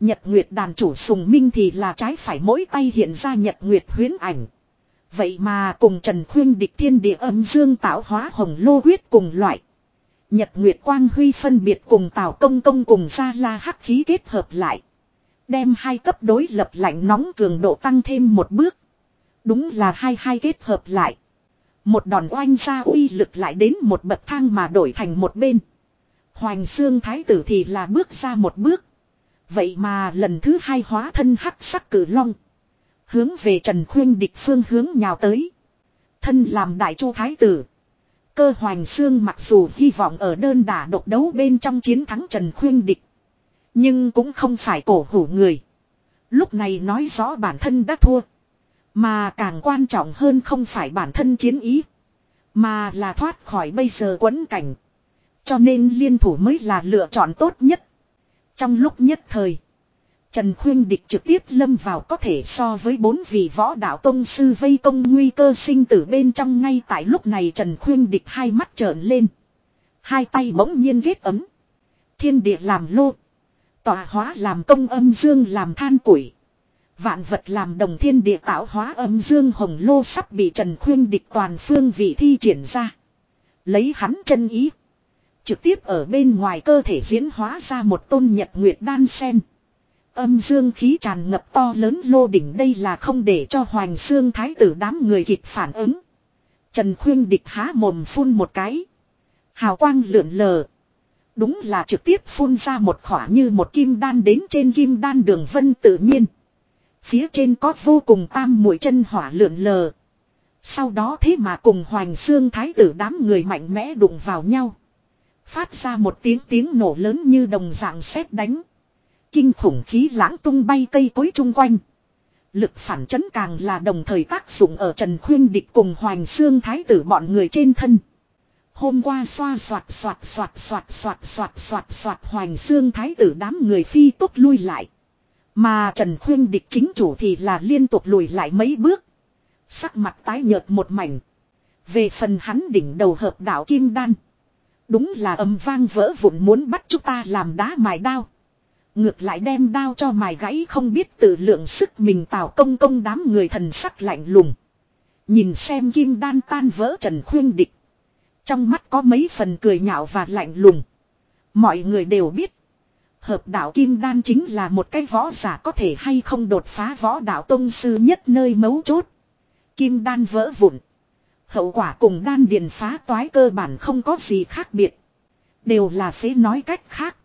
Nhật Nguyệt đàn chủ sùng minh thì là trái phải mỗi tay hiện ra Nhật Nguyệt huyến ảnh. Vậy mà cùng Trần Khuyên địch thiên địa âm dương tạo hóa hồng lô huyết cùng loại. Nhật Nguyệt Quang Huy phân biệt cùng Tào Công Công cùng Gia La hắc khí kết hợp lại. Đem hai cấp đối lập lạnh nóng cường độ tăng thêm một bước. Đúng là hai hai kết hợp lại. Một đòn oanh ra uy lực lại đến một bậc thang mà đổi thành một bên. Hoành xương thái tử thì là bước ra một bước. Vậy mà lần thứ hai hóa thân hắc sắc cử long. Hướng về Trần Khuyên địch phương hướng nhào tới. Thân làm đại chu thái tử. Cơ hoành xương mặc dù hy vọng ở đơn đả độc đấu bên trong chiến thắng Trần Khuyên địch. Nhưng cũng không phải cổ hủ người. Lúc này nói rõ bản thân đã thua. Mà càng quan trọng hơn không phải bản thân chiến ý. Mà là thoát khỏi bây giờ quấn cảnh. Cho nên liên thủ mới là lựa chọn tốt nhất. Trong lúc nhất thời. Trần Khuyên Địch trực tiếp lâm vào có thể so với bốn vị võ đạo tông sư vây công nguy cơ sinh tử bên trong ngay tại lúc này Trần Khuyên Địch hai mắt trợn lên. Hai tay bỗng nhiên ghét ấm. Thiên địa làm lô. tòa hóa làm công âm dương làm than củi. Vạn vật làm đồng thiên địa tạo hóa âm dương hồng lô sắp bị Trần Khuyên Địch toàn phương vị thi triển ra. Lấy hắn chân ý. Trực tiếp ở bên ngoài cơ thể diễn hóa ra một tôn nhật nguyệt đan sen. Âm dương khí tràn ngập to lớn lô đỉnh đây là không để cho hoàng Xương Thái tử đám người kịp phản ứng. Trần Khuyên địch há mồm phun một cái. Hào quang lượn lờ. Đúng là trực tiếp phun ra một khỏa như một kim đan đến trên kim đan đường vân tự nhiên. Phía trên có vô cùng tam mũi chân hỏa lượn lờ. Sau đó thế mà cùng Hoành Xương Thái tử đám người mạnh mẽ đụng vào nhau. Phát ra một tiếng tiếng nổ lớn như đồng dạng sét đánh. Kinh khủng khí lãng tung bay cây cối chung quanh. Lực phản chấn càng là đồng thời tác dụng ở Trần Khuyên Địch cùng Hoành Xương Thái tử bọn người trên thân. Hôm qua xoa soạt soạt soạt soạt soạt soạt soạt soạt Hoành Xương Thái tử đám người phi tốt lui lại. Mà Trần Khuyên Địch chính chủ thì là liên tục lùi lại mấy bước. Sắc mặt tái nhợt một mảnh. Về phần hắn đỉnh đầu hợp đạo Kim Đan. Đúng là âm vang vỡ vụn muốn bắt chúng ta làm đá mài đao. Ngược lại đem đao cho mài gãy không biết tự lượng sức mình tạo công công đám người thần sắc lạnh lùng. Nhìn xem kim đan tan vỡ trần khuyên địch. Trong mắt có mấy phần cười nhạo và lạnh lùng. Mọi người đều biết. Hợp đạo kim đan chính là một cái võ giả có thể hay không đột phá võ đạo tông sư nhất nơi mấu chốt. Kim đan vỡ vụn. Hậu quả cùng đan điền phá toái cơ bản không có gì khác biệt. Đều là phế nói cách khác.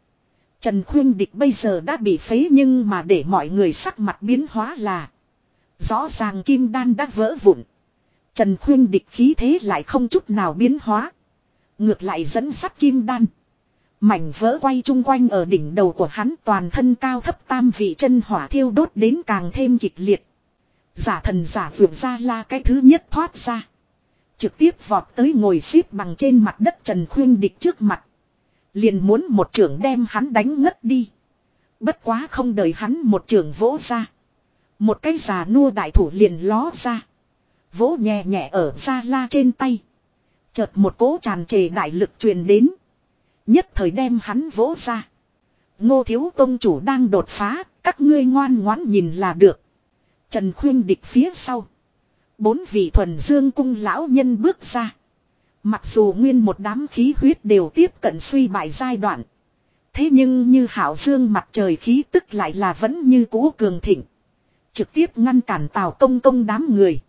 Trần Khuyên Địch bây giờ đã bị phế nhưng mà để mọi người sắc mặt biến hóa là. Rõ ràng kim đan đã vỡ vụn. Trần Khuyên Địch khí thế lại không chút nào biến hóa. Ngược lại dẫn sắt kim đan. Mảnh vỡ quay chung quanh ở đỉnh đầu của hắn toàn thân cao thấp tam vị chân hỏa thiêu đốt đến càng thêm kịch liệt. Giả thần giả vượt ra la cái thứ nhất thoát ra. Trực tiếp vọt tới ngồi xếp bằng trên mặt đất Trần Khuyên Địch trước mặt. Liền muốn một trưởng đem hắn đánh ngất đi. Bất quá không đợi hắn một trưởng vỗ ra. Một cái già nua đại thủ liền ló ra. Vỗ nhẹ nhẹ ở ra la trên tay. Chợt một cố tràn trề đại lực truyền đến. Nhất thời đem hắn vỗ ra. Ngô thiếu tông chủ đang đột phá, các ngươi ngoan ngoãn nhìn là được. Trần Khuyên Địch phía sau. Bốn vị thuần dương cung lão nhân bước ra. Mặc dù nguyên một đám khí huyết đều tiếp cận suy bại giai đoạn. Thế nhưng như hảo dương mặt trời khí tức lại là vẫn như cũ cường thịnh. Trực tiếp ngăn cản tào công công đám người.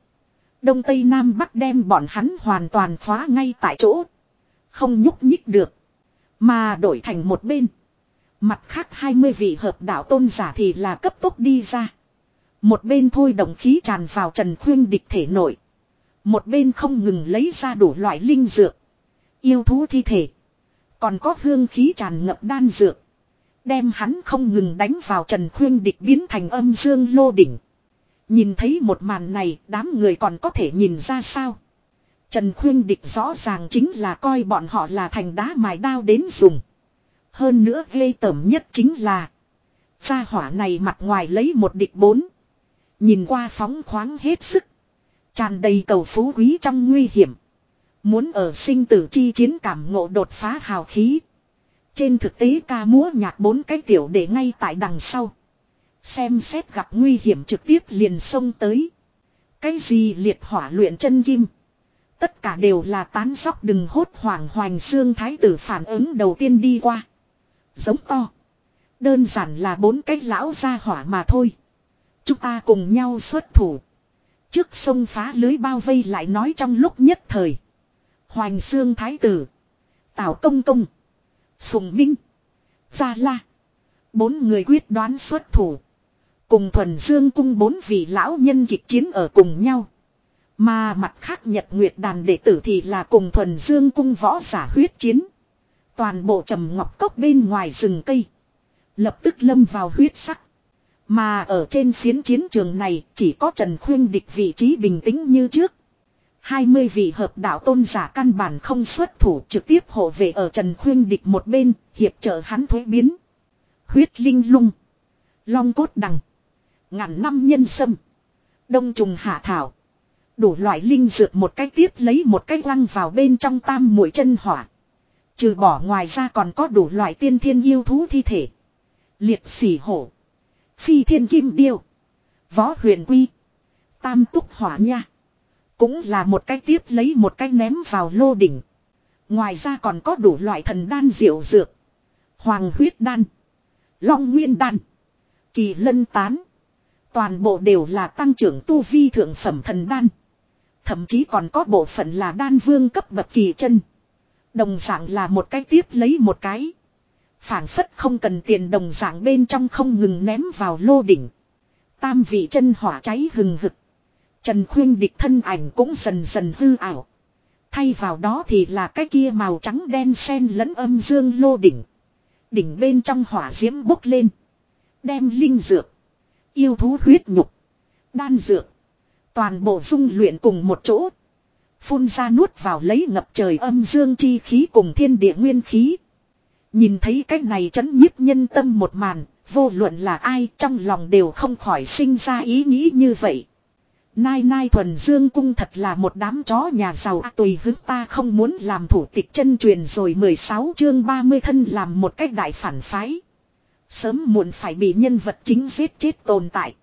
Đông Tây Nam Bắc đem bọn hắn hoàn toàn khóa ngay tại chỗ. Không nhúc nhích được. Mà đổi thành một bên. Mặt khác 20 vị hợp đạo tôn giả thì là cấp tốc đi ra. Một bên thôi đồng khí tràn vào Trần Khuyên địch thể nội. Một bên không ngừng lấy ra đủ loại linh dược. Yêu thú thi thể. Còn có hương khí tràn ngập đan dược. Đem hắn không ngừng đánh vào Trần Khuyên địch biến thành âm dương lô đỉnh. Nhìn thấy một màn này, đám người còn có thể nhìn ra sao. Trần Khuyên địch rõ ràng chính là coi bọn họ là thành đá mài đao đến dùng. Hơn nữa ghê tởm nhất chính là. Gia hỏa này mặt ngoài lấy một địch bốn. Nhìn qua phóng khoáng hết sức. Tràn đầy cầu phú quý trong nguy hiểm. Muốn ở sinh tử chi chiến cảm ngộ đột phá hào khí. Trên thực tế ca múa nhạc bốn cái tiểu để ngay tại đằng sau. Xem xét gặp nguy hiểm trực tiếp liền xông tới. Cái gì liệt hỏa luyện chân kim. Tất cả đều là tán sóc đừng hốt hoảng hoành xương thái tử phản ứng đầu tiên đi qua. Giống to. Đơn giản là bốn cái lão ra hỏa mà thôi. Chúng ta cùng nhau xuất thủ. Trước sông phá lưới bao vây lại nói trong lúc nhất thời. Hoành xương thái tử. Tào công công. Sùng minh. Gia la. Bốn người quyết đoán xuất thủ. Cùng thuần dương cung bốn vị lão nhân kịch chiến ở cùng nhau. Mà mặt khác nhật nguyệt đàn đệ tử thì là cùng thuần dương cung võ giả huyết chiến. Toàn bộ trầm ngọc cốc bên ngoài rừng cây. Lập tức lâm vào huyết sắc. Mà ở trên phiến chiến trường này chỉ có Trần Khuyên địch vị trí bình tĩnh như trước. 20 vị hợp đạo tôn giả căn bản không xuất thủ trực tiếp hộ vệ ở Trần Khuyên địch một bên, hiệp trợ hắn thuế biến. Huyết linh lung. Long cốt đằng. Ngàn năm nhân sâm. Đông trùng hạ thảo. Đủ loại linh dược một cách tiếp lấy một cách lăng vào bên trong tam mũi chân hỏa. Trừ bỏ ngoài ra còn có đủ loại tiên thiên yêu thú thi thể. Liệt sỉ hổ. Phi thiên kim điêu. Võ huyền quy. Tam túc hỏa nha. Cũng là một cách tiếp lấy một cách ném vào lô đỉnh. Ngoài ra còn có đủ loại thần đan diệu dược. Hoàng huyết đan. Long nguyên đan. Kỳ lân tán. Toàn bộ đều là tăng trưởng tu vi thượng phẩm thần đan. Thậm chí còn có bộ phận là đan vương cấp bậc kỳ chân. Đồng dạng là một cái tiếp lấy một cái. phản phất không cần tiền đồng dạng bên trong không ngừng ném vào lô đỉnh. Tam vị chân hỏa cháy hừng hực. Trần khuyên địch thân ảnh cũng dần dần hư ảo. Thay vào đó thì là cái kia màu trắng đen xen lẫn âm dương lô đỉnh. Đỉnh bên trong hỏa diễm bốc lên. Đem linh dược. Yêu thú huyết nhục. Đan dược. Toàn bộ dung luyện cùng một chỗ. Phun ra nuốt vào lấy ngập trời âm dương chi khí cùng thiên địa nguyên khí. Nhìn thấy cái này chấn nhiếp nhân tâm một màn, vô luận là ai trong lòng đều không khỏi sinh ra ý nghĩ như vậy. Nai nai thuần dương cung thật là một đám chó nhà giàu à, tùy hứng ta không muốn làm thủ tịch chân truyền rồi 16 chương 30 thân làm một cách đại phản phái. Sớm muộn phải bị nhân vật chính giết chết tồn tại.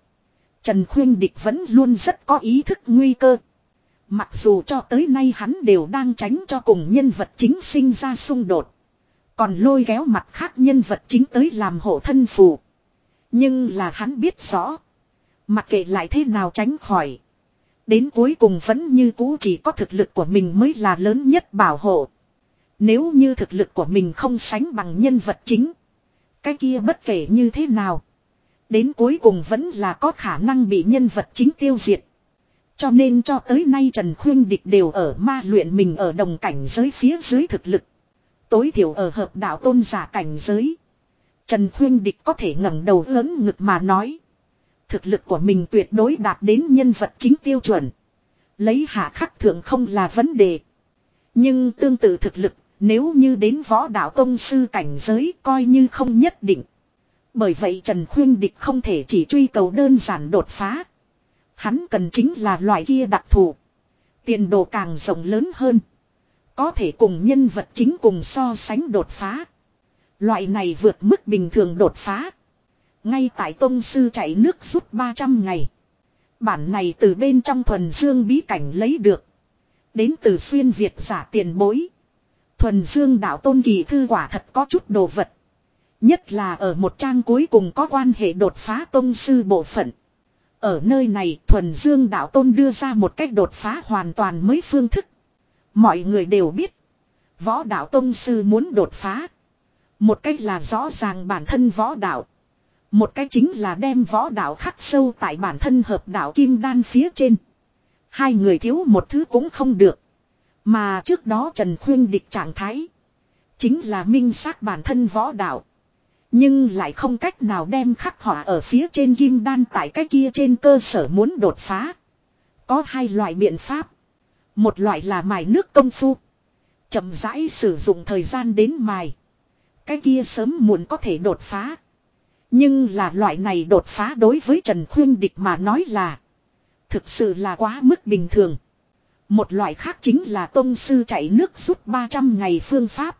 Trần Khuyên Địch vẫn luôn rất có ý thức nguy cơ. Mặc dù cho tới nay hắn đều đang tránh cho cùng nhân vật chính sinh ra xung đột. Còn lôi kéo mặt khác nhân vật chính tới làm hộ thân phù. Nhưng là hắn biết rõ. Mặc kệ lại thế nào tránh khỏi. Đến cuối cùng vẫn như cũ chỉ có thực lực của mình mới là lớn nhất bảo hộ. Nếu như thực lực của mình không sánh bằng nhân vật chính. Cái kia bất kể như thế nào. Đến cuối cùng vẫn là có khả năng bị nhân vật chính tiêu diệt. Cho nên cho tới nay Trần Khuyên Địch đều ở ma luyện mình ở đồng cảnh giới phía dưới thực lực. Tối thiểu ở hợp đạo tôn giả cảnh giới. Trần Khuyên Địch có thể ngẩng đầu lớn ngực mà nói. Thực lực của mình tuyệt đối đạt đến nhân vật chính tiêu chuẩn. Lấy hạ khắc thượng không là vấn đề. Nhưng tương tự thực lực, nếu như đến võ đạo tông sư cảnh giới coi như không nhất định. Bởi vậy Trần Khuyên Địch không thể chỉ truy cầu đơn giản đột phá. Hắn cần chính là loại kia đặc thù. Tiền đồ càng rộng lớn hơn. Có thể cùng nhân vật chính cùng so sánh đột phá. Loại này vượt mức bình thường đột phá. Ngay tại Tông Sư chạy nước rút 300 ngày. Bản này từ bên trong thuần dương bí cảnh lấy được. Đến từ xuyên Việt giả tiền bối. Thuần dương đạo tôn kỳ thư quả thật có chút đồ vật. Nhất là ở một trang cuối cùng có quan hệ đột phá tôn sư bộ phận. Ở nơi này, thuần dương đạo tôn đưa ra một cách đột phá hoàn toàn mới phương thức. Mọi người đều biết. Võ đạo tôn sư muốn đột phá. Một cách là rõ ràng bản thân võ đạo. Một cách chính là đem võ đạo khắc sâu tại bản thân hợp đạo kim đan phía trên. Hai người thiếu một thứ cũng không được. Mà trước đó Trần Khuyên địch trạng thái. Chính là minh xác bản thân võ đạo. Nhưng lại không cách nào đem khắc họa ở phía trên kim đan tại cái kia trên cơ sở muốn đột phá. Có hai loại biện pháp. Một loại là mài nước công phu. chậm rãi sử dụng thời gian đến mài. Cái kia sớm muộn có thể đột phá. Nhưng là loại này đột phá đối với Trần Khuyên Địch mà nói là. Thực sự là quá mức bình thường. Một loại khác chính là tôn sư chạy nước rút 300 ngày phương pháp.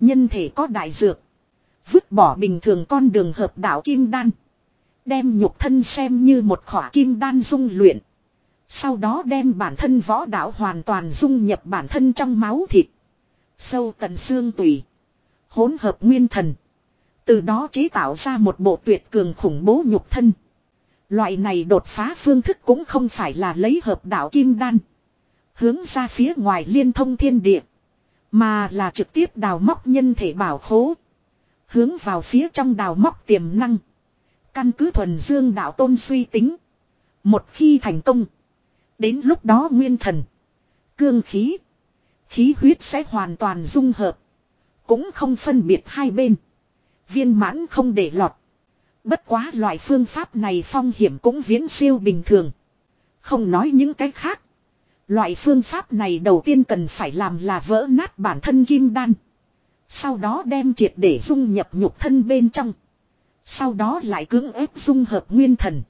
Nhân thể có đại dược. Vứt bỏ bình thường con đường hợp đạo kim đan. Đem nhục thân xem như một khỏa kim đan dung luyện. Sau đó đem bản thân võ đạo hoàn toàn dung nhập bản thân trong máu thịt. Sâu tận xương tủy. Hỗn hợp nguyên thần. Từ đó chế tạo ra một bộ tuyệt cường khủng bố nhục thân. Loại này đột phá phương thức cũng không phải là lấy hợp đạo kim đan. Hướng ra phía ngoài liên thông thiên địa. Mà là trực tiếp đào móc nhân thể bảo khố. Hướng vào phía trong đào móc tiềm năng. Căn cứ thuần dương đạo tôn suy tính. Một khi thành công. Đến lúc đó nguyên thần. Cương khí. Khí huyết sẽ hoàn toàn dung hợp. Cũng không phân biệt hai bên. Viên mãn không để lọt. Bất quá loại phương pháp này phong hiểm cũng viễn siêu bình thường. Không nói những cái khác. Loại phương pháp này đầu tiên cần phải làm là vỡ nát bản thân kim đan. Sau đó đem triệt để dung nhập nhục thân bên trong. Sau đó lại cưỡng ép dung hợp nguyên thần.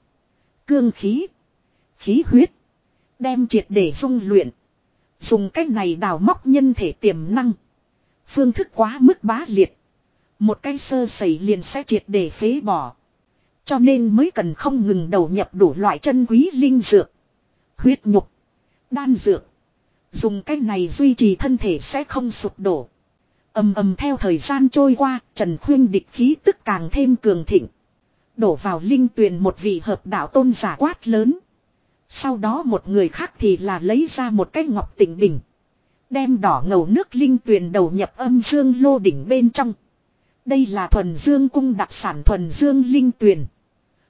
Cương khí. Khí huyết. Đem triệt để dung luyện. Dùng cách này đào móc nhân thể tiềm năng. Phương thức quá mức bá liệt. Một cái sơ sẩy liền sẽ triệt để phế bỏ. Cho nên mới cần không ngừng đầu nhập đủ loại chân quý linh dược. Huyết nhục. Đan dược. Dùng cách này duy trì thân thể sẽ không sụp đổ ầm ầm theo thời gian trôi qua, Trần Khuyên địch khí tức càng thêm cường thịnh. Đổ vào linh tuyền một vị hợp đạo tôn giả quát lớn. Sau đó một người khác thì là lấy ra một cái ngọc tỉnh bình. Đem đỏ ngầu nước linh tuyền đầu nhập âm dương lô đỉnh bên trong. Đây là thuần dương cung đặc sản thuần dương linh tuyền.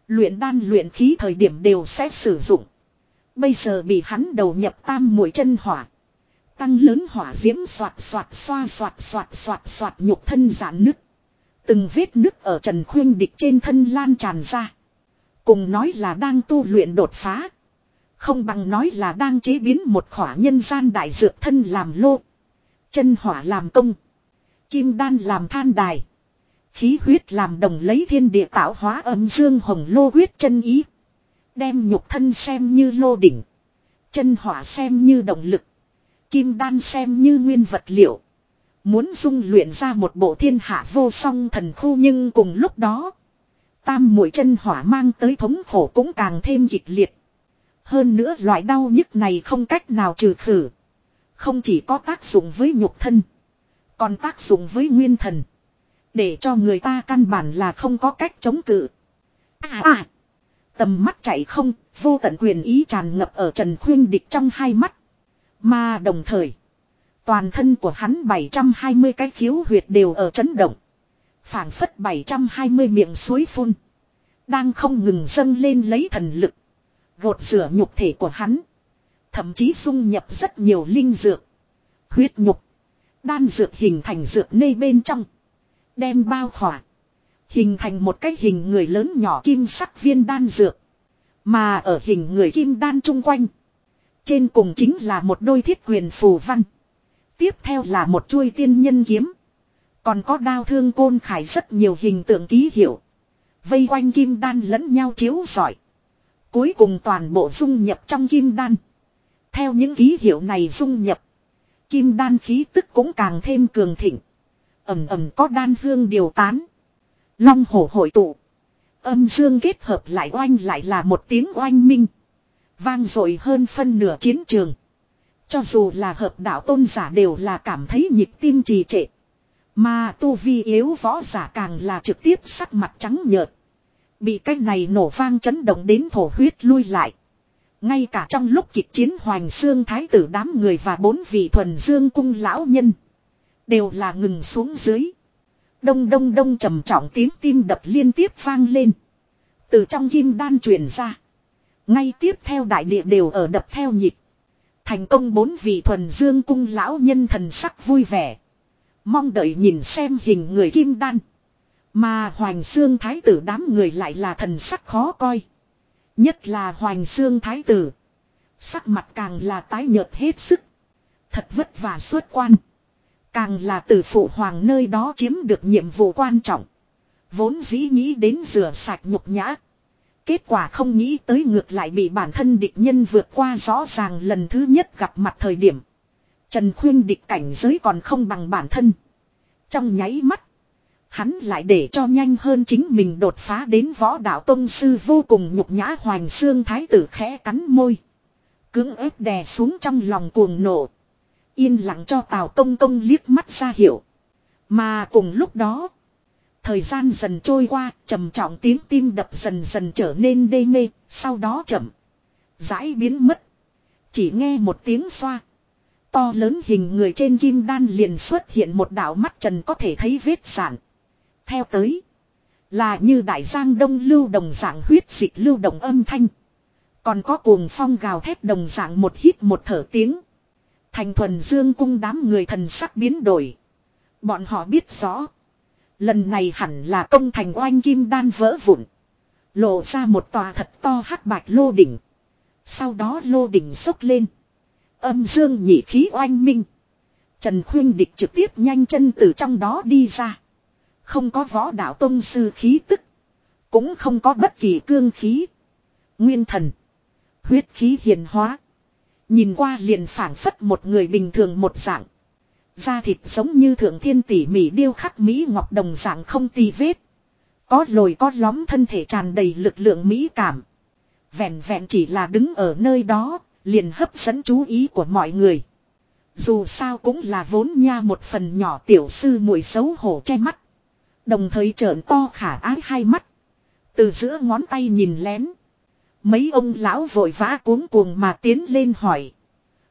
Luyện đan luyện khí thời điểm đều sẽ sử dụng. Bây giờ bị hắn đầu nhập tam mũi chân hỏa. Tăng lớn hỏa diễm soạt soạt xoa soạt soạt soạt soạt nhục thân giãn nứt. Từng vết nứt ở trần khuyên địch trên thân lan tràn ra. Cùng nói là đang tu luyện đột phá. Không bằng nói là đang chế biến một khỏa nhân gian đại dược thân làm lô. Chân hỏa làm công. Kim đan làm than đài. Khí huyết làm đồng lấy thiên địa tạo hóa âm dương hồng lô huyết chân ý. Đem nhục thân xem như lô đỉnh. Chân hỏa xem như động lực. Kim đan xem như nguyên vật liệu. Muốn dung luyện ra một bộ thiên hạ vô song thần khu nhưng cùng lúc đó. Tam mũi chân hỏa mang tới thống khổ cũng càng thêm kịch liệt. Hơn nữa loại đau nhức này không cách nào trừ khử. Không chỉ có tác dụng với nhục thân. Còn tác dụng với nguyên thần. Để cho người ta căn bản là không có cách chống cự. À à. Tầm mắt chạy không, vô tận quyền ý tràn ngập ở Trần Khuyên Địch trong hai mắt. Mà đồng thời, toàn thân của hắn 720 cái khiếu huyệt đều ở chấn động. phảng phất 720 miệng suối phun. Đang không ngừng dâng lên lấy thần lực. Gột rửa nhục thể của hắn. Thậm chí dung nhập rất nhiều linh dược. Huyết nhục. Đan dược hình thành dược nê bên trong. Đem bao khỏa. Hình thành một cái hình người lớn nhỏ kim sắc viên đan dược. Mà ở hình người kim đan chung quanh. Trên cùng chính là một đôi thiết quyền phù văn. Tiếp theo là một chuôi tiên nhân kiếm. Còn có đao thương côn khải rất nhiều hình tượng ký hiệu. Vây quanh kim đan lẫn nhau chiếu giỏi. Cuối cùng toàn bộ dung nhập trong kim đan. Theo những ký hiệu này dung nhập. Kim đan khí tức cũng càng thêm cường thịnh. Ẩm ẩm có đan hương điều tán. Long hổ hội tụ. Âm dương kết hợp lại oanh lại là một tiếng oanh minh. Vang dội hơn phân nửa chiến trường. Cho dù là hợp đạo tôn giả đều là cảm thấy nhịp tim trì trệ. Mà tu vi yếu võ giả càng là trực tiếp sắc mặt trắng nhợt. Bị cái này nổ vang chấn động đến thổ huyết lui lại. Ngay cả trong lúc kịch chiến hoành xương thái tử đám người và bốn vị thuần dương cung lão nhân. Đều là ngừng xuống dưới. Đông đông đông trầm trọng tiếng tim đập liên tiếp vang lên. Từ trong kim đan truyền ra. Ngay tiếp theo đại địa đều ở đập theo nhịp. Thành công bốn vị thuần dương cung lão nhân thần sắc vui vẻ. Mong đợi nhìn xem hình người kim đan. Mà Hoành Xương Thái tử đám người lại là thần sắc khó coi. Nhất là Hoành Xương Thái tử. Sắc mặt càng là tái nhợt hết sức. Thật vất vả xuất quan. Càng là từ phụ hoàng nơi đó chiếm được nhiệm vụ quan trọng. Vốn dĩ nghĩ đến rửa sạch nhục nhã. Kết quả không nghĩ tới ngược lại bị bản thân địch nhân vượt qua rõ ràng lần thứ nhất gặp mặt thời điểm. Trần Khuyên địch cảnh giới còn không bằng bản thân. Trong nháy mắt. Hắn lại để cho nhanh hơn chính mình đột phá đến võ đạo tông sư vô cùng nhục nhã hoàng xương thái tử khẽ cắn môi. Cưỡng ép đè xuống trong lòng cuồng nộ. Yên lặng cho Tào Công Công liếc mắt ra hiểu. Mà cùng lúc đó. Thời gian dần trôi qua, trầm trọng tiếng tim đập dần dần trở nên đê mê, sau đó chậm. Giải biến mất. Chỉ nghe một tiếng xoa. To lớn hình người trên kim đan liền xuất hiện một đạo mắt trần có thể thấy vết sản. Theo tới. Là như đại giang đông lưu đồng dạng huyết dịch lưu động âm thanh. Còn có cuồng phong gào thét đồng dạng một hít một thở tiếng. Thành thuần dương cung đám người thần sắc biến đổi. Bọn họ biết rõ. Lần này hẳn là công thành oanh kim đan vỡ vụn. Lộ ra một tòa thật to hắc bạch lô đỉnh. Sau đó lô đỉnh sốc lên. Âm dương nhị khí oanh minh. Trần Khuyên Địch trực tiếp nhanh chân từ trong đó đi ra. Không có võ đạo tông sư khí tức. Cũng không có bất kỳ cương khí. Nguyên thần. Huyết khí hiền hóa. Nhìn qua liền phảng phất một người bình thường một dạng. Da thịt giống như thượng thiên tỉ mỉ điêu khắc Mỹ ngọc đồng dạng không tì vết. Có lồi có lõm thân thể tràn đầy lực lượng mỹ cảm. Vẹn vẹn chỉ là đứng ở nơi đó, liền hấp dẫn chú ý của mọi người. Dù sao cũng là vốn nha một phần nhỏ tiểu sư mùi xấu hổ che mắt. Đồng thời trợn to khả ái hai mắt. Từ giữa ngón tay nhìn lén. Mấy ông lão vội vã cuống cuồng mà tiến lên hỏi.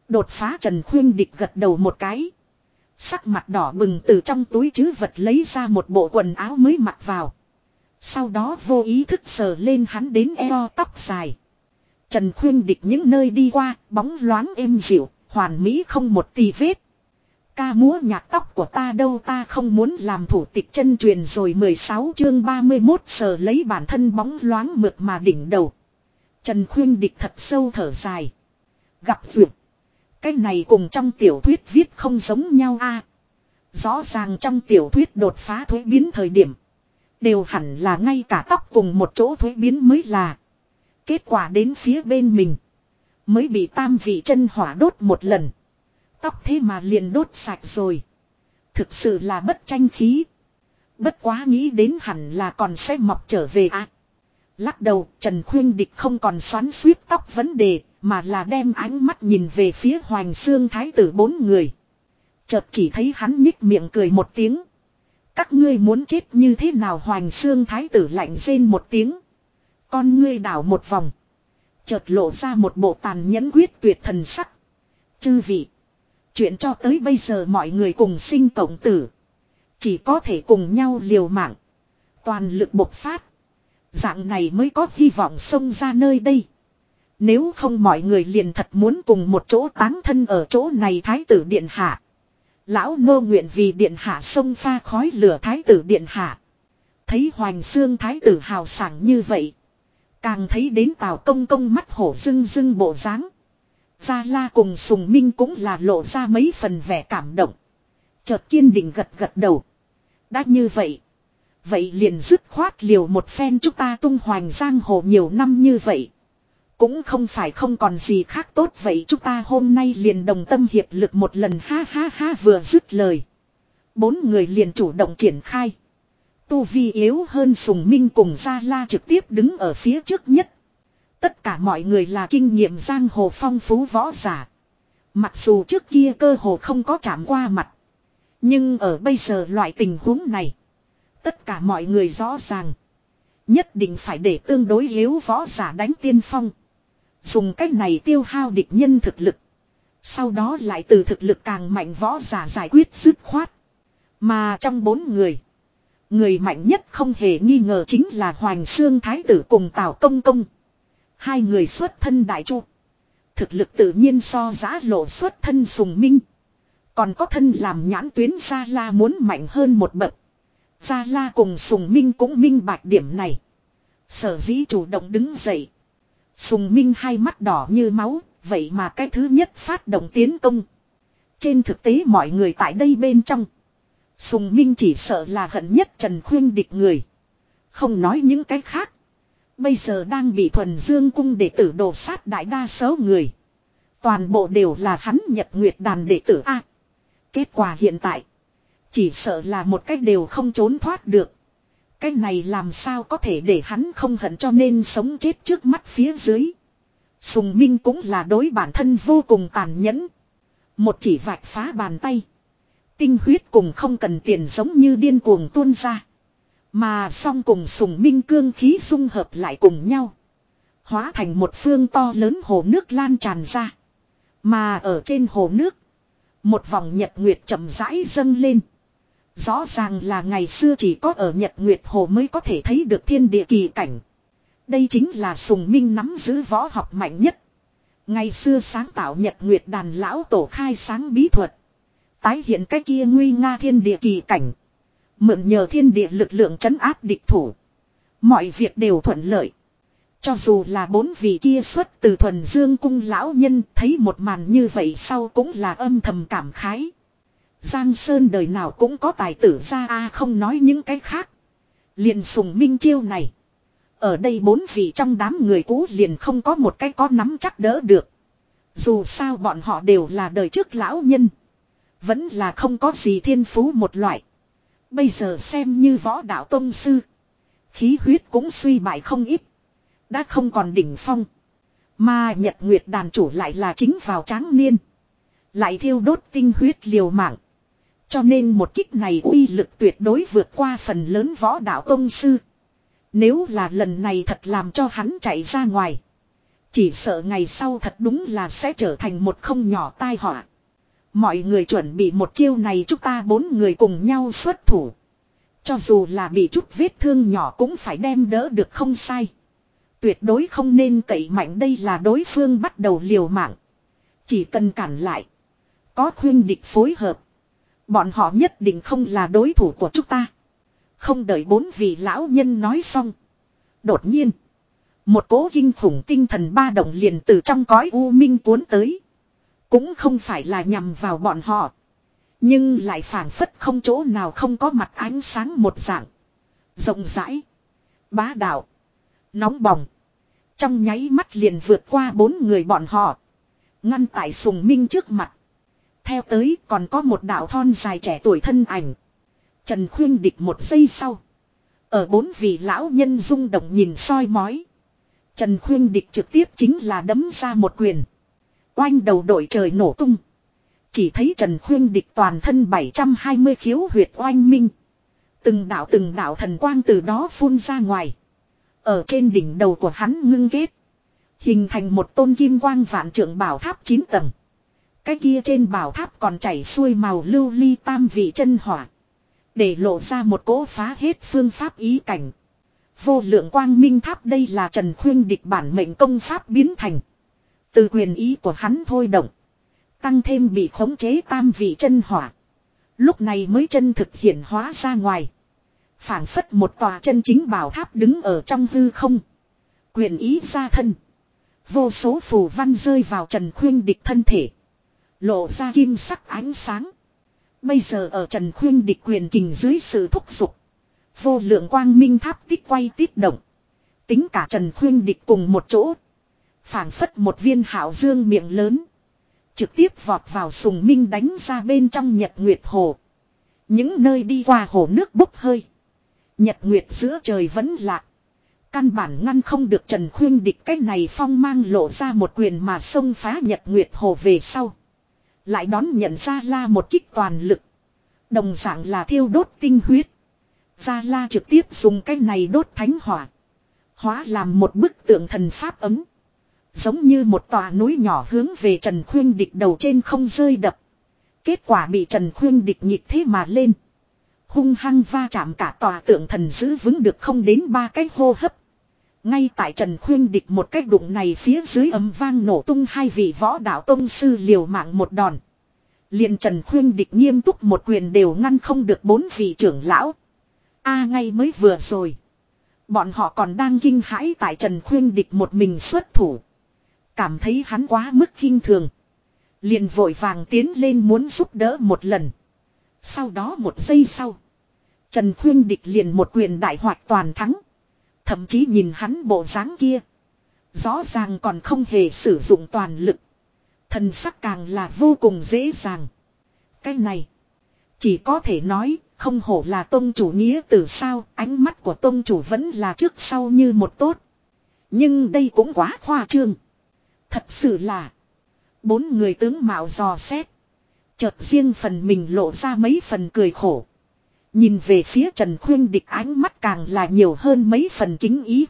Đột phá Trần Khuyên Địch gật đầu một cái. Sắc mặt đỏ bừng từ trong túi chứ vật lấy ra một bộ quần áo mới mặc vào. Sau đó vô ý thức sờ lên hắn đến eo tóc dài. Trần Khuyên Địch những nơi đi qua, bóng loáng êm dịu, hoàn mỹ không một tì vết. Ca múa nhạc tóc của ta đâu ta không muốn làm thủ tịch chân truyền rồi 16 chương 31 sờ lấy bản thân bóng loáng mượt mà đỉnh đầu. Trần Khuyên Địch thật sâu thở dài. Gặp vượt. Cái này cùng trong tiểu thuyết viết không giống nhau a. Rõ ràng trong tiểu thuyết đột phá thuế biến thời điểm. Đều hẳn là ngay cả tóc cùng một chỗ thuế biến mới là. Kết quả đến phía bên mình. Mới bị tam vị chân hỏa đốt một lần. Tóc thế mà liền đốt sạch rồi. Thực sự là bất tranh khí. Bất quá nghĩ đến hẳn là còn sẽ mọc trở về à. Lắc đầu, Trần Khuyên Địch không còn xoắn suýt tóc vấn đề mà là đem ánh mắt nhìn về phía Hoành Xương Thái tử bốn người. Chợt chỉ thấy hắn nhích miệng cười một tiếng. Các ngươi muốn chết như thế nào Hoành Xương Thái tử lạnh rên một tiếng. Con ngươi đảo một vòng. Chợt lộ ra một bộ tàn nhẫn quyết tuyệt thần sắc. Chư vị. Chuyện cho tới bây giờ mọi người cùng sinh cộng tử. Chỉ có thể cùng nhau liều mạng. Toàn lực bộc phát. Dạng này mới có hy vọng xông ra nơi đây. Nếu không mọi người liền thật muốn cùng một chỗ táng thân ở chỗ này thái tử điện hạ. Lão nô nguyện vì điện hạ sông pha khói lửa thái tử điện hạ. Thấy hoành xương thái tử hào sảng như vậy. Càng thấy đến tào công công mắt hổ dưng dưng bộ dáng Gia La cùng Sùng Minh cũng là lộ ra mấy phần vẻ cảm động. Chợt kiên định gật gật đầu. Đã như vậy. Vậy liền dứt khoát liều một phen chúng ta tung hoành giang hồ nhiều năm như vậy. Cũng không phải không còn gì khác tốt, vậy chúng ta hôm nay liền đồng tâm hiệp lực một lần, ha ha ha, vừa dứt lời. Bốn người liền chủ động triển khai. Tu vi yếu hơn Sùng Minh cùng Gia La trực tiếp đứng ở phía trước nhất. Tất cả mọi người là kinh nghiệm giang hồ phong phú võ giả. Mặc dù trước kia cơ hồ không có chạm qua mặt. Nhưng ở bây giờ loại tình huống này. Tất cả mọi người rõ ràng. Nhất định phải để tương đối yếu võ giả đánh tiên phong. Dùng cách này tiêu hao địch nhân thực lực. Sau đó lại từ thực lực càng mạnh võ giả giải quyết dứt khoát. Mà trong bốn người. Người mạnh nhất không hề nghi ngờ chính là Hoàng Sương Thái tử cùng Tào Công Công. Hai người xuất thân đại chu. Thực lực tự nhiên so giá lộ xuất thân sùng minh. Còn có thân làm nhãn tuyến Gia La muốn mạnh hơn một bậc. Gia La cùng sùng minh cũng minh bạch điểm này. Sở dĩ chủ động đứng dậy. Sùng minh hai mắt đỏ như máu, vậy mà cái thứ nhất phát động tiến công. Trên thực tế mọi người tại đây bên trong. Sùng minh chỉ sợ là hận nhất Trần Khuyên địch người. Không nói những cái khác. Bây giờ đang bị thuần dương cung đệ tử đổ sát đại đa số người. Toàn bộ đều là hắn nhật nguyệt đàn đệ tử A. Kết quả hiện tại. Chỉ sợ là một cách đều không trốn thoát được. Cái này làm sao có thể để hắn không hận cho nên sống chết trước mắt phía dưới. Sùng Minh cũng là đối bản thân vô cùng tàn nhẫn. Một chỉ vạch phá bàn tay. Tinh huyết cùng không cần tiền giống như điên cuồng tuôn ra. Mà song cùng sùng minh cương khí dung hợp lại cùng nhau. Hóa thành một phương to lớn hồ nước lan tràn ra. Mà ở trên hồ nước. Một vòng nhật nguyệt chậm rãi dâng lên. Rõ ràng là ngày xưa chỉ có ở Nhật Nguyệt Hồ mới có thể thấy được thiên địa kỳ cảnh. Đây chính là sùng minh nắm giữ võ học mạnh nhất. Ngày xưa sáng tạo Nhật Nguyệt đàn lão tổ khai sáng bí thuật. Tái hiện cái kia nguy nga thiên địa kỳ cảnh. Mượn nhờ thiên địa lực lượng chấn áp địch thủ. Mọi việc đều thuận lợi. Cho dù là bốn vị kia xuất từ thuần dương cung lão nhân, thấy một màn như vậy sau cũng là âm thầm cảm khái. Giang Sơn đời nào cũng có tài tử ra a, không nói những cái khác. Liền sùng minh chiêu này. Ở đây bốn vị trong đám người cũ liền không có một cái có nắm chắc đỡ được. Dù sao bọn họ đều là đời trước lão nhân. Vẫn là không có gì thiên phú một loại. Bây giờ xem như võ đạo tông sư. Khí huyết cũng suy bại không ít. Đã không còn đỉnh phong. Mà Nhật Nguyệt đàn chủ lại là chính vào tráng niên. Lại thiêu đốt tinh huyết liều mạng. Cho nên một kích này uy lực tuyệt đối vượt qua phần lớn võ đạo tông sư. Nếu là lần này thật làm cho hắn chạy ra ngoài. Chỉ sợ ngày sau thật đúng là sẽ trở thành một không nhỏ tai họa. Mọi người chuẩn bị một chiêu này chúng ta bốn người cùng nhau xuất thủ. Cho dù là bị chút vết thương nhỏ cũng phải đem đỡ được không sai. Tuyệt đối không nên cậy mạnh đây là đối phương bắt đầu liều mạng. Chỉ cần cản lại. Có khuyên địch phối hợp. Bọn họ nhất định không là đối thủ của chúng ta. Không đợi bốn vị lão nhân nói xong. Đột nhiên. Một cố kinh khủng tinh thần ba động liền từ trong cõi u minh cuốn tới. Cũng không phải là nhằm vào bọn họ. Nhưng lại phản phất không chỗ nào không có mặt ánh sáng một dạng. Rộng rãi. Bá đạo. Nóng bỏng. Trong nháy mắt liền vượt qua bốn người bọn họ. Ngăn tại sùng minh trước mặt. Theo tới còn có một đạo thon dài trẻ tuổi thân ảnh. Trần khuyên địch một giây sau. Ở bốn vị lão nhân rung động nhìn soi mói. Trần khuyên địch trực tiếp chính là đấm ra một quyền. Oanh đầu đội trời nổ tung. Chỉ thấy Trần Khuyên địch toàn thân 720 khiếu huyệt oanh minh. Từng đạo từng đạo thần quang từ đó phun ra ngoài. Ở trên đỉnh đầu của hắn ngưng kết. Hình thành một tôn kim quang vạn trượng bảo tháp 9 tầng. Cái kia trên bảo tháp còn chảy xuôi màu lưu ly tam vị chân hỏa. Để lộ ra một cỗ phá hết phương pháp ý cảnh. Vô lượng quang minh tháp đây là Trần Khuyên địch bản mệnh công pháp biến thành. Từ quyền ý của hắn thôi động. Tăng thêm bị khống chế tam vị chân hỏa. Lúc này mới chân thực hiện hóa ra ngoài. phảng phất một tòa chân chính bảo tháp đứng ở trong hư không. Quyền ý ra thân. Vô số phù văn rơi vào Trần Khuyên địch thân thể. Lộ ra kim sắc ánh sáng. Bây giờ ở Trần Khuyên địch quyền kình dưới sự thúc giục. Vô lượng quang minh tháp tích quay tiết động. Tính cả Trần Khuyên địch cùng một chỗ, phảng phất một viên hảo dương miệng lớn. Trực tiếp vọt vào sùng minh đánh ra bên trong nhật nguyệt hồ. Những nơi đi qua hồ nước bốc hơi. Nhật nguyệt giữa trời vẫn lạc. Căn bản ngăn không được Trần Khuyên địch cái này phong mang lộ ra một quyền mà xông phá Nhật Nguyệt Hồ về sau. Lại đón nhận ra la một kích toàn lực. Đồng dạng là thiêu đốt tinh huyết. Gia La trực tiếp dùng cái này đốt thánh hỏa. Hóa làm một bức tượng thần pháp ấm. Giống như một tòa núi nhỏ hướng về Trần Khuyên địch đầu trên không rơi đập. Kết quả bị Trần Khuyên địch nhịp thế mà lên. Hung hăng va chạm cả tòa tượng thần giữ vững được không đến ba cái hô hấp. Ngay tại Trần Khuyên địch một cách đụng này phía dưới ấm vang nổ tung hai vị võ đạo tông sư liều mạng một đòn. liền Trần Khuyên địch nghiêm túc một quyền đều ngăn không được bốn vị trưởng lão. A ngay mới vừa rồi. Bọn họ còn đang kinh hãi tại Trần Khuyên địch một mình xuất thủ. Cảm thấy hắn quá mức kinh thường. Liền vội vàng tiến lên muốn giúp đỡ một lần. Sau đó một giây sau. Trần Khuyên địch liền một quyền đại hoạt toàn thắng. Thậm chí nhìn hắn bộ dáng kia. Rõ ràng còn không hề sử dụng toàn lực. Thần sắc càng là vô cùng dễ dàng. Cái này. Chỉ có thể nói, không hổ là tôn chủ nghĩa từ sao, ánh mắt của tôn chủ vẫn là trước sau như một tốt. Nhưng đây cũng quá khoa trương. Thật sự là. Bốn người tướng mạo dò xét. Chợt riêng phần mình lộ ra mấy phần cười khổ. Nhìn về phía Trần Khuyên địch ánh mắt càng là nhiều hơn mấy phần kính ý.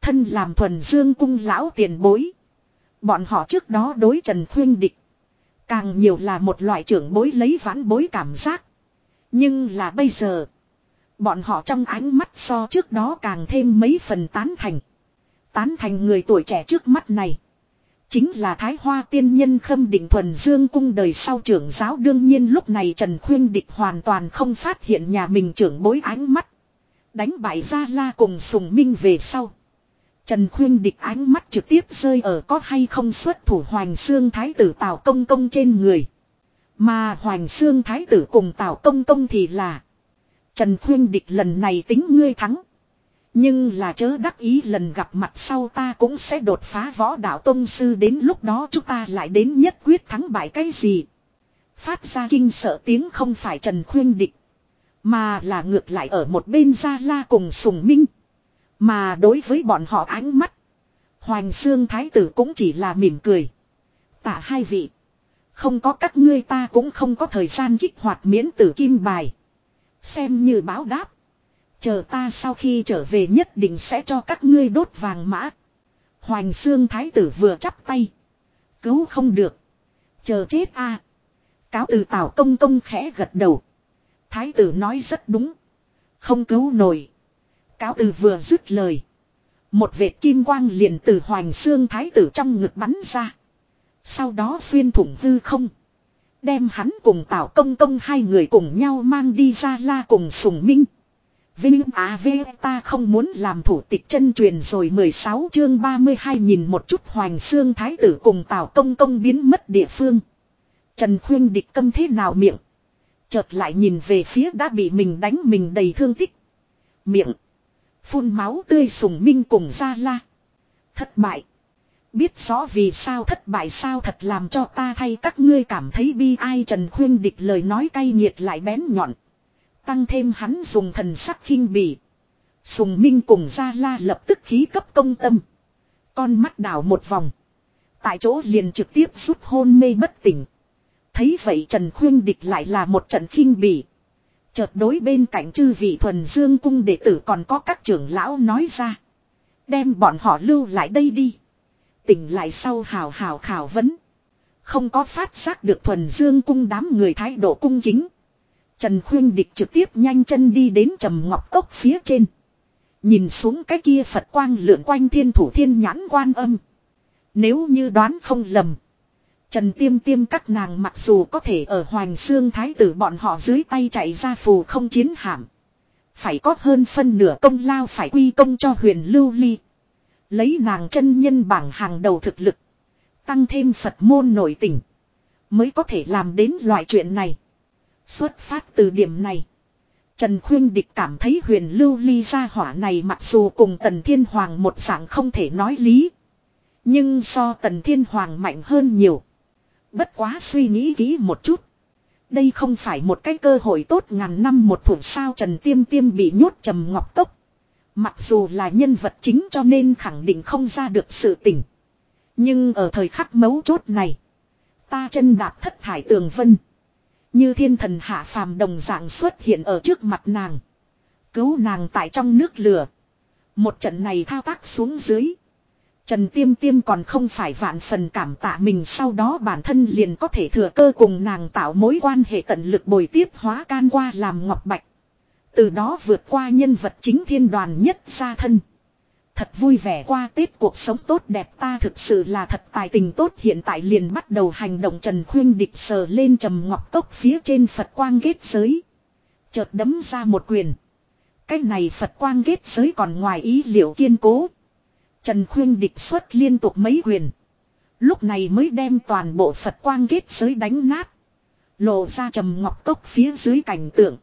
Thân làm thuần dương cung lão tiền bối. Bọn họ trước đó đối Trần Khuyên địch. Càng nhiều là một loại trưởng bối lấy vãn bối cảm giác. Nhưng là bây giờ. Bọn họ trong ánh mắt so trước đó càng thêm mấy phần tán thành. Tán thành người tuổi trẻ trước mắt này. Chính là Thái Hoa tiên nhân khâm định thuần dương cung đời sau trưởng giáo đương nhiên lúc này Trần Khuyên Địch hoàn toàn không phát hiện nhà mình trưởng bối ánh mắt. Đánh bại Gia La cùng Sùng Minh về sau. Trần Khuyên Địch ánh mắt trực tiếp rơi ở có hay không xuất thủ Hoành Xương Thái tử Tào Công Công trên người. Mà Hoành Xương Thái tử cùng Tào Công Công thì là. Trần Khuyên Địch lần này tính ngươi thắng. Nhưng là chớ đắc ý lần gặp mặt sau ta cũng sẽ đột phá võ đạo tông sư đến lúc đó chúng ta lại đến nhất quyết thắng bại cái gì. Phát ra kinh sợ tiếng không phải Trần Khuyên Địch. Mà là ngược lại ở một bên Gia La cùng Sùng Minh. Mà đối với bọn họ ánh mắt. Hoành Xương Thái tử cũng chỉ là mỉm cười. Tạ hai vị. Không có các ngươi ta cũng không có thời gian kích hoạt miễn tử kim bài. Xem như báo đáp. Chờ ta sau khi trở về nhất định sẽ cho các ngươi đốt vàng mã. Hoành xương thái tử vừa chắp tay. Cứu không được. Chờ chết a. Cáo từ tảo công công khẽ gật đầu. Thái tử nói rất đúng. Không cứu nổi. Cáo từ vừa dứt lời. Một vệt kim quang liền từ hoành xương thái tử trong ngực bắn ra. Sau đó xuyên thủng hư không. Đem hắn cùng tảo công công hai người cùng nhau mang đi ra la cùng sùng minh. Vinh à v ta không muốn làm thủ tịch chân truyền rồi 16 chương 32 nhìn một chút Hoành Xương Thái tử cùng Tào Công Công biến mất địa phương. Trần Khuyên địch câm thế nào miệng. Chợt lại nhìn về phía đã bị mình đánh mình đầy thương tích. Miệng. Phun máu tươi sùng minh cùng ra la. Thất bại. Biết rõ vì sao thất bại sao thật làm cho ta thay các ngươi cảm thấy bi ai Trần Khuyên địch lời nói cay nghiệt lại bén nhọn. Tăng thêm hắn dùng thần sắc khinh bỉ. Sùng Minh cùng Gia La lập tức khí cấp công tâm. Con mắt đảo một vòng. Tại chỗ liền trực tiếp rút hôn mê bất tỉnh. Thấy vậy Trần Khuyên Địch lại là một trận khinh bỉ. Chợt đối bên cạnh chư vị thuần dương cung đệ tử còn có các trưởng lão nói ra. Đem bọn họ lưu lại đây đi. Tỉnh lại sau hào hào khảo vấn. Không có phát giác được thuần dương cung đám người thái độ cung kính. Trần Khuyên Địch trực tiếp nhanh chân đi đến trầm ngọc cốc phía trên. Nhìn xuống cái kia Phật quang lượn quanh thiên thủ thiên nhãn quan âm. Nếu như đoán không lầm. Trần Tiêm Tiêm các nàng mặc dù có thể ở Hoàng Xương Thái tử bọn họ dưới tay chạy ra phù không chiến hạm. Phải có hơn phân nửa công lao phải quy công cho huyền lưu ly. Lấy nàng chân nhân bảng hàng đầu thực lực. Tăng thêm Phật môn nổi tình. Mới có thể làm đến loại chuyện này. Xuất phát từ điểm này. Trần Khuyên Địch cảm thấy huyền lưu ly gia hỏa này mặc dù cùng Tần Thiên Hoàng một dạng không thể nói lý. Nhưng so Tần Thiên Hoàng mạnh hơn nhiều. Bất quá suy nghĩ kỹ một chút. Đây không phải một cái cơ hội tốt ngàn năm một thủ sao Trần Tiêm Tiêm bị nhốt trầm ngọc tốc. Mặc dù là nhân vật chính cho nên khẳng định không ra được sự tỉnh. Nhưng ở thời khắc mấu chốt này. Ta chân đạp thất thải tường vân. Như thiên thần hạ phàm đồng dạng xuất hiện ở trước mặt nàng. Cứu nàng tại trong nước lửa. Một trận này thao tác xuống dưới. Trần Tiêm Tiêm còn không phải vạn phần cảm tạ mình, sau đó bản thân liền có thể thừa cơ cùng nàng tạo mối quan hệ tận lực bồi tiếp hóa can qua làm ngọc bạch. Từ đó vượt qua nhân vật chính thiên đoàn nhất gia thân. Thật vui vẻ qua Tết cuộc sống tốt đẹp ta thực sự là thật tài tình tốt hiện tại liền bắt đầu hành động Trần Khuyên địch sờ lên trầm ngọc tốc phía trên Phật quang ghét giới. Chợt đấm ra một quyền. Cái này Phật quang ghét giới còn ngoài ý liệu kiên cố. Trần Khuyên địch xuất liên tục mấy quyền. Lúc này mới đem toàn bộ Phật quang ghét giới đánh nát. Lộ ra trầm ngọc cốc phía dưới cảnh tượng.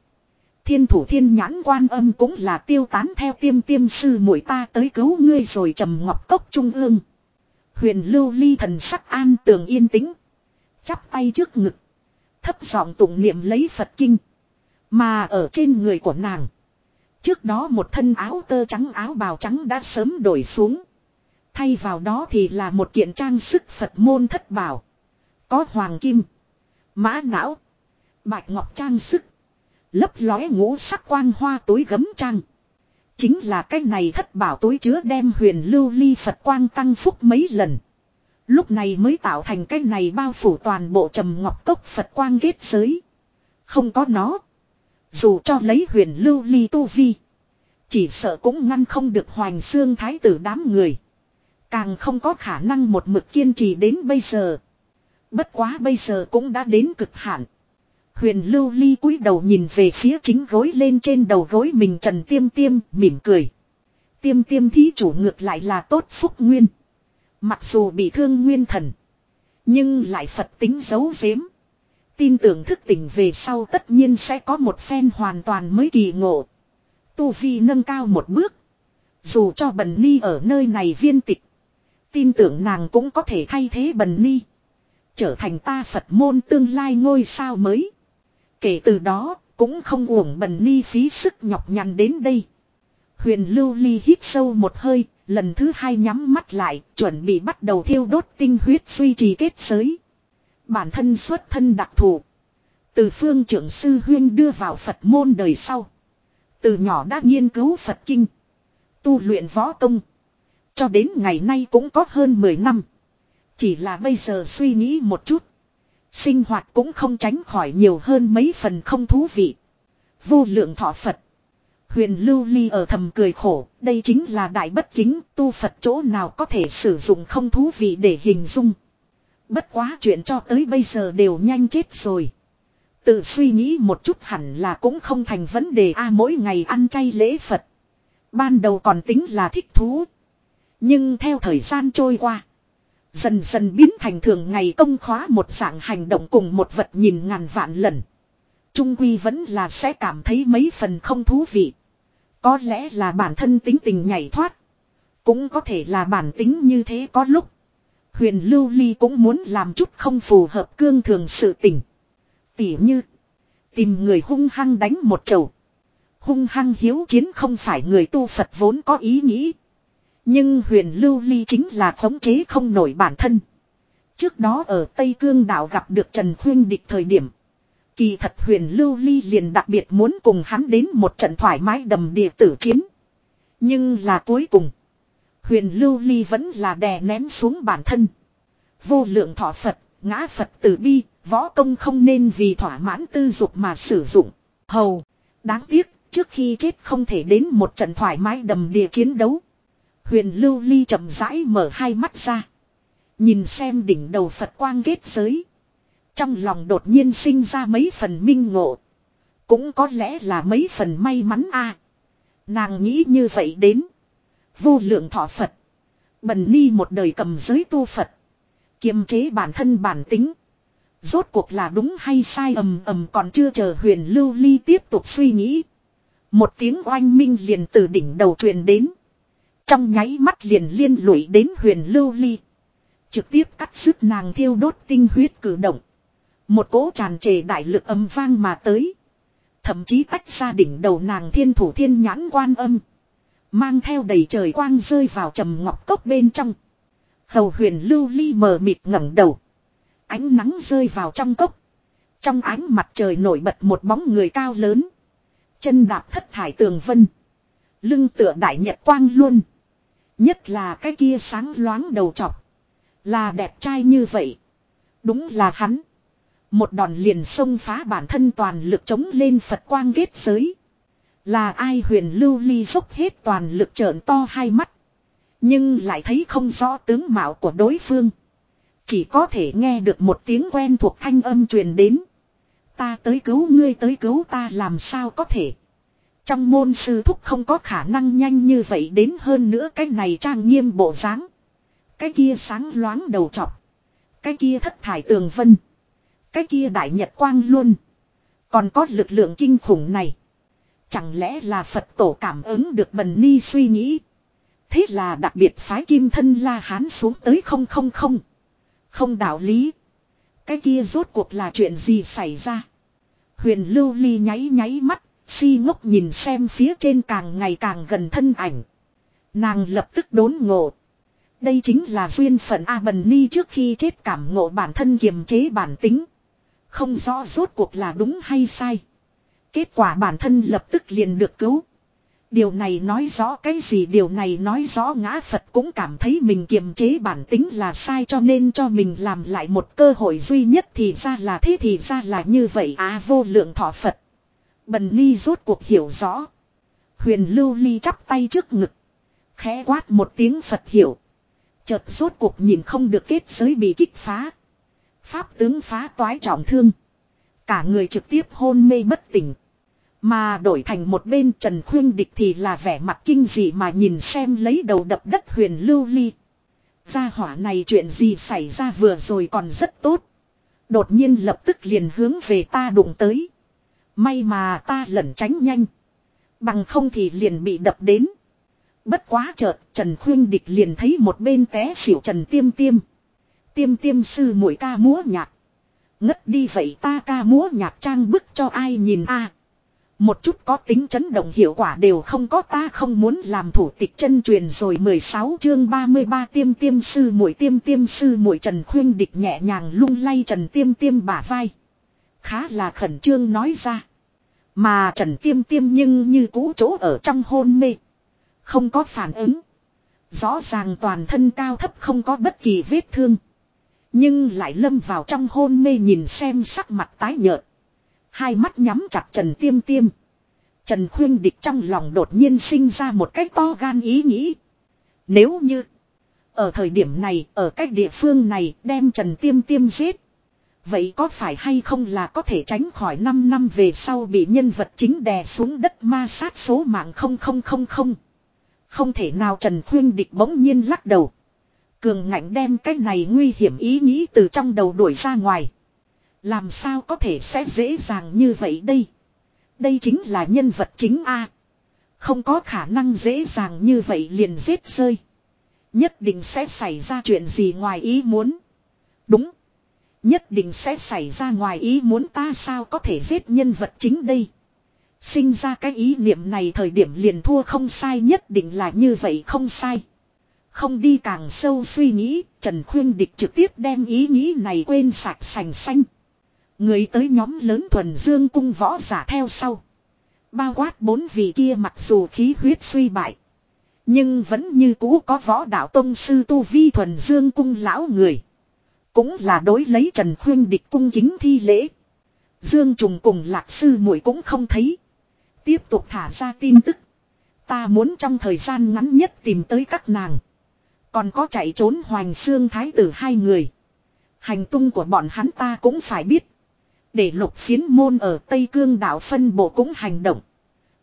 Thiên thủ thiên nhãn quan âm cũng là tiêu tán theo tiêm tiêm sư muội ta tới cứu ngươi rồi trầm ngọc cốc trung ương. Huyền lưu ly thần sắc an tường yên tĩnh. Chắp tay trước ngực. Thấp giọng tụng niệm lấy Phật kinh. Mà ở trên người của nàng. Trước đó một thân áo tơ trắng áo bào trắng đã sớm đổi xuống. Thay vào đó thì là một kiện trang sức Phật môn thất bảo. Có hoàng kim. Mã não. Bạch ngọc trang sức. Lấp lóe ngũ sắc quang hoa tối gấm trang. Chính là cái này thất bảo tối chứa đem huyền lưu ly Phật quang tăng phúc mấy lần. Lúc này mới tạo thành cái này bao phủ toàn bộ trầm ngọc cốc Phật quang kết giới. Không có nó. Dù cho lấy huyền lưu ly tu vi. Chỉ sợ cũng ngăn không được hoành xương thái tử đám người. Càng không có khả năng một mực kiên trì đến bây giờ. Bất quá bây giờ cũng đã đến cực hạn. Huyền lưu ly cúi đầu nhìn về phía chính gối lên trên đầu gối mình trần tiêm tiêm, mỉm cười. Tiêm tiêm thí chủ ngược lại là tốt phúc nguyên. Mặc dù bị thương nguyên thần. Nhưng lại Phật tính giấu giếm. Tin tưởng thức tỉnh về sau tất nhiên sẽ có một phen hoàn toàn mới kỳ ngộ. Tu Vi nâng cao một bước. Dù cho bần ni ở nơi này viên tịch. Tin tưởng nàng cũng có thể thay thế bần ni. Trở thành ta Phật môn tương lai ngôi sao mới. Kể từ đó, cũng không uổng bần ni phí sức nhọc nhằn đến đây. Huyền lưu ly hít sâu một hơi, lần thứ hai nhắm mắt lại, chuẩn bị bắt đầu thiêu đốt tinh huyết duy trì kết giới. Bản thân xuất thân đặc thù. Từ phương trưởng sư huyên đưa vào Phật môn đời sau. Từ nhỏ đã nghiên cứu Phật kinh. Tu luyện võ công. Cho đến ngày nay cũng có hơn 10 năm. Chỉ là bây giờ suy nghĩ một chút. Sinh hoạt cũng không tránh khỏi nhiều hơn mấy phần không thú vị. Vô lượng thọ Phật. Huyền lưu ly ở thầm cười khổ, đây chính là đại bất kính, tu Phật chỗ nào có thể sử dụng không thú vị để hình dung. Bất quá chuyện cho tới bây giờ đều nhanh chết rồi. Tự suy nghĩ một chút hẳn là cũng không thành vấn đề a mỗi ngày ăn chay lễ Phật. Ban đầu còn tính là thích thú. Nhưng theo thời gian trôi qua. Dần dần biến thành thường ngày công khóa một dạng hành động cùng một vật nhìn ngàn vạn lần. Trung Quy vẫn là sẽ cảm thấy mấy phần không thú vị. Có lẽ là bản thân tính tình nhảy thoát. Cũng có thể là bản tính như thế có lúc. Huyền Lưu Ly cũng muốn làm chút không phù hợp cương thường sự tình. Tỉ như. Tìm người hung hăng đánh một chầu. Hung hăng hiếu chiến không phải người tu Phật vốn có ý nghĩ. Nhưng huyền lưu ly chính là khống chế không nổi bản thân. Trước đó ở Tây Cương đảo gặp được Trần Khuyên Địch thời điểm. Kỳ thật huyền lưu ly liền đặc biệt muốn cùng hắn đến một trận thoải mái đầm địa tử chiến. Nhưng là cuối cùng. Huyền lưu ly vẫn là đè nén xuống bản thân. Vô lượng thọ Phật, ngã Phật tử bi, võ công không nên vì thỏa mãn tư dục mà sử dụng. Hầu, đáng tiếc, trước khi chết không thể đến một trận thoải mái đầm địa chiến đấu. Huyền lưu ly chậm rãi mở hai mắt ra. Nhìn xem đỉnh đầu Phật quang kết giới. Trong lòng đột nhiên sinh ra mấy phần minh ngộ. Cũng có lẽ là mấy phần may mắn a. Nàng nghĩ như vậy đến. Vô lượng thọ Phật. Bần ni một đời cầm giới tu Phật. Kiềm chế bản thân bản tính. Rốt cuộc là đúng hay sai ầm ầm còn chưa chờ huyền lưu ly tiếp tục suy nghĩ. Một tiếng oanh minh liền từ đỉnh đầu truyền đến. Trong nháy mắt liền liên lụy đến huyền lưu ly. Trực tiếp cắt sức nàng thiêu đốt tinh huyết cử động. Một cỗ tràn trề đại lực âm vang mà tới. Thậm chí tách ra đỉnh đầu nàng thiên thủ thiên nhãn quan âm. Mang theo đầy trời quang rơi vào trầm ngọc cốc bên trong. Hầu huyền lưu ly mờ mịt ngẩng đầu. Ánh nắng rơi vào trong cốc. Trong ánh mặt trời nổi bật một bóng người cao lớn. Chân đạp thất thải tường vân. Lưng tựa đại nhật quang luôn. Nhất là cái kia sáng loáng đầu trọc. Là đẹp trai như vậy. Đúng là hắn. Một đòn liền xông phá bản thân toàn lực chống lên Phật quang kết giới. Là ai huyền lưu ly dốc hết toàn lực trợn to hai mắt. Nhưng lại thấy không rõ tướng mạo của đối phương. Chỉ có thể nghe được một tiếng quen thuộc thanh âm truyền đến. Ta tới cứu ngươi tới cứu ta làm sao có thể. Trong môn sư thúc không có khả năng nhanh như vậy đến hơn nữa cái này trang nghiêm bộ dáng Cái kia sáng loáng đầu trọc. Cái kia thất thải tường vân. Cái kia đại nhật quang luôn. Còn có lực lượng kinh khủng này. Chẳng lẽ là Phật tổ cảm ứng được bần ni suy nghĩ. Thế là đặc biệt phái kim thân la hán xuống tới không không không. Không đạo lý. Cái kia rốt cuộc là chuyện gì xảy ra. Huyền lưu ly nháy nháy mắt. Si ngốc nhìn xem phía trên càng ngày càng gần thân ảnh. Nàng lập tức đốn ngộ. Đây chính là duyên phận A Bần Ni trước khi chết cảm ngộ bản thân kiềm chế bản tính. Không rõ rốt cuộc là đúng hay sai. Kết quả bản thân lập tức liền được cứu. Điều này nói rõ cái gì điều này nói rõ ngã Phật cũng cảm thấy mình kiềm chế bản tính là sai cho nên cho mình làm lại một cơ hội duy nhất thì ra là thế thì ra là như vậy à vô lượng thọ Phật. Bần Ly rốt cuộc hiểu rõ. Huyền Lưu Ly chắp tay trước ngực. Khẽ quát một tiếng Phật hiểu. Chợt rốt cuộc nhìn không được kết giới bị kích phá. Pháp tướng phá toái trọng thương. Cả người trực tiếp hôn mê bất tỉnh. Mà đổi thành một bên Trần Khuyên Địch thì là vẻ mặt kinh dị mà nhìn xem lấy đầu đập đất huyền lưu ly. Gia hỏa này chuyện gì xảy ra vừa rồi còn rất tốt. Đột nhiên lập tức liền hướng về ta đụng tới. May mà ta lẩn tránh nhanh. Bằng không thì liền bị đập đến. Bất quá chợt, Trần Khuyên Địch liền thấy một bên té xỉu Trần Tiêm Tiêm. Tiêm Tiêm sư mũi ca múa nhạc. Ngất đi vậy ta ca múa nhạc trang bức cho ai nhìn a Một chút có tính chấn động hiệu quả đều không có, ta không muốn làm thủ tịch chân truyền rồi 16 chương 33 tiêm tiêm sư mũi tiêm tiêm sư mũi Trần Khuyên Địch nhẹ nhàng lung lay Trần Tiêm Tiêm bả vai. Khá là khẩn trương nói ra. Mà Trần Tiêm Tiêm nhưng như cũ chỗ ở trong hôn mê. Không có phản ứng. Rõ ràng toàn thân cao thấp không có bất kỳ vết thương. Nhưng lại lâm vào trong hôn mê nhìn xem sắc mặt tái nhợt. Hai mắt nhắm chặt Trần Tiêm Tiêm. Trần Khuyên Địch trong lòng đột nhiên sinh ra một cách to gan ý nghĩ. Nếu như ở thời điểm này, ở cách địa phương này đem Trần Tiêm Tiêm giết. Vậy có phải hay không là có thể tránh khỏi 5 năm về sau bị nhân vật chính đè xuống đất ma sát số mạng không không không không. Không thể nào Trần Khuyên Địch bỗng nhiên lắc đầu. Cường ngạnh đem cái này nguy hiểm ý nghĩ từ trong đầu đuổi ra ngoài. Làm sao có thể sẽ dễ dàng như vậy đây? Đây chính là nhân vật chính A. Không có khả năng dễ dàng như vậy liền giết rơi. Nhất định sẽ xảy ra chuyện gì ngoài ý muốn. Đúng. Nhất định sẽ xảy ra ngoài ý muốn ta sao có thể giết nhân vật chính đây. Sinh ra cái ý niệm này thời điểm liền thua không sai nhất định là như vậy không sai. Không đi càng sâu suy nghĩ, Trần Khuyên Địch trực tiếp đem ý nghĩ này quên sạch sành xanh. Người tới nhóm lớn thuần dương cung võ giả theo sau. Bao quát bốn vị kia mặc dù khí huyết suy bại. Nhưng vẫn như cũ có võ đạo tông sư tu vi thuần dương cung lão người. Cũng là đối lấy Trần Khuyên Địch cung kính thi lễ. Dương Trùng cùng lạc sư muội cũng không thấy. Tiếp tục thả ra tin tức. Ta muốn trong thời gian ngắn nhất tìm tới các nàng. Còn có chạy trốn hoành xương thái tử hai người. Hành tung của bọn hắn ta cũng phải biết. Để lục phiến môn ở Tây Cương đảo phân bộ cũng hành động.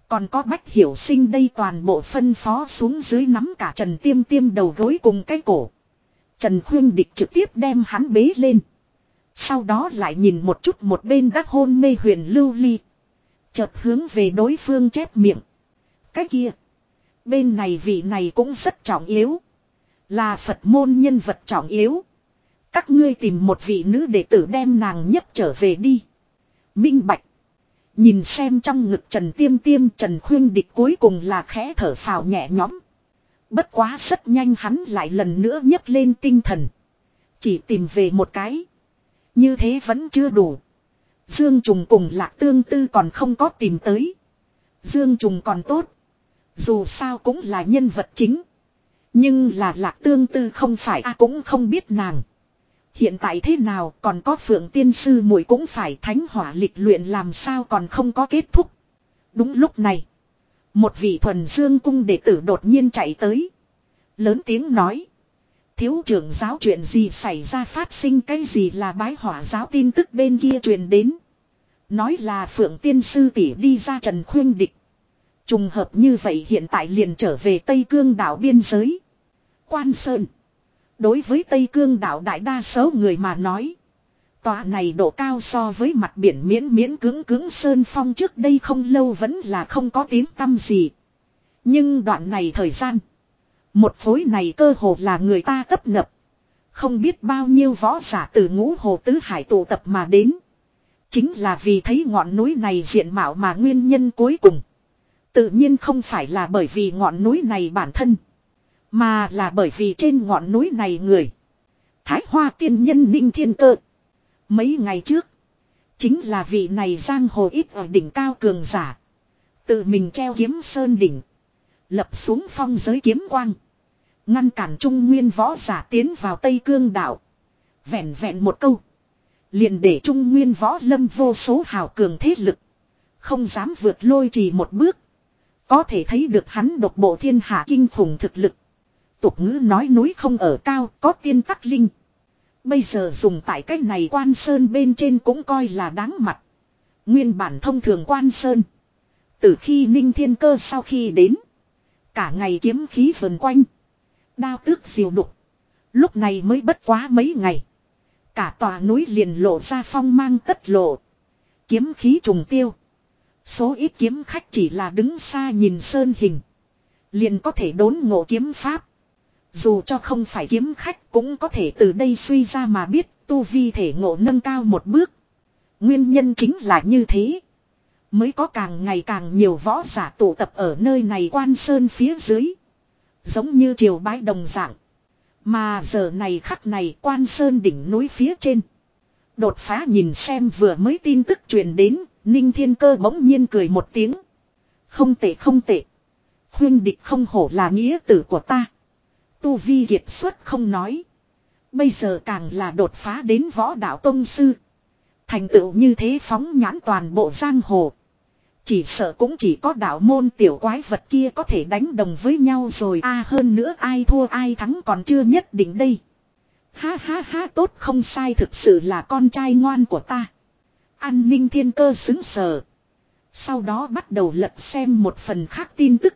Còn có bách hiểu sinh đây toàn bộ phân phó xuống dưới nắm cả Trần Tiêm Tiêm đầu gối cùng cái cổ. Trần Khuyên Địch trực tiếp đem hắn bế lên. Sau đó lại nhìn một chút một bên đắc hôn mê huyền lưu ly. Chợt hướng về đối phương chép miệng. Cái kia. Bên này vị này cũng rất trọng yếu. Là Phật môn nhân vật trọng yếu. Các ngươi tìm một vị nữ đệ tử đem nàng nhất trở về đi. Minh Bạch. Nhìn xem trong ngực Trần Tiêm Tiêm, Trần Khuyên Địch cuối cùng là khẽ thở phào nhẹ nhõm. Bất quá rất nhanh hắn lại lần nữa nhấc lên tinh thần. Chỉ tìm về một cái. Như thế vẫn chưa đủ. Dương Trùng cùng Lạc Tương Tư còn không có tìm tới. Dương Trùng còn tốt. Dù sao cũng là nhân vật chính. Nhưng là Lạc Tương Tư không phải a cũng không biết nàng. Hiện tại thế nào còn có phượng tiên sư mùi cũng phải thánh hỏa lịch luyện làm sao còn không có kết thúc. Đúng lúc này. Một vị thuần dương cung đệ tử đột nhiên chạy tới. Lớn tiếng nói. Thiếu trưởng giáo chuyện gì xảy ra phát sinh cái gì là bái hỏa giáo tin tức bên kia truyền đến. Nói là phượng tiên sư tỷ đi ra trần khuyên địch. Trùng hợp như vậy hiện tại liền trở về Tây Cương đảo biên giới. Quan Sơn. Đối với Tây Cương đảo đại đa số người mà nói. Tòa này độ cao so với mặt biển miễn miễn cứng cứng Sơn Phong trước đây không lâu vẫn là không có tiếng tâm gì. Nhưng đoạn này thời gian. Một phối này cơ hồ là người ta tấp nập. Không biết bao nhiêu võ giả từ ngũ hồ tứ hải tụ tập mà đến. Chính là vì thấy ngọn núi này diện mạo mà nguyên nhân cuối cùng. Tự nhiên không phải là bởi vì ngọn núi này bản thân. Mà là bởi vì trên ngọn núi này người. Thái hoa tiên nhân ninh thiên cơ. Mấy ngày trước. Chính là vị này giang hồ ít ở đỉnh cao cường giả. Tự mình treo kiếm sơn đỉnh. Lập xuống phong giới kiếm quang. Ngăn cản trung nguyên võ giả tiến vào Tây Cương đảo. Vẹn vẹn một câu. Liền để trung nguyên võ lâm vô số hào cường thế lực. Không dám vượt lôi trì một bước. Có thể thấy được hắn độc bộ thiên hạ kinh khủng thực lực. Tục ngữ nói núi không ở cao, có tiên tắc linh. Bây giờ dùng tại cách này quan sơn bên trên cũng coi là đáng mặt. Nguyên bản thông thường quan sơn. Từ khi ninh thiên cơ sau khi đến. Cả ngày kiếm khí vần quanh. Đao tước diều đục. Lúc này mới bất quá mấy ngày. Cả tòa núi liền lộ ra phong mang tất lộ. Kiếm khí trùng tiêu. Số ít kiếm khách chỉ là đứng xa nhìn sơn hình. Liền có thể đốn ngộ kiếm pháp. Dù cho không phải kiếm khách cũng có thể từ đây suy ra mà biết tu vi thể ngộ nâng cao một bước. Nguyên nhân chính là như thế. Mới có càng ngày càng nhiều võ giả tụ tập ở nơi này quan sơn phía dưới. Giống như triều bái đồng dạng. Mà giờ này khắc này quan sơn đỉnh núi phía trên. Đột phá nhìn xem vừa mới tin tức truyền đến, Ninh Thiên Cơ bỗng nhiên cười một tiếng. Không tệ không tệ. Khuyên địch không hổ là nghĩa tử của ta. Tu vi kiệt xuất không nói. Bây giờ càng là đột phá đến võ đạo tông sư. Thành tựu như thế phóng nhãn toàn bộ giang hồ. Chỉ sợ cũng chỉ có đạo môn tiểu quái vật kia có thể đánh đồng với nhau rồi a hơn nữa ai thua ai thắng còn chưa nhất định đây. Ha ha ha, tốt không sai thực sự là con trai ngoan của ta. An ninh thiên cơ xứng sờ. Sau đó bắt đầu lật xem một phần khác tin tức.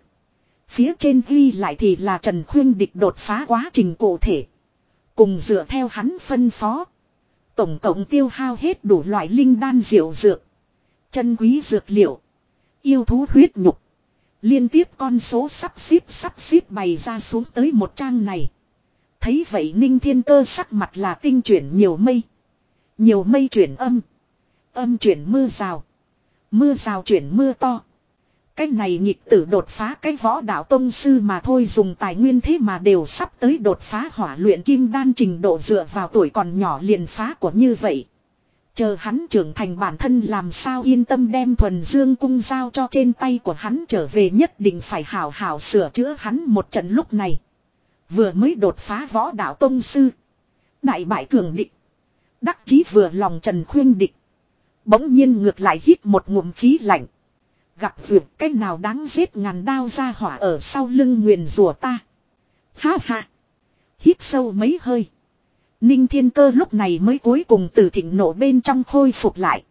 Phía trên ghi lại thì là Trần Khuyên Địch đột phá quá trình cụ thể. Cùng dựa theo hắn phân phó. Tổng cộng tiêu hao hết đủ loại linh đan diệu dược. Chân quý dược liệu. Yêu thú huyết nhục. Liên tiếp con số sắp xếp sắp xếp bày ra xuống tới một trang này. Thấy vậy ninh thiên cơ sắc mặt là tinh chuyển nhiều mây. Nhiều mây chuyển âm. Âm chuyển mưa rào. Mưa rào chuyển mưa to. Cái này nhịp tử đột phá cái võ đạo tông sư mà thôi, dùng tài nguyên thế mà đều sắp tới đột phá hỏa luyện kim đan trình độ dựa vào tuổi còn nhỏ liền phá của như vậy. Chờ hắn trưởng thành bản thân làm sao yên tâm đem thuần dương cung giao cho trên tay của hắn trở về nhất định phải hào hào sửa chữa hắn một trận lúc này. Vừa mới đột phá võ đạo tông sư. Đại bại cường địch. Đắc chí vừa lòng trần khuyên địch. Bỗng nhiên ngược lại hít một ngụm khí lạnh. Gặp vượt cách nào đáng giết ngàn đao ra hỏa ở sau lưng nguyền rùa ta. Ha ha. Hít sâu mấy hơi. Ninh thiên cơ lúc này mới cuối cùng từ thịnh nộ bên trong khôi phục lại.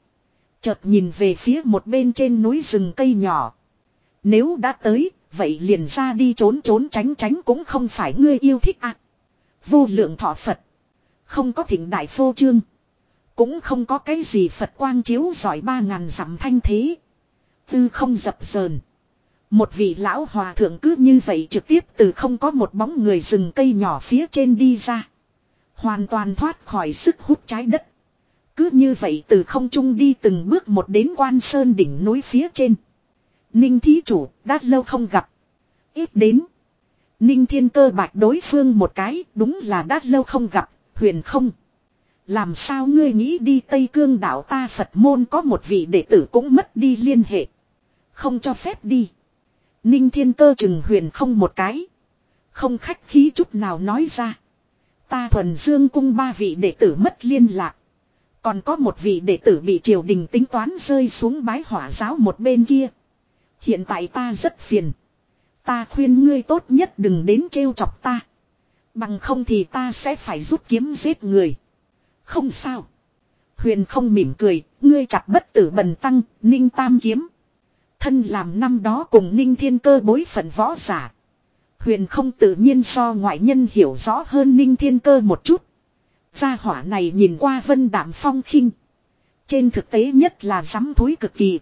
Chợt nhìn về phía một bên trên núi rừng cây nhỏ. Nếu đã tới, vậy liền ra đi trốn trốn tránh tránh cũng không phải ngươi yêu thích à. Vô lượng thọ Phật. Không có thịnh đại phô trương. Cũng không có cái gì Phật quang chiếu giỏi ba ngàn dặm thanh thế. Tư không dập sờn. Một vị lão hòa thượng cứ như vậy trực tiếp từ không có một bóng người rừng cây nhỏ phía trên đi ra. Hoàn toàn thoát khỏi sức hút trái đất. Cứ như vậy từ không trung đi từng bước một đến quan sơn đỉnh núi phía trên. Ninh thí chủ, đã lâu không gặp. Ít đến. Ninh thiên cơ bạch đối phương một cái, đúng là đã lâu không gặp, huyền không. Làm sao ngươi nghĩ đi Tây Cương đảo ta Phật môn có một vị đệ tử cũng mất đi liên hệ. Không cho phép đi. Ninh thiên cơ chừng huyền không một cái. Không khách khí chút nào nói ra. Ta thuần dương cung ba vị đệ tử mất liên lạc. Còn có một vị đệ tử bị triều đình tính toán rơi xuống bái hỏa giáo một bên kia. Hiện tại ta rất phiền. Ta khuyên ngươi tốt nhất đừng đến trêu chọc ta. Bằng không thì ta sẽ phải rút kiếm giết người. Không sao. Huyền không mỉm cười, ngươi chặt bất tử bần tăng, ninh tam kiếm. Thân làm năm đó cùng ninh thiên cơ bối phận võ giả. Huyền không tự nhiên so ngoại nhân hiểu rõ hơn ninh thiên cơ một chút. Gia hỏa này nhìn qua vân đảm phong khinh. Trên thực tế nhất là sắm thúi cực kỳ.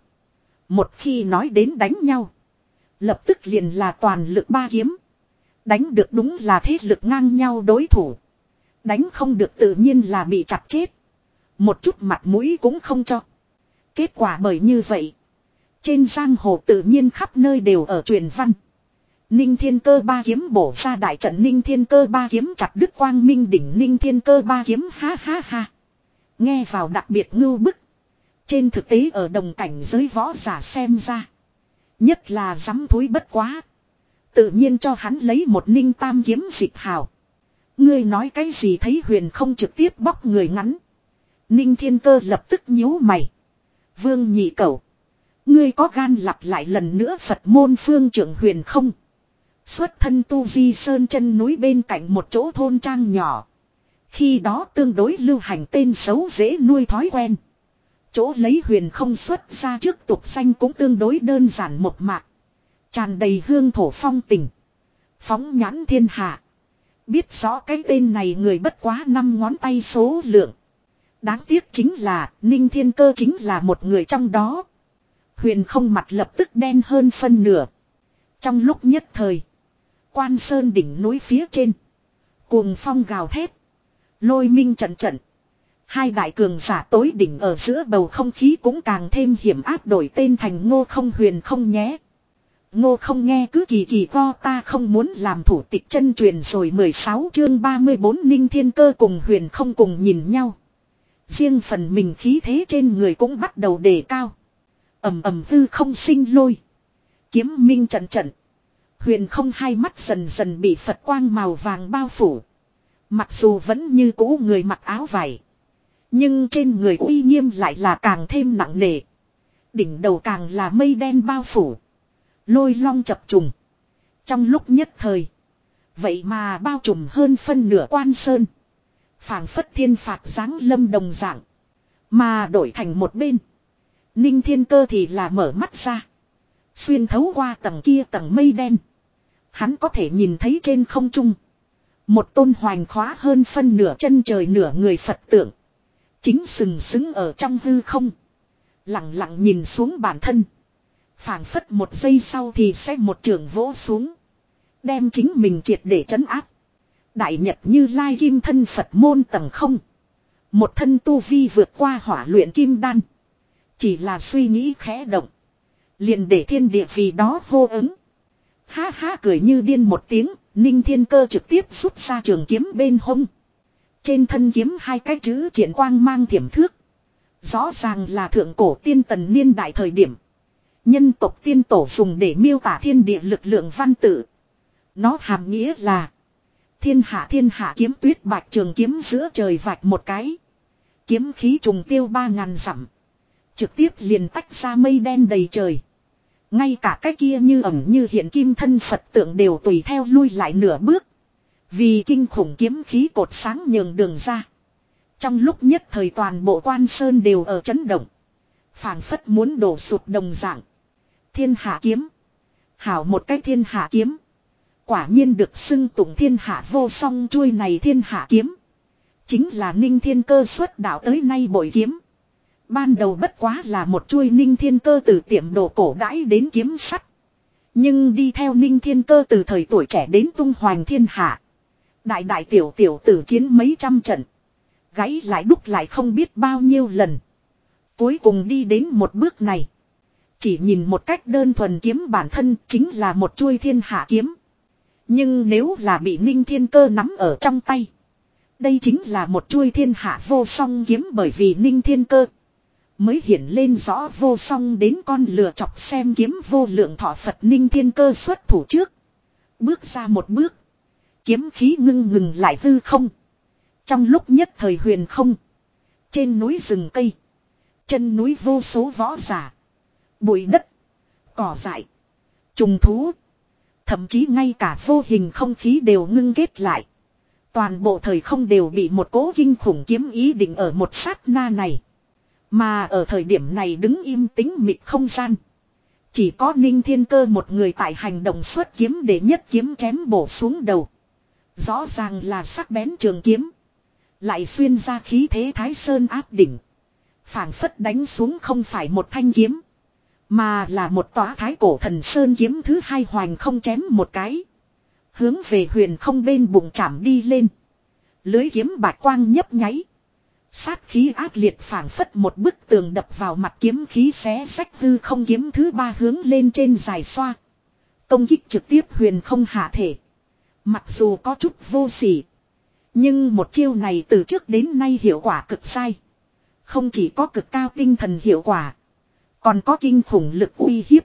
Một khi nói đến đánh nhau. Lập tức liền là toàn lực ba kiếm. Đánh được đúng là thế lực ngang nhau đối thủ. Đánh không được tự nhiên là bị chặt chết. Một chút mặt mũi cũng không cho. Kết quả bởi như vậy. Trên giang hồ tự nhiên khắp nơi đều ở truyền văn. Ninh thiên cơ ba kiếm bổ ra đại trận ninh thiên cơ ba kiếm chặt đức quang minh đỉnh ninh thiên cơ ba kiếm, ha ha ha. Nghe vào đặc biệt ngưu bức. Trên thực tế ở đồng cảnh giới võ giả xem ra. Nhất là dám thối bất quá. Tự nhiên cho hắn lấy một ninh tam kiếm dịp hào. Ngươi nói cái gì thấy huyền không trực tiếp bóc người ngắn. Ninh thiên cơ lập tức nhíu mày. Vương nhị cầu. Ngươi có gan lặp lại lần nữa Phật môn phương trưởng huyền không. Xuất thân tu di sơn chân núi bên cạnh một chỗ thôn trang nhỏ. Khi đó tương đối lưu hành tên xấu dễ nuôi thói quen. Chỗ lấy huyền không xuất ra trước tục xanh cũng tương đối đơn giản một mạc. Tràn đầy hương thổ phong tình. Phóng nhãn thiên hạ. Biết rõ cái tên này người bất quá năm ngón tay số lượng. Đáng tiếc chính là Ninh Thiên Cơ chính là một người trong đó. Huyền không mặt lập tức đen hơn phân nửa. Trong lúc nhất thời. Quan sơn đỉnh núi phía trên. Cuồng phong gào thét. Lôi minh trận trận. Hai đại cường giả tối đỉnh ở giữa bầu không khí cũng càng thêm hiểm áp đổi tên thành ngô không huyền không nhé. Ngô không nghe cứ kỳ kỳ co ta không muốn làm thủ tịch chân truyền rồi 16 chương 34 ninh thiên cơ cùng huyền không cùng nhìn nhau. Riêng phần mình khí thế trên người cũng bắt đầu đề cao ầm ầm hư không sinh lôi. Kiếm minh trận trận. Huyền không hai mắt dần dần bị Phật quang màu vàng bao phủ. Mặc dù vẫn như cũ người mặc áo vải. Nhưng trên người uy nghiêm lại là càng thêm nặng nề. Đỉnh đầu càng là mây đen bao phủ. Lôi long chập trùng. Trong lúc nhất thời. Vậy mà bao trùm hơn phân nửa quan sơn. phảng phất thiên phạt giáng lâm đồng dạng. Mà đổi thành một bên. Ninh thiên cơ thì là mở mắt ra. Xuyên thấu qua tầng kia tầng mây đen. Hắn có thể nhìn thấy trên không trung. Một tôn hoành khóa hơn phân nửa chân trời nửa người Phật tượng. Chính sừng sững ở trong hư không. Lặng lặng nhìn xuống bản thân. phảng phất một giây sau thì sẽ một trường vỗ xuống. Đem chính mình triệt để trấn áp. Đại nhật như lai kim thân Phật môn tầng không. Một thân tu vi vượt qua hỏa luyện kim đan. Chỉ là suy nghĩ khẽ động. Liền để thiên địa vì đó hô ứng. Ha ha cười như điên một tiếng, ninh thiên cơ trực tiếp rút ra trường kiếm bên hông. Trên thân kiếm hai cái chữ triển quang mang thiểm thước. Rõ ràng là thượng cổ tiên tần niên đại thời điểm. Nhân tộc tiên tổ dùng để miêu tả thiên địa lực lượng văn tự. Nó hàm nghĩa là. Thiên hạ thiên hạ kiếm tuyết bạch trường kiếm giữa trời vạch một cái. Kiếm khí trùng tiêu ba ngàn dặm. Trực tiếp liền tách ra mây đen đầy trời. Ngay cả cái kia như ẩm như hiện kim thân Phật tượng đều tùy theo lui lại nửa bước. Vì kinh khủng kiếm khí cột sáng nhường đường ra. Trong lúc nhất thời toàn bộ quan sơn đều ở chấn động. phảng phất muốn đổ sụp đồng dạng. Thiên hạ kiếm. Hảo một cái thiên hạ kiếm. Quả nhiên được xưng tụng thiên hạ vô song chuôi này thiên hạ kiếm. Chính là ninh thiên cơ xuất đạo tới nay bội kiếm. Ban đầu bất quá là một chuôi ninh thiên cơ từ tiệm đồ cổ đãi đến kiếm sắt. Nhưng đi theo ninh thiên cơ từ thời tuổi trẻ đến tung hoành thiên hạ. Đại đại tiểu tiểu tử chiến mấy trăm trận. Gãy lại đúc lại không biết bao nhiêu lần. Cuối cùng đi đến một bước này. Chỉ nhìn một cách đơn thuần kiếm bản thân chính là một chuôi thiên hạ kiếm. Nhưng nếu là bị ninh thiên cơ nắm ở trong tay. Đây chính là một chuôi thiên hạ vô song kiếm bởi vì ninh thiên cơ. Mới hiện lên rõ vô song đến con lừa chọc xem kiếm vô lượng thọ Phật ninh thiên cơ xuất thủ trước. Bước ra một bước. Kiếm khí ngưng ngừng lại hư không. Trong lúc nhất thời huyền không. Trên núi rừng cây. Chân núi vô số võ giả. Bụi đất. Cỏ dại. Trùng thú. Thậm chí ngay cả vô hình không khí đều ngưng kết lại. Toàn bộ thời không đều bị một cố kinh khủng kiếm ý định ở một sát na này. Mà ở thời điểm này đứng im tính mịt không gian. Chỉ có ninh thiên cơ một người tại hành động xuất kiếm để nhất kiếm chém bổ xuống đầu. Rõ ràng là sắc bén trường kiếm. Lại xuyên ra khí thế thái sơn áp đỉnh. phảng phất đánh xuống không phải một thanh kiếm. Mà là một tòa thái cổ thần sơn kiếm thứ hai hoành không chém một cái. Hướng về huyền không bên bụng chạm đi lên. Lưới kiếm bạch quang nhấp nháy. Sát khí ác liệt phảng phất một bức tường đập vào mặt kiếm khí xé sách hư không kiếm thứ ba hướng lên trên dài xoa. Công kích trực tiếp huyền không hạ thể. Mặc dù có chút vô sỉ. Nhưng một chiêu này từ trước đến nay hiệu quả cực sai. Không chỉ có cực cao tinh thần hiệu quả. Còn có kinh khủng lực uy hiếp.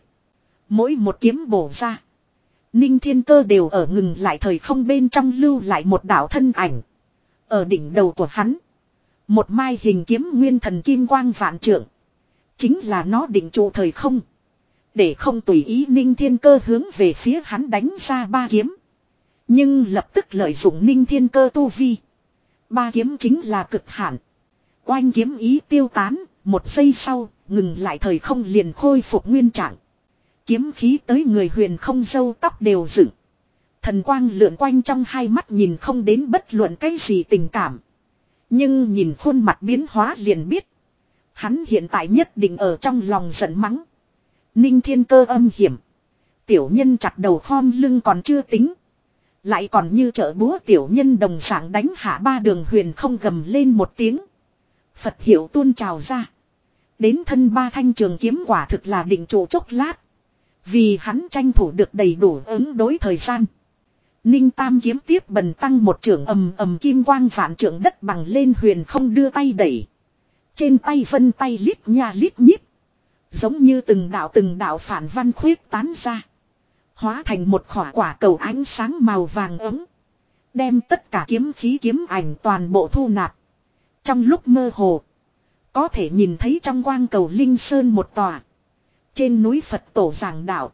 Mỗi một kiếm bổ ra. Ninh thiên cơ đều ở ngừng lại thời không bên trong lưu lại một đạo thân ảnh. Ở đỉnh đầu của hắn. Một mai hình kiếm nguyên thần kim quang vạn trượng. Chính là nó định trụ thời không. Để không tùy ý ninh thiên cơ hướng về phía hắn đánh ra ba kiếm. Nhưng lập tức lợi dụng ninh thiên cơ tu vi. Ba kiếm chính là cực hạn. Oanh kiếm ý tiêu tán, một giây sau, ngừng lại thời không liền khôi phục nguyên trạng. Kiếm khí tới người huyền không dâu tóc đều dựng. Thần quang lượn quanh trong hai mắt nhìn không đến bất luận cái gì tình cảm. Nhưng nhìn khuôn mặt biến hóa liền biết. Hắn hiện tại nhất định ở trong lòng giận mắng. Ninh thiên cơ âm hiểm. Tiểu nhân chặt đầu khom lưng còn chưa tính. Lại còn như trợ búa tiểu nhân đồng sảng đánh hạ ba đường huyền không gầm lên một tiếng. Phật hiệu tuôn trào ra. Đến thân ba thanh trường kiếm quả thực là định trụ chốc lát. Vì hắn tranh thủ được đầy đủ ứng đối thời gian. Ninh Tam kiếm tiếp bần tăng một trường ầm ầm kim quang phản trưởng đất bằng lên huyền không đưa tay đẩy. Trên tay vân tay lít nha lít nhít. Giống như từng đạo từng đạo phản văn khuyết tán ra. Hóa thành một khỏa quả cầu ánh sáng màu vàng ấm. Đem tất cả kiếm khí kiếm ảnh toàn bộ thu nạp. Trong lúc mơ hồ. Có thể nhìn thấy trong quang cầu Linh Sơn một tòa. Trên núi Phật tổ giảng đạo.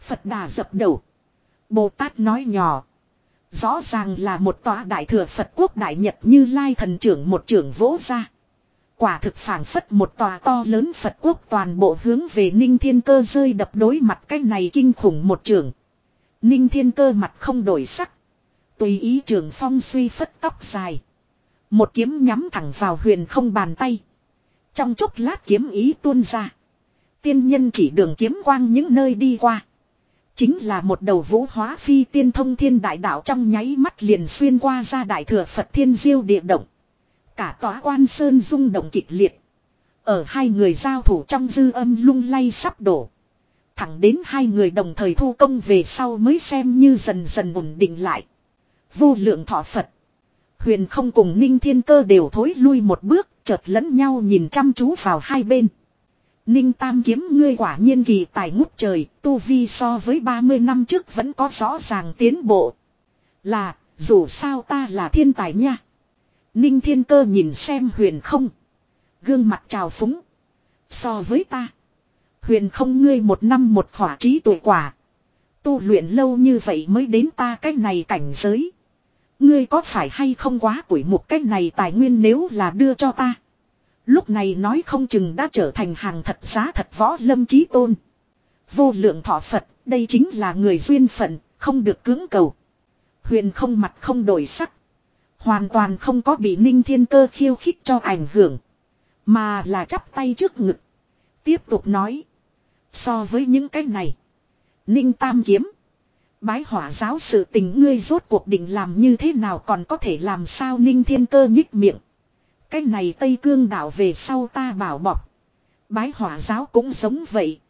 Phật đà dập đầu. Bồ Tát nói nhỏ. Rõ ràng là một tòa đại thừa Phật quốc đại nhật như lai thần trưởng một trưởng vỗ ra. Quả thực phảng phất một tòa to lớn Phật quốc toàn bộ hướng về Ninh Thiên Cơ rơi đập đối mặt cái này kinh khủng một trường. Ninh Thiên Cơ mặt không đổi sắc. Tùy ý trường phong suy phất tóc dài. Một kiếm nhắm thẳng vào huyền không bàn tay. Trong chốc lát kiếm ý tuôn ra. Tiên nhân chỉ đường kiếm quang những nơi đi qua. Chính là một đầu vũ hóa phi tiên thông thiên đại đạo trong nháy mắt liền xuyên qua ra đại thừa Phật thiên diêu địa động. Cả tòa quan sơn rung động kịch liệt. Ở hai người giao thủ trong dư âm lung lay sắp đổ. Thẳng đến hai người đồng thời thu công về sau mới xem như dần dần ổn định lại. Vô lượng thọ Phật. Huyền không cùng ninh thiên cơ đều thối lui một bước, chợt lẫn nhau nhìn chăm chú vào hai bên. Ninh tam kiếm ngươi quả nhiên kỳ tài ngút trời, tu vi so với 30 năm trước vẫn có rõ ràng tiến bộ. Là, dù sao ta là thiên tài nha. Ninh thiên cơ nhìn xem huyền không. Gương mặt trào phúng. So với ta. Huyền không ngươi một năm một khỏa trí tuổi quả. Tu luyện lâu như vậy mới đến ta cách này cảnh giới. Ngươi có phải hay không quá tuổi một cách này tài nguyên nếu là đưa cho ta. Lúc này nói không chừng đã trở thành hàng thật giá thật võ lâm chí tôn. Vô lượng thọ Phật, đây chính là người duyên phận, không được cưỡng cầu. Huyền không mặt không đổi sắc. Hoàn toàn không có bị ninh thiên cơ khiêu khích cho ảnh hưởng. Mà là chắp tay trước ngực. Tiếp tục nói. So với những cái này. Ninh tam kiếm. Bái hỏa giáo sự tình ngươi rốt cuộc định làm như thế nào còn có thể làm sao ninh thiên cơ nhích miệng. Cái này Tây Cương đảo về sau ta bảo bọc. Bái hỏa giáo cũng giống vậy.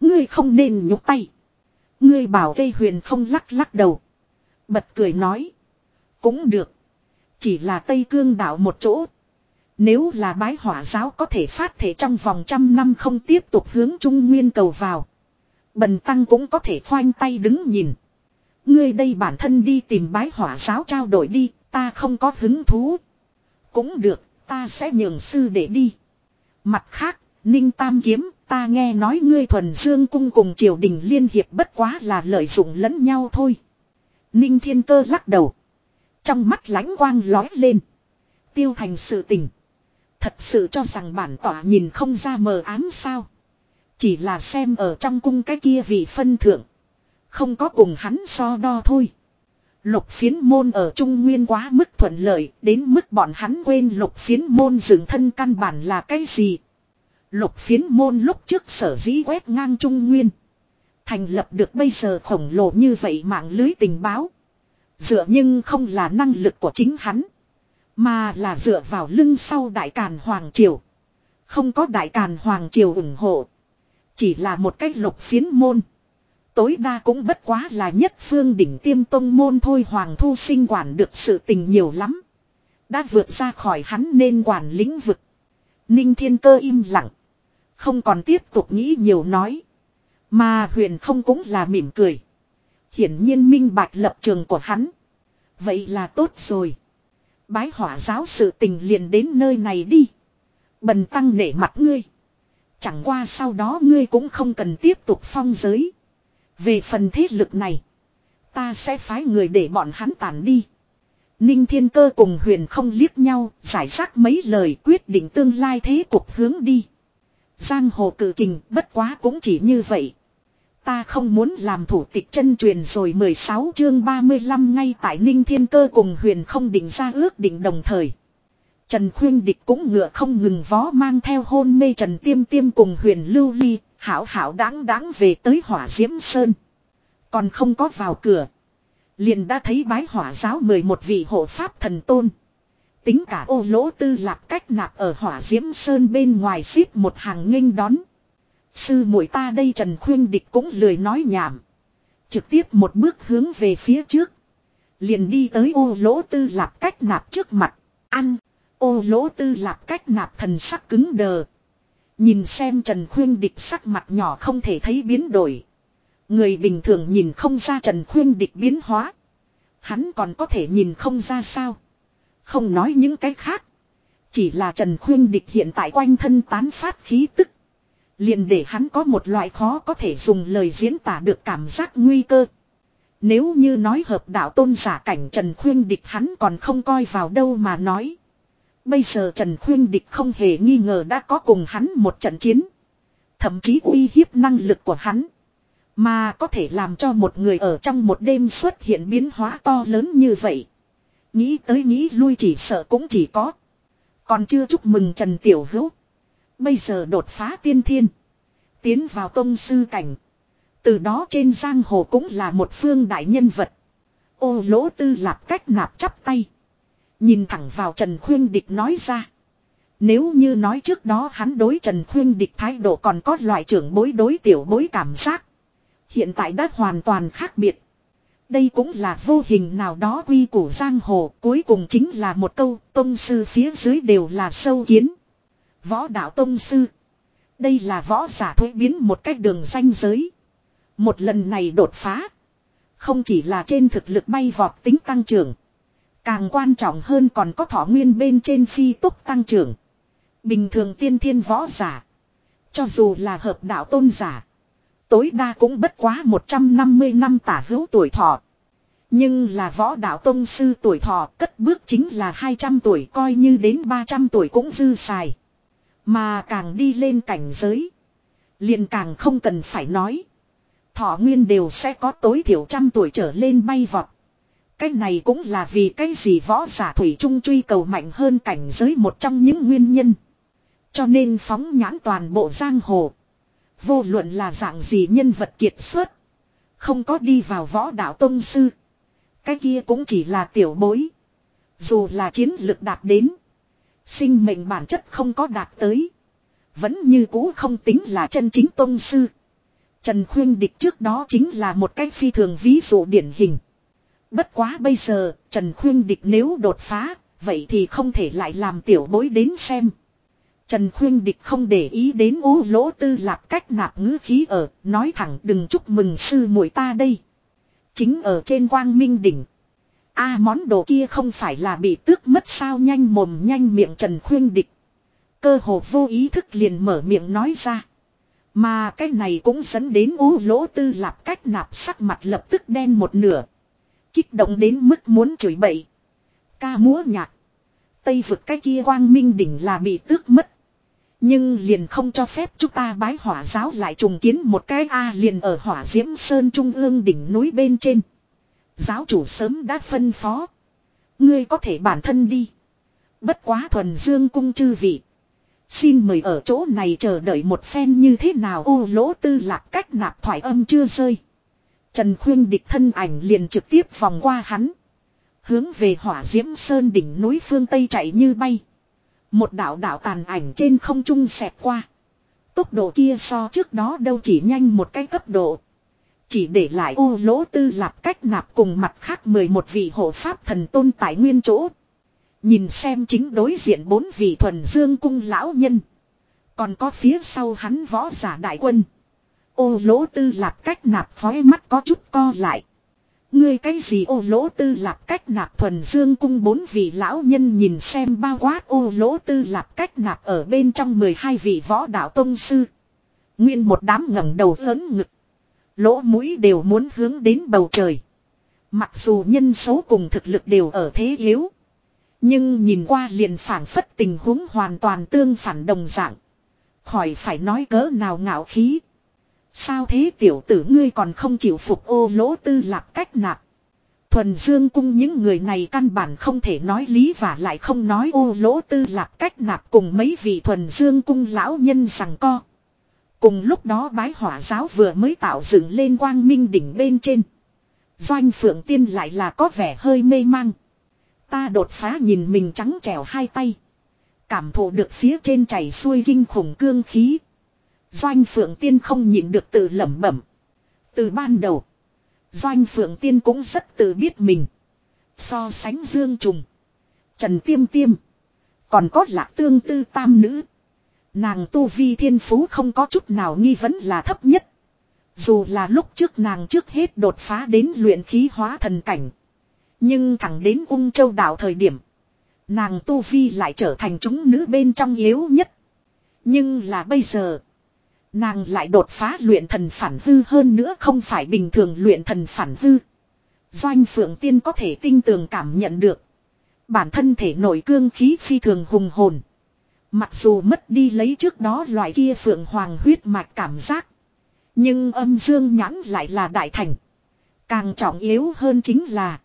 Ngươi không nên nhúc tay. Ngươi bảo cây huyền không lắc lắc đầu. Bật cười nói. Cũng được. Chỉ là Tây Cương đảo một chỗ. Nếu là bái hỏa giáo có thể phát thể trong vòng trăm năm không tiếp tục hướng Trung Nguyên cầu vào. Bần tăng cũng có thể khoanh tay đứng nhìn. Ngươi đây bản thân đi tìm bái hỏa giáo trao đổi đi, ta không có hứng thú. Cũng được, ta sẽ nhường sư để đi. Mặt khác, Ninh Tam Kiếm, ta nghe nói ngươi thuần dương cung cùng triều đình liên hiệp bất quá là lợi dụng lẫn nhau thôi. Ninh Thiên Cơ lắc đầu. Trong mắt lánh quang lói lên. Tiêu thành sự tình. Thật sự cho rằng bản tỏa nhìn không ra mờ ám sao. Chỉ là xem ở trong cung cái kia vị phân thượng. Không có cùng hắn so đo thôi. Lục phiến môn ở Trung Nguyên quá mức thuận lợi, đến mức bọn hắn quên lục phiến môn dựng thân căn bản là cái gì. Lục phiến môn lúc trước sở dĩ quét ngang Trung Nguyên. Thành lập được bây giờ khổng lồ như vậy mạng lưới tình báo. Dựa nhưng không là năng lực của chính hắn. Mà là dựa vào lưng sau Đại Càn Hoàng Triều. Không có Đại Càn Hoàng Triều ủng hộ. Chỉ là một cách lục phiến môn. Tối đa cũng bất quá là nhất phương đỉnh tiêm tông môn thôi, Hoàng Thu sinh quản được sự tình nhiều lắm. Đã vượt ra khỏi hắn nên quản lĩnh vực. Ninh Thiên Cơ im lặng. Không còn tiếp tục nghĩ nhiều nói. Mà huyền không cũng là mỉm cười. Hiển nhiên minh bạch lập trường của hắn. Vậy là tốt rồi. Bái hỏa giáo sự tình liền đến nơi này đi. Bần tăng nể mặt ngươi. Chẳng qua sau đó ngươi cũng không cần tiếp tục phong giới. Về phần thế lực này. Ta sẽ phái người để bọn hắn tản đi. Ninh Thiên Cơ cùng huyền không liếc nhau, giải rác mấy lời quyết định tương lai thế cục hướng đi. Giang hồ cử kình bất quá cũng chỉ như vậy. Ta không muốn làm thủ tịch chân truyền rồi 16 chương 35 ngay tại Ninh Thiên Cơ cùng huyền không định ra ước định đồng thời. Trần Khuyên Địch cũng ngựa không ngừng vó mang theo hôn mê Trần Tiêm Tiêm cùng huyền lưu ly, hảo hảo đáng đáng về tới hỏa diễm sơn. Còn không có vào cửa. Liền đã thấy bái hỏa giáo 11 vị hộ pháp thần tôn. Tính cả ô lỗ tư lạc cách nạp ở hỏa diễm sơn bên ngoài xếp một hàng nghênh đón. Sư muội ta đây Trần Khuyên Địch cũng lười nói nhảm. Trực tiếp một bước hướng về phía trước. Liền đi tới ô lỗ tư lạp cách nạp trước mặt. Ăn. Ô lỗ tư lạp cách nạp thần sắc cứng đờ. Nhìn xem Trần Khuyên Địch sắc mặt nhỏ không thể thấy biến đổi. Người bình thường nhìn không ra Trần Khuyên Địch biến hóa. Hắn còn có thể nhìn không ra sao. Không nói những cái khác. Chỉ là Trần Khuyên Địch hiện tại quanh thân tán phát khí tức. Liền để hắn có một loại khó có thể dùng lời diễn tả được cảm giác nguy cơ. Nếu như nói hợp đạo tôn giả cảnh Trần Khuyên Địch hắn còn không coi vào đâu mà nói. Bây giờ Trần Khuyên Địch không hề nghi ngờ đã có cùng hắn một trận chiến. Thậm chí uy hiếp năng lực của hắn. Mà có thể làm cho một người ở trong một đêm xuất hiện biến hóa to lớn như vậy. Nghĩ tới nghĩ lui chỉ sợ cũng chỉ có. Còn chưa chúc mừng Trần Tiểu Hữu. Bây giờ đột phá tiên thiên. Tiến vào tông sư cảnh. Từ đó trên giang hồ cũng là một phương đại nhân vật. Ô lỗ tư lạp cách nạp chắp tay. Nhìn thẳng vào Trần Khuyên Địch nói ra. Nếu như nói trước đó hắn đối Trần Khuyên Địch thái độ còn có loại trưởng bối đối tiểu bối cảm giác. Hiện tại đã hoàn toàn khác biệt. Đây cũng là vô hình nào đó quy củ giang hồ, cuối cùng chính là một câu, tông sư phía dưới đều là sâu kiến. Võ đạo tông sư. Đây là võ giả thuế biến một cách đường danh giới. Một lần này đột phá. Không chỉ là trên thực lực bay vọt tính tăng trưởng. Càng quan trọng hơn còn có thọ nguyên bên trên phi tốc tăng trưởng. Bình thường tiên thiên võ giả. Cho dù là hợp đạo tôn giả. Tối đa cũng bất quá 150 năm tả hữu tuổi thọ. Nhưng là võ đạo tông sư tuổi thọ cất bước chính là 200 tuổi, coi như đến 300 tuổi cũng dư xài. Mà càng đi lên cảnh giới. liền càng không cần phải nói. Thọ nguyên đều sẽ có tối thiểu trăm tuổi trở lên bay vọt. Cái này cũng là vì cái gì võ giả thủy trung truy cầu mạnh hơn cảnh giới một trong những nguyên nhân. Cho nên phóng nhãn toàn bộ giang hồ. Vô luận là dạng gì nhân vật kiệt xuất. Không có đi vào võ đạo tông sư. Cái kia cũng chỉ là tiểu bối. Dù là chiến lực đạt đến. Sinh mệnh bản chất không có đạt tới. Vẫn như cũ không tính là chân chính tông sư. Trần Khuyên Địch trước đó chính là một cái phi thường ví dụ điển hình. Bất quá bây giờ, Trần Khuyên Địch nếu đột phá, vậy thì không thể lại làm tiểu bối đến xem. Trần Khuyên Địch không để ý đến ô lỗ tư lạp cách nạp ngữ khí ở, nói thẳng đừng chúc mừng sư muội ta đây. Chính ở trên quang minh đỉnh. a món đồ kia không phải là bị tước mất sao nhanh mồm nhanh miệng Trần Khuyên Địch. Cơ hồ vô ý thức liền mở miệng nói ra. Mà cái này cũng dẫn đến ô lỗ tư lạp cách nạp sắc mặt lập tức đen một nửa. Kích động đến mức muốn chửi bậy. Ca múa nhạc. Tây vực cái kia quang minh đỉnh là bị tước mất. Nhưng liền không cho phép chúng ta bái hỏa giáo lại trùng kiến một cái A liền ở hỏa diễm sơn trung ương đỉnh núi bên trên. Giáo chủ sớm đã phân phó. Ngươi có thể bản thân đi. Bất quá thuần dương cung chư vị. Xin mời ở chỗ này chờ đợi một phen như thế nào ô lỗ tư lạc cách nạp thoại âm chưa rơi. Trần khuyên địch thân ảnh liền trực tiếp vòng qua hắn. Hướng về hỏa diễm sơn đỉnh núi phương Tây chạy như bay. Một đạo đạo tàn ảnh trên không trung xẹt qua. Tốc độ kia so trước đó đâu chỉ nhanh một cái cấp độ. Chỉ để lại ô lỗ tư lạp cách nạp cùng mặt khác 11 vị hộ pháp thần tôn tại nguyên chỗ. Nhìn xem chính đối diện bốn vị thuần dương cung lão nhân. Còn có phía sau hắn võ giả đại quân. Ô lỗ tư lạp cách nạp khói mắt có chút co lại. Ngươi cái gì ô lỗ tư lạp cách nạp thuần dương cung bốn vị lão nhân nhìn xem bao quát ô lỗ tư lạp cách nạp ở bên trong 12 vị võ đạo tông sư. Nguyên một đám ngẩng đầu lớn ngực. Lỗ mũi đều muốn hướng đến bầu trời. Mặc dù nhân số cùng thực lực đều ở thế yếu. Nhưng nhìn qua liền phản phất tình huống hoàn toàn tương phản đồng dạng. Khỏi phải nói cỡ nào ngạo khí. Sao thế tiểu tử ngươi còn không chịu phục ô lỗ tư lạp cách nạp. Thuần dương cung những người này căn bản không thể nói lý và lại không nói ô lỗ tư lạp cách nạp cùng mấy vị thuần dương cung lão nhân rằng co. Cùng lúc đó bái hỏa giáo vừa mới tạo dựng lên quang minh đỉnh bên trên. Doanh phượng tiên lại là có vẻ hơi mê mang. Ta đột phá nhìn mình trắng trèo hai tay. Cảm thụ được phía trên chảy xuôi kinh khủng cương khí. Doanh Phượng Tiên không nhịn được tự lẩm bẩm. Từ ban đầu, Doanh Phượng Tiên cũng rất tự biết mình. So sánh Dương Trùng, Trần Tiêm Tiêm, còn có lạc tương tư tam nữ. Nàng tu vi thiên phú không có chút nào nghi vấn là thấp nhất. Dù là lúc trước nàng trước hết đột phá đến luyện khí hóa thần cảnh. Nhưng thẳng đến ung châu đảo thời điểm. Nàng tu vi lại trở thành chúng nữ bên trong yếu nhất. Nhưng là bây giờ. Nàng lại đột phá luyện thần phản hư hơn nữa không phải bình thường luyện thần phản hư. Doanh Phượng Tiên có thể tinh tường cảm nhận được. Bản thân thể nội cương khí phi thường hùng hồn. Mặc dù mất đi lấy trước đó loại kia Phượng Hoàng huyết mạch cảm giác. Nhưng âm dương nhãn lại là đại thành. Càng trọng yếu hơn chính là.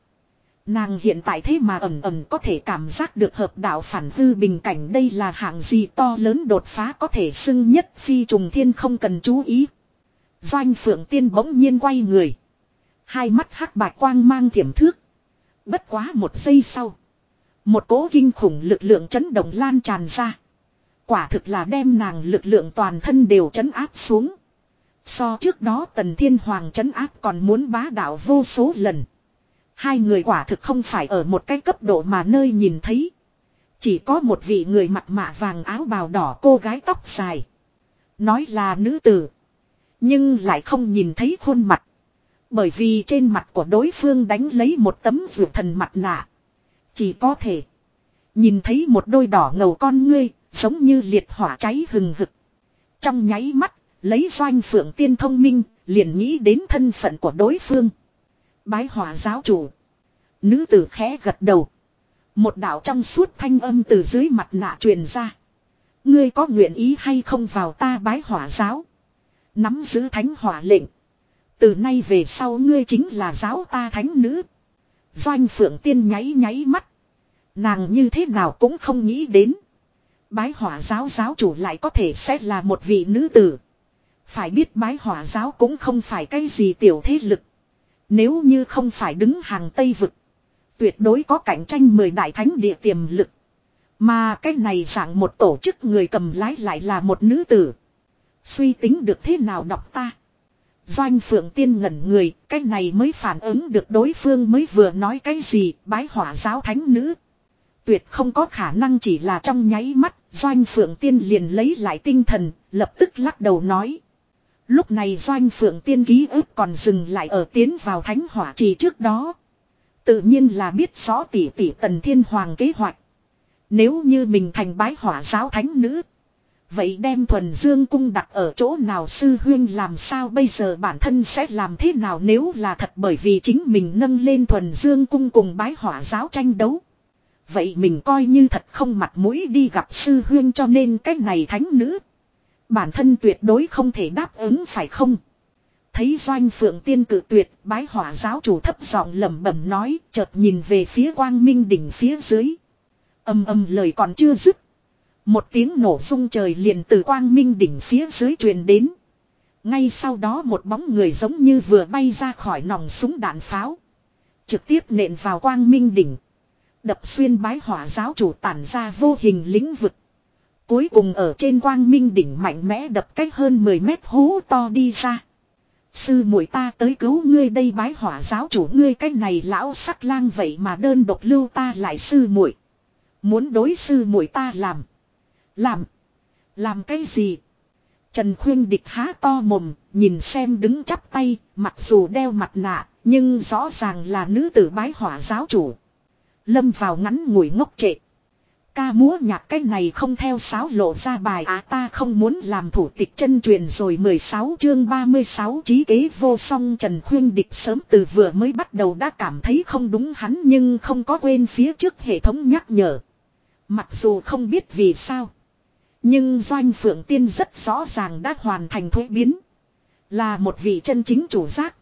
Nàng hiện tại thế mà ẩm ẩm có thể cảm giác được hợp đạo phản hư bình cảnh đây là hạng gì to lớn đột phá có thể xưng nhất phi trùng thiên không cần chú ý. Doanh phượng tiên bỗng nhiên quay người. Hai mắt hắc bạch quang mang thiểm thước. Bất quá một giây sau. Một cố kinh khủng lực lượng chấn động lan tràn ra. Quả thực là đem nàng lực lượng toàn thân đều chấn áp xuống. So trước đó tần thiên hoàng chấn áp còn muốn bá đạo vô số lần. Hai người quả thực không phải ở một cái cấp độ mà nơi nhìn thấy. Chỉ có một vị người mặt mạ vàng áo bào đỏ cô gái tóc dài. Nói là nữ tử. Nhưng lại không nhìn thấy khuôn mặt. Bởi vì trên mặt của đối phương đánh lấy một tấm vượt thần mặt nạ. Chỉ có thể. Nhìn thấy một đôi đỏ ngầu con ngươi, giống như liệt hỏa cháy hừng hực. Trong nháy mắt, lấy doanh phượng tiên thông minh, liền nghĩ đến thân phận của đối phương. Bái hỏa giáo chủ. Nữ tử khẽ gật đầu. Một đạo trong suốt thanh âm từ dưới mặt nạ truyền ra. Ngươi có nguyện ý hay không vào ta bái hỏa giáo. Nắm giữ thánh hỏa lệnh. Từ nay về sau ngươi chính là giáo ta thánh nữ. Doanh phượng tiên nháy nháy mắt. Nàng như thế nào cũng không nghĩ đến. Bái hỏa giáo giáo chủ lại có thể sẽ là một vị nữ tử. Phải biết bái hỏa giáo cũng không phải cái gì tiểu thế lực. Nếu như không phải đứng hàng Tây Vực. Tuyệt đối có cạnh tranh mười đại thánh địa tiềm lực. Mà cái này dạng một tổ chức người cầm lái lại là một nữ tử. Suy tính được thế nào đọc ta. Doanh phượng tiên ngẩn người, cái này mới phản ứng được đối phương mới vừa nói cái gì, bái hỏa giáo thánh nữ. Tuyệt không có khả năng chỉ là trong nháy mắt, doanh phượng tiên liền lấy lại tinh thần, lập tức lắc đầu nói. Lúc này doanh phượng tiên ký ức còn dừng lại ở tiến vào thánh hỏa trì trước đó. Tự nhiên là biết rõ tỷ tỷ tần thiên hoàng kế hoạch. Nếu như mình thành bái hỏa giáo thánh nữ. Vậy đem thuần dương cung đặt ở chỗ nào sư huyên làm sao bây giờ bản thân sẽ làm thế nào nếu là thật bởi vì chính mình nâng lên thuần dương cung cùng bái hỏa giáo tranh đấu. Vậy mình coi như thật không mặt mũi đi gặp sư huyên cho nên cách này thánh nữ. Bản thân tuyệt đối không thể đáp ứng phải không? Thấy doanh phượng tiên cử tuyệt, bái hỏa giáo chủ thấp giọng lẩm bẩm nói, chợt nhìn về phía quang minh đỉnh phía dưới. Âm âm lời còn chưa dứt. Một tiếng nổ rung trời liền từ quang minh đỉnh phía dưới truyền đến. Ngay sau đó một bóng người giống như vừa bay ra khỏi nòng súng đạn pháo. Trực tiếp nện vào quang minh đỉnh. Đập xuyên bái hỏa giáo chủ tản ra vô hình lĩnh vực. Cuối cùng ở trên quang minh đỉnh mạnh mẽ đập cách hơn 10 mét hố to đi ra. Sư muội ta tới cứu ngươi đây bái hỏa giáo chủ ngươi cái này lão sắc lang vậy mà đơn độc lưu ta lại sư muội Muốn đối sư muội ta làm. Làm. Làm cái gì? Trần Khuyên Địch há to mồm, nhìn xem đứng chắp tay, mặc dù đeo mặt nạ, nhưng rõ ràng là nữ tử bái hỏa giáo chủ. Lâm vào ngắn ngủi ngốc trệ. Ca múa nhạc cái này không theo sáo lộ ra bài á ta không muốn làm thủ tịch chân truyền rồi 16 chương 36 trí kế vô song Trần Khuyên Địch sớm từ vừa mới bắt đầu đã cảm thấy không đúng hắn nhưng không có quên phía trước hệ thống nhắc nhở. Mặc dù không biết vì sao. Nhưng Doanh Phượng Tiên rất rõ ràng đã hoàn thành thuế biến. Là một vị chân chính chủ giác.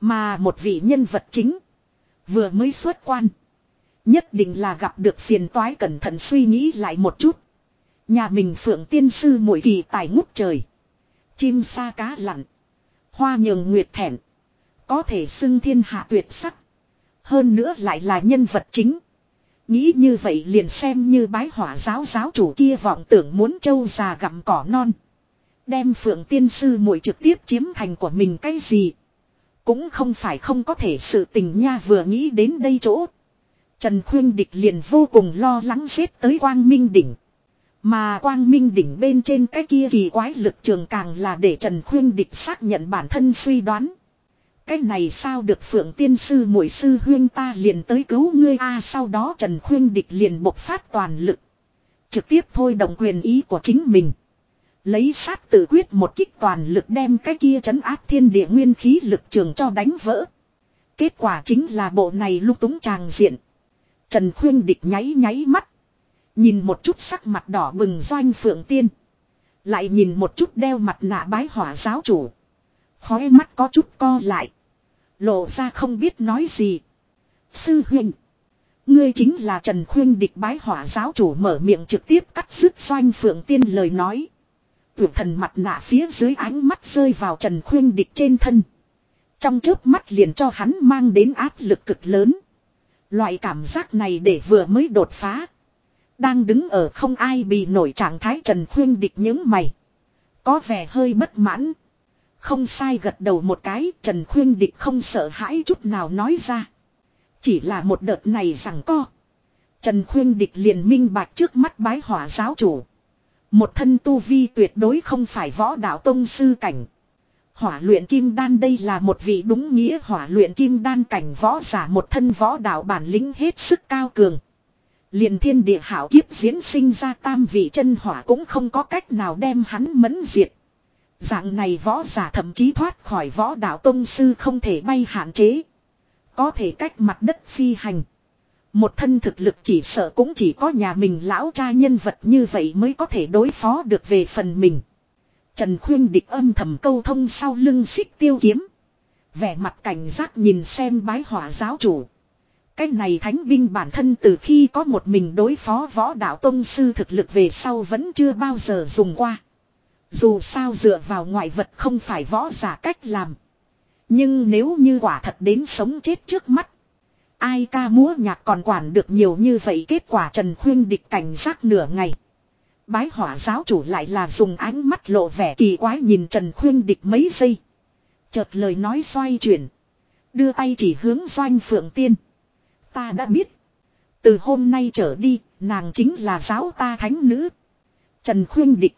Mà một vị nhân vật chính. Vừa mới xuất quan. Nhất định là gặp được phiền toái cẩn thận suy nghĩ lại một chút. Nhà mình Phượng Tiên Sư mỗi kỳ tài ngút trời. Chim sa cá lặn. Hoa nhường nguyệt thẹn. Có thể xưng thiên hạ tuyệt sắc. Hơn nữa lại là nhân vật chính. Nghĩ như vậy liền xem như bái hỏa giáo giáo chủ kia vọng tưởng muốn châu già gặm cỏ non. Đem phượng tiên sư muội trực tiếp chiếm thành của mình cái gì. Cũng không phải không có thể sự tình nha vừa nghĩ đến đây chỗ. Trần Khuyên Địch liền vô cùng lo lắng xếp tới Quang Minh Đỉnh. Mà Quang Minh Đỉnh bên trên cái kia kỳ quái lực trường càng là để Trần Khuyên Địch xác nhận bản thân suy đoán. Cái này sao được phượng tiên sư muội sư huyên ta liền tới cứu ngươi a sau đó Trần Khuyên Địch liền bộc phát toàn lực. Trực tiếp thôi động quyền ý của chính mình. Lấy sát tự quyết một kích toàn lực đem cái kia trấn áp thiên địa nguyên khí lực trường cho đánh vỡ. Kết quả chính là bộ này lúc túng tràng diện. Trần Khuyên Địch nháy nháy mắt. Nhìn một chút sắc mặt đỏ bừng doanh phượng tiên. Lại nhìn một chút đeo mặt nạ bái hỏa giáo chủ. Khói mắt có chút co lại. Lộ ra không biết nói gì. Sư huynh. Ngươi chính là Trần Khuyên địch bái hỏa giáo chủ mở miệng trực tiếp cắt dứt doanh phượng tiên lời nói. Tuyệt thần mặt nạ phía dưới ánh mắt rơi vào Trần Khuyên địch trên thân. Trong trước mắt liền cho hắn mang đến áp lực cực lớn. Loại cảm giác này để vừa mới đột phá. Đang đứng ở không ai bị nổi trạng thái Trần Khuyên địch những mày. Có vẻ hơi bất mãn. Không sai gật đầu một cái, Trần Khuyên Địch không sợ hãi chút nào nói ra. Chỉ là một đợt này rằng co. Trần Khuyên Địch liền minh bạch trước mắt bái hỏa giáo chủ. Một thân tu vi tuyệt đối không phải võ đạo tông sư cảnh. Hỏa luyện kim đan đây là một vị đúng nghĩa hỏa luyện kim đan cảnh võ giả, một thân võ đạo bản lĩnh hết sức cao cường. Liền thiên địa hảo kiếp diễn sinh ra tam vị chân hỏa cũng không có cách nào đem hắn mẫn diệt. Dạng này võ giả thậm chí thoát khỏi võ đạo tông sư không thể bay hạn chế. Có thể cách mặt đất phi hành. Một thân thực lực chỉ sợ cũng chỉ có nhà mình lão cha nhân vật như vậy mới có thể đối phó được về phần mình. Trần Khuyên địch âm thầm câu thông sau lưng xích tiêu kiếm. Vẻ mặt cảnh giác nhìn xem bái hỏa giáo chủ. Cái này thánh binh bản thân từ khi có một mình đối phó võ đạo tông sư thực lực về sau vẫn chưa bao giờ dùng qua. Dù sao dựa vào ngoại vật không phải võ giả cách làm. Nhưng nếu như quả thật đến sống chết trước mắt. Ai ca múa nhạc còn quản được nhiều như vậy kết quả Trần Khuyên địch cảnh giác nửa ngày. Bái hỏa giáo chủ lại là dùng ánh mắt lộ vẻ kỳ quái nhìn Trần Khuyên địch mấy giây. Chợt lời nói xoay chuyển. Đưa tay chỉ hướng doanh phượng tiên. Ta đã biết. Từ hôm nay trở đi, nàng chính là giáo ta thánh nữ. Trần Khuyên địch.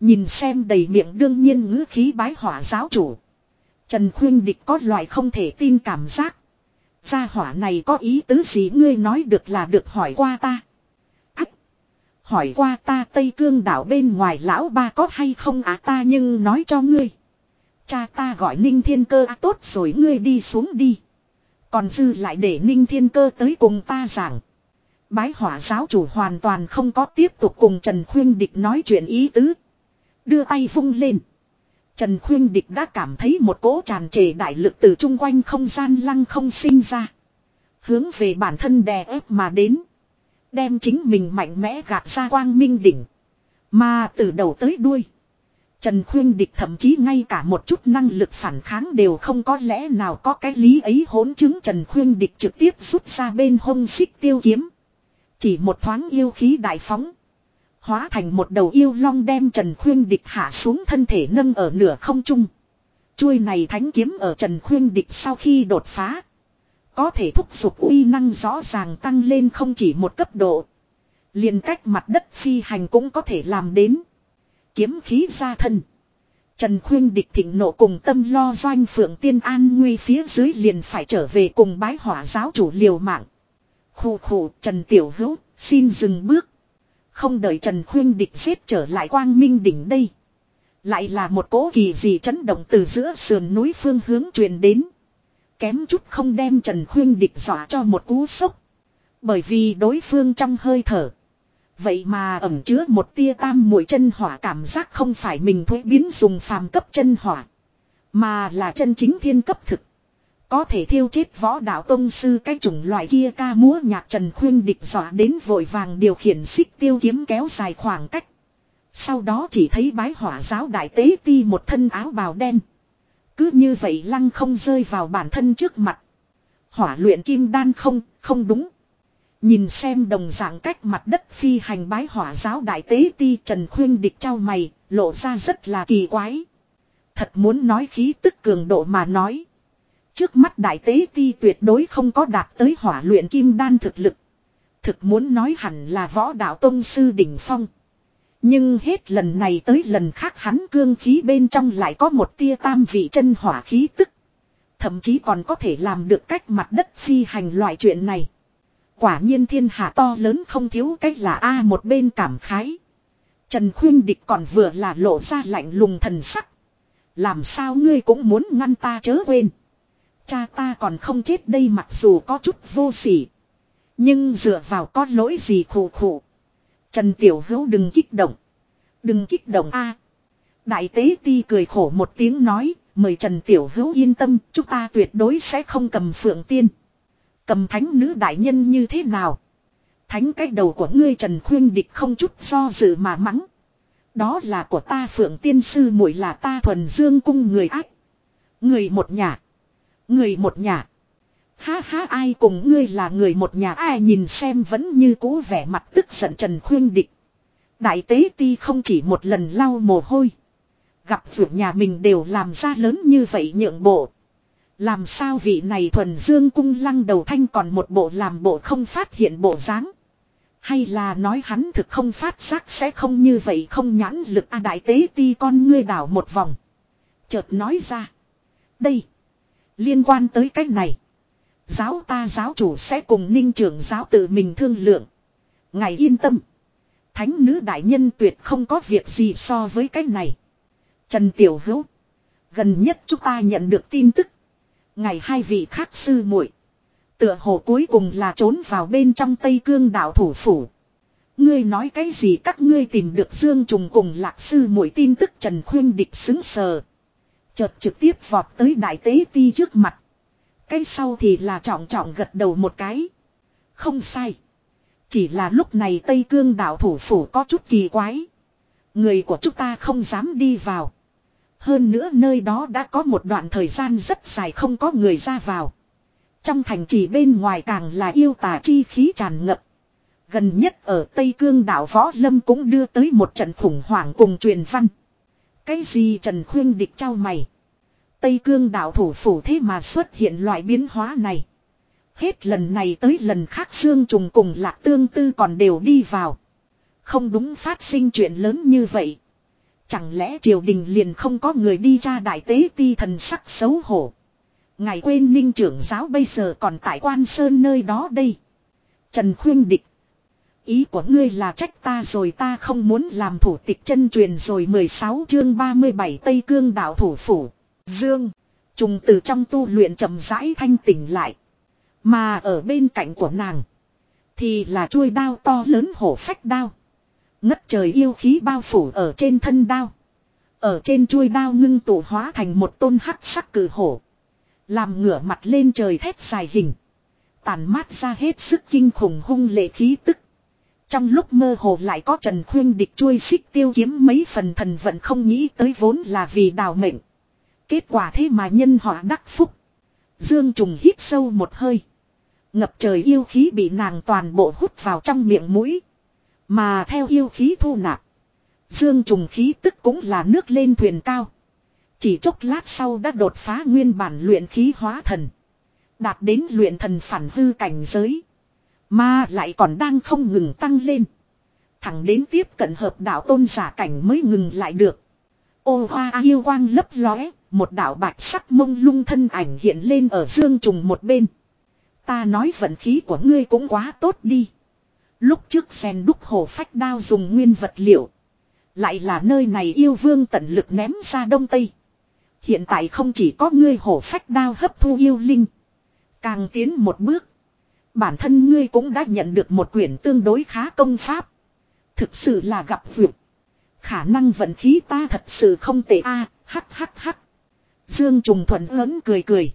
Nhìn xem đầy miệng đương nhiên ngữ khí bái hỏa giáo chủ. Trần Khuyên địch có loại không thể tin cảm giác. Gia hỏa này có ý tứ gì ngươi nói được là được hỏi qua ta. Hỏi qua ta Tây Cương đảo bên ngoài lão ba có hay không á ta nhưng nói cho ngươi. Cha ta gọi Ninh Thiên Cơ à tốt rồi ngươi đi xuống đi. Còn dư lại để Ninh Thiên Cơ tới cùng ta giảng. Bái hỏa giáo chủ hoàn toàn không có tiếp tục cùng Trần Khuyên Địch nói chuyện ý tứ. Đưa tay vung lên. Trần Khuyên Địch đã cảm thấy một cỗ tràn trề đại lực từ chung quanh không gian lăng không sinh ra. Hướng về bản thân đè ép mà đến. Đem chính mình mạnh mẽ gạt ra quang minh đỉnh. Mà từ đầu tới đuôi. Trần Khuyên Địch thậm chí ngay cả một chút năng lực phản kháng đều không có lẽ nào có cái lý ấy hỗn chứng Trần Khuyên Địch trực tiếp rút ra bên hông xích tiêu kiếm. Chỉ một thoáng yêu khí đại phóng. Hóa thành một đầu yêu long đem Trần Khuyên Địch hạ xuống thân thể nâng ở nửa không trung. Chuôi này thánh kiếm ở Trần Khuyên Địch sau khi đột phá. Có thể thúc giục uy năng rõ ràng tăng lên không chỉ một cấp độ. liền cách mặt đất phi hành cũng có thể làm đến. Kiếm khí ra thân. Trần Khuyên địch thịnh nộ cùng tâm lo doanh phượng tiên an nguy phía dưới liền phải trở về cùng bái hỏa giáo chủ liều mạng. Khủ khủ Trần Tiểu Hữu, xin dừng bước. Không đợi Trần Khuyên địch giết trở lại quang minh đỉnh đây. Lại là một cố kỳ gì chấn động từ giữa sườn núi phương hướng truyền đến. Kém chút không đem Trần Khuyên địch dọa cho một cú sốc. Bởi vì đối phương trong hơi thở. Vậy mà ẩm chứa một tia tam mũi chân hỏa cảm giác không phải mình thuế biến dùng phàm cấp chân hỏa. Mà là chân chính thiên cấp thực. Có thể thiêu chết võ đạo tông sư cái chủng loại kia ca múa nhạc trần khuyên địch dọa đến vội vàng điều khiển xích tiêu kiếm kéo dài khoảng cách. Sau đó chỉ thấy bái hỏa giáo đại tế ti một thân áo bào đen. Cứ như vậy lăng không rơi vào bản thân trước mặt. Hỏa luyện kim đan không, không đúng. Nhìn xem đồng dạng cách mặt đất phi hành bái hỏa giáo đại tế ti Trần Khuyên địch trao mày, lộ ra rất là kỳ quái. Thật muốn nói khí tức cường độ mà nói. Trước mắt đại tế ti tuyệt đối không có đạt tới hỏa luyện kim đan thực lực. Thực muốn nói hẳn là võ đạo tông sư đỉnh phong. Nhưng hết lần này tới lần khác hắn cương khí bên trong lại có một tia tam vị chân hỏa khí tức. Thậm chí còn có thể làm được cách mặt đất phi hành loại chuyện này. Quả nhiên thiên hạ to lớn không thiếu cách là A một bên cảm khái. Trần Khuyên Địch còn vừa là lộ ra lạnh lùng thần sắc. Làm sao ngươi cũng muốn ngăn ta chớ quên. Cha ta còn không chết đây mặc dù có chút vô sỉ. Nhưng dựa vào có lỗi gì khổ khổ. Trần Tiểu Hữu đừng kích động. Đừng kích động a. Đại tế ti cười khổ một tiếng nói, mời Trần Tiểu Hữu yên tâm, chúng ta tuyệt đối sẽ không cầm phượng tiên. Cầm thánh nữ đại nhân như thế nào? Thánh cái đầu của ngươi Trần Khuyên Địch không chút do dự mà mắng. Đó là của ta Phượng Tiên Sư muội là ta thuần dương cung người ác. Người một nhà. Người một nhà. Ha ha, ai cùng ngươi là người một nhà, ai nhìn xem vẫn như cũ vẻ mặt tức giận Trần Khuyên Địch. Đại tế ti không chỉ một lần lau mồ hôi. Gặp vượt nhà mình đều làm ra lớn như vậy nhượng bộ. Làm sao vị này thuần dương cung lăng đầu thanh còn một bộ làm bộ không phát hiện bộ dáng Hay là nói hắn thực không phát giác sẽ không như vậy không nhãn lực a đại tế ti con ngươi đảo một vòng. Chợt nói ra. Đây. Liên quan tới cách này. Giáo ta giáo chủ sẽ cùng ninh trưởng giáo tự mình thương lượng. Ngài yên tâm. Thánh nữ đại nhân tuyệt không có việc gì so với cái này. Trần Tiểu Hữu. Gần nhất chúng ta nhận được tin tức. Ngày hai vị khác sư muội, Tựa hồ cuối cùng là trốn vào bên trong Tây Cương đảo thủ phủ. Ngươi nói cái gì các ngươi tìm được Dương Trùng cùng lạc sư muội tin tức Trần Khuyên địch xứng sờ. Chợt trực tiếp vọt tới đại tế ti trước mặt. Cái sau thì là trọng trọng gật đầu một cái. Không sai. Chỉ là lúc này Tây Cương đảo thủ phủ có chút kỳ quái. Người của chúng ta không dám đi vào. Hơn nữa nơi đó đã có một đoạn thời gian rất dài không có người ra vào. Trong thành trì bên ngoài càng là yêu tà chi khí tràn ngập. Gần nhất ở Tây Cương đảo Võ Lâm cũng đưa tới một trận khủng hoảng cùng truyền văn. Cái gì Trần Khuyên địch trao mày. Tây Cương đảo thủ phủ thế mà xuất hiện loại biến hóa này. Hết lần này tới lần khác xương trùng cùng lạc tương tư còn đều đi vào. Không đúng phát sinh chuyện lớn như vậy. Chẳng lẽ triều đình liền không có người đi ra đại tế ti thần sắc xấu hổ. Ngài quên ninh trưởng giáo bây giờ còn tại quan sơn nơi đó đây. Trần khuyên địch. Ý của ngươi là trách ta rồi ta không muốn làm thủ tịch chân truyền rồi 16 chương 37 Tây Cương đạo thủ phủ. Dương. Trùng từ trong tu luyện chậm rãi thanh tỉnh lại. Mà ở bên cạnh của nàng. Thì là chuôi đao to lớn hổ phách đao. Ngất trời yêu khí bao phủ ở trên thân đao. Ở trên chuôi đao ngưng tụ hóa thành một tôn hắc sắc cử hổ. Làm ngửa mặt lên trời thét dài hình. Tàn mát ra hết sức kinh khủng hung lệ khí tức. Trong lúc mơ hồ lại có Trần Khuyên địch chuôi xích tiêu kiếm mấy phần thần vận không nghĩ tới vốn là vì đào mệnh. Kết quả thế mà nhân họ đắc phúc. Dương Trùng hít sâu một hơi. Ngập trời yêu khí bị nàng toàn bộ hút vào trong miệng mũi. Mà theo yêu khí thu nạp. Dương trùng khí tức cũng là nước lên thuyền cao. Chỉ chốc lát sau đã đột phá nguyên bản luyện khí hóa thần. Đạt đến luyện thần phản hư cảnh giới. Mà lại còn đang không ngừng tăng lên. Thẳng đến tiếp cận hợp đạo tôn giả cảnh mới ngừng lại được. Ô hoa yêu quang lấp lóe, một đạo bạch sắc mông lung thân ảnh hiện lên ở dương trùng một bên. Ta nói vận khí của ngươi cũng quá tốt đi. Lúc trước sen đúc hồ phách đao dùng nguyên vật liệu. Lại là nơi này yêu vương tận lực ném ra đông tây. Hiện tại không chỉ có ngươi hổ phách đao hấp thu yêu linh. Càng tiến một bước. Bản thân ngươi cũng đã nhận được một quyển tương đối khá công pháp. Thực sự là gặp vượt. Khả năng vận khí ta thật sự không tệ a hắc hắc hắc. Dương Trùng Thuận ớn cười cười.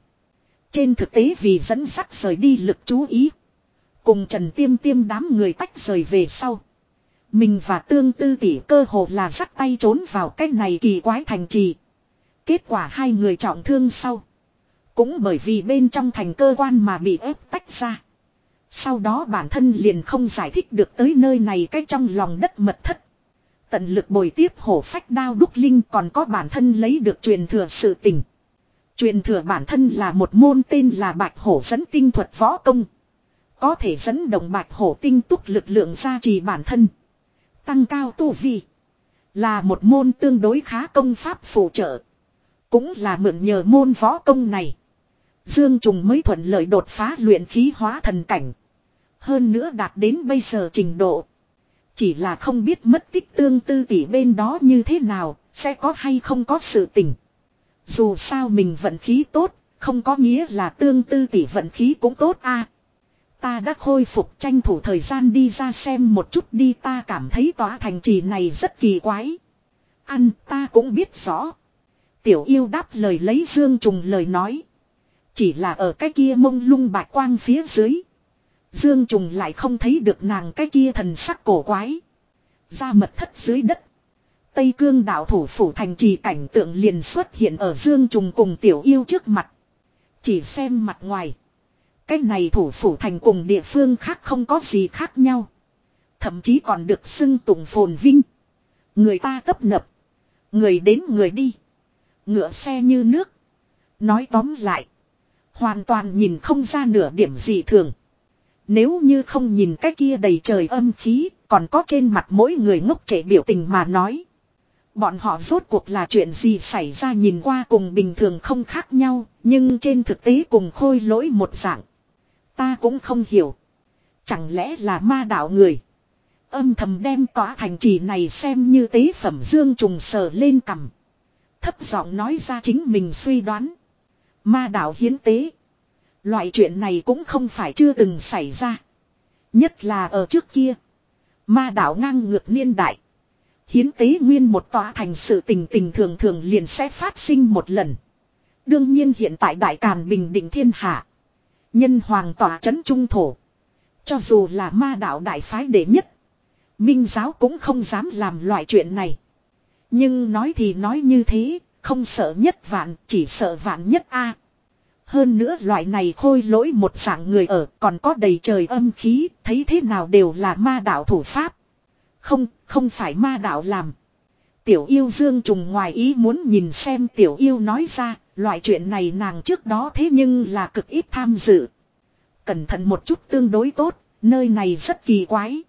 Trên thực tế vì dẫn sắt rời đi lực chú ý. Cùng Trần Tiêm Tiêm đám người tách rời về sau. Mình và tương tư tỷ cơ hồ là dắt tay trốn vào cái này kỳ quái thành trì. Kết quả hai người trọng thương sau. Cũng bởi vì bên trong thành cơ quan mà bị ép tách ra. Sau đó bản thân liền không giải thích được tới nơi này cách trong lòng đất mật thất. Tận lực bồi tiếp hổ phách đao đúc linh còn có bản thân lấy được truyền thừa sự tình. Truyền thừa bản thân là một môn tên là bạch hổ dẫn tinh thuật võ công. Có thể dẫn động bạch hổ tinh túc lực lượng gia trì bản thân. Tăng cao tu vi. Là một môn tương đối khá công pháp phụ trợ. Cũng là mượn nhờ môn võ công này. Dương Trùng mới thuận lợi đột phá luyện khí hóa thần cảnh. Hơn nữa đạt đến bây giờ trình độ. Chỉ là không biết mất tích tương tư tỷ bên đó như thế nào, sẽ có hay không có sự tình. Dù sao mình vận khí tốt, không có nghĩa là tương tư tỷ vận khí cũng tốt a. Ta đã khôi phục tranh thủ thời gian đi ra xem một chút đi ta cảm thấy tòa thành trì này rất kỳ quái. Ăn ta cũng biết rõ. Tiểu yêu đáp lời lấy dương trùng lời nói. Chỉ là ở cái kia mông lung bạch quang phía dưới. Dương trùng lại không thấy được nàng cái kia thần sắc cổ quái. Ra mật thất dưới đất. Tây cương đạo thủ phủ thành trì cảnh tượng liền xuất hiện ở dương trùng cùng tiểu yêu trước mặt. Chỉ xem mặt ngoài. Cái này thủ phủ thành cùng địa phương khác không có gì khác nhau. Thậm chí còn được xưng tụng phồn vinh. Người ta tấp nập. Người đến người đi. Ngựa xe như nước. Nói tóm lại. Hoàn toàn nhìn không ra nửa điểm gì thường. Nếu như không nhìn cái kia đầy trời âm khí, còn có trên mặt mỗi người ngốc trẻ biểu tình mà nói. Bọn họ rốt cuộc là chuyện gì xảy ra nhìn qua cùng bình thường không khác nhau, nhưng trên thực tế cùng khôi lỗi một dạng. Ta cũng không hiểu. Chẳng lẽ là ma đạo người. Âm thầm đem tỏa thành trì này xem như tế phẩm dương trùng sờ lên cầm. Thấp giọng nói ra chính mình suy đoán. Ma đạo hiến tế. Loại chuyện này cũng không phải chưa từng xảy ra. Nhất là ở trước kia. Ma đạo ngang ngược niên đại. Hiến tế nguyên một tòa thành sự tình tình thường thường liền sẽ phát sinh một lần. Đương nhiên hiện tại đại càn bình định thiên hạ. Nhân hoàng tòa chấn trung thổ. Cho dù là ma đạo đại phái đệ nhất. Minh giáo cũng không dám làm loại chuyện này. Nhưng nói thì nói như thế, không sợ nhất vạn, chỉ sợ vạn nhất a. Hơn nữa loại này khôi lỗi một dạng người ở còn có đầy trời âm khí, thấy thế nào đều là ma đạo thủ pháp. Không, không phải ma đạo làm. Tiểu yêu dương trùng ngoài ý muốn nhìn xem tiểu yêu nói ra, loại chuyện này nàng trước đó thế nhưng là cực ít tham dự. Cẩn thận một chút tương đối tốt, nơi này rất kỳ quái.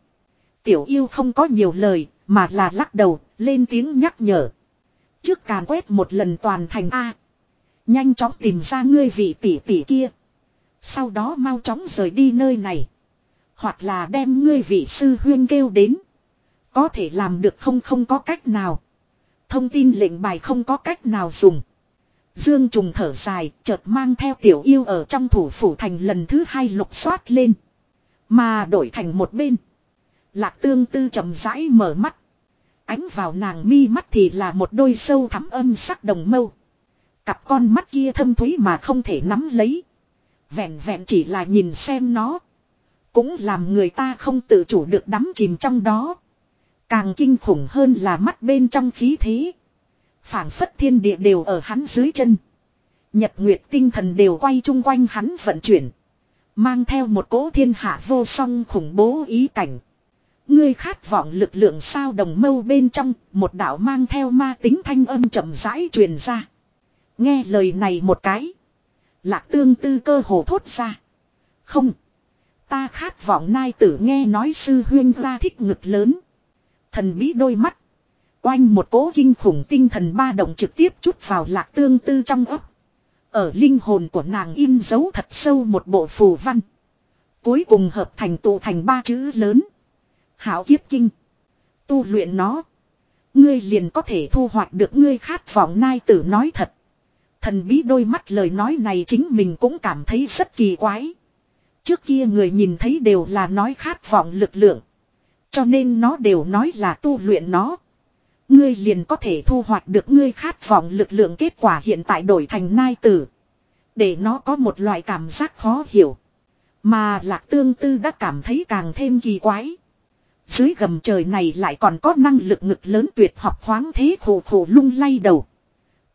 Tiểu yêu không có nhiều lời, mà là lắc đầu, lên tiếng nhắc nhở. Trước càn quét một lần toàn thành A. Nhanh chóng tìm ra ngươi vị tỷ tỷ kia. Sau đó mau chóng rời đi nơi này. Hoặc là đem ngươi vị sư huyên kêu đến. Có thể làm được không không có cách nào. Thông tin lệnh bài không có cách nào dùng. Dương trùng thở dài, chợt mang theo tiểu yêu ở trong thủ phủ thành lần thứ hai lục soát lên. Mà đổi thành một bên. Lạc tương tư chậm rãi mở mắt. Ánh vào nàng mi mắt thì là một đôi sâu thắm âm sắc đồng mâu. Cặp con mắt kia thâm thúy mà không thể nắm lấy. Vẹn vẹn chỉ là nhìn xem nó. Cũng làm người ta không tự chủ được đắm chìm trong đó. Càng kinh khủng hơn là mắt bên trong khí thế. phảng phất thiên địa đều ở hắn dưới chân. Nhật Nguyệt tinh thần đều quay chung quanh hắn vận chuyển. Mang theo một cỗ thiên hạ vô song khủng bố ý cảnh. Ngươi khát vọng lực lượng sao đồng mâu bên trong, một đạo mang theo ma tính thanh âm chậm rãi truyền ra. Nghe lời này một cái. Lạc tương tư cơ hồ thốt ra. Không. Ta khát vọng nai tử nghe nói sư huyên ra thích ngực lớn. Thần bí đôi mắt. Oanh một cố kinh khủng tinh thần ba động trực tiếp chút vào lạc tương tư trong ấp. Ở linh hồn của nàng in dấu thật sâu một bộ phù văn. Cuối cùng hợp thành tụ thành ba chữ lớn. Hảo kiếp kinh. Tu luyện nó. Ngươi liền có thể thu hoạch được ngươi khát vọng nai tử nói thật. Thần bí đôi mắt lời nói này chính mình cũng cảm thấy rất kỳ quái. Trước kia người nhìn thấy đều là nói khát vọng lực lượng. Cho nên nó đều nói là tu luyện nó. Ngươi liền có thể thu hoạch được ngươi khát vọng lực lượng kết quả hiện tại đổi thành nai tử. Để nó có một loại cảm giác khó hiểu. Mà lạc tương tư đã cảm thấy càng thêm kỳ quái. Dưới gầm trời này lại còn có năng lực ngực lớn tuyệt học khoáng thế khổ khổ lung lay đầu.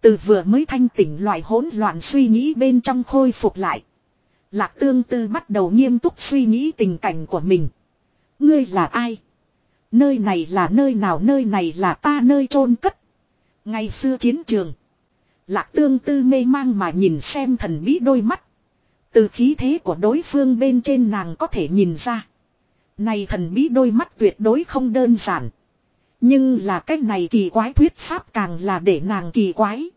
Từ vừa mới thanh tỉnh loại hỗn loạn suy nghĩ bên trong khôi phục lại. Lạc tương tư bắt đầu nghiêm túc suy nghĩ tình cảnh của mình. Ngươi là ai? Nơi này là nơi nào nơi này là ta nơi chôn cất. Ngày xưa chiến trường. Lạc tương tư mê mang mà nhìn xem thần bí đôi mắt. Từ khí thế của đối phương bên trên nàng có thể nhìn ra. Này thần bí đôi mắt tuyệt đối không đơn giản. Nhưng là cái này kỳ quái thuyết pháp càng là để nàng kỳ quái.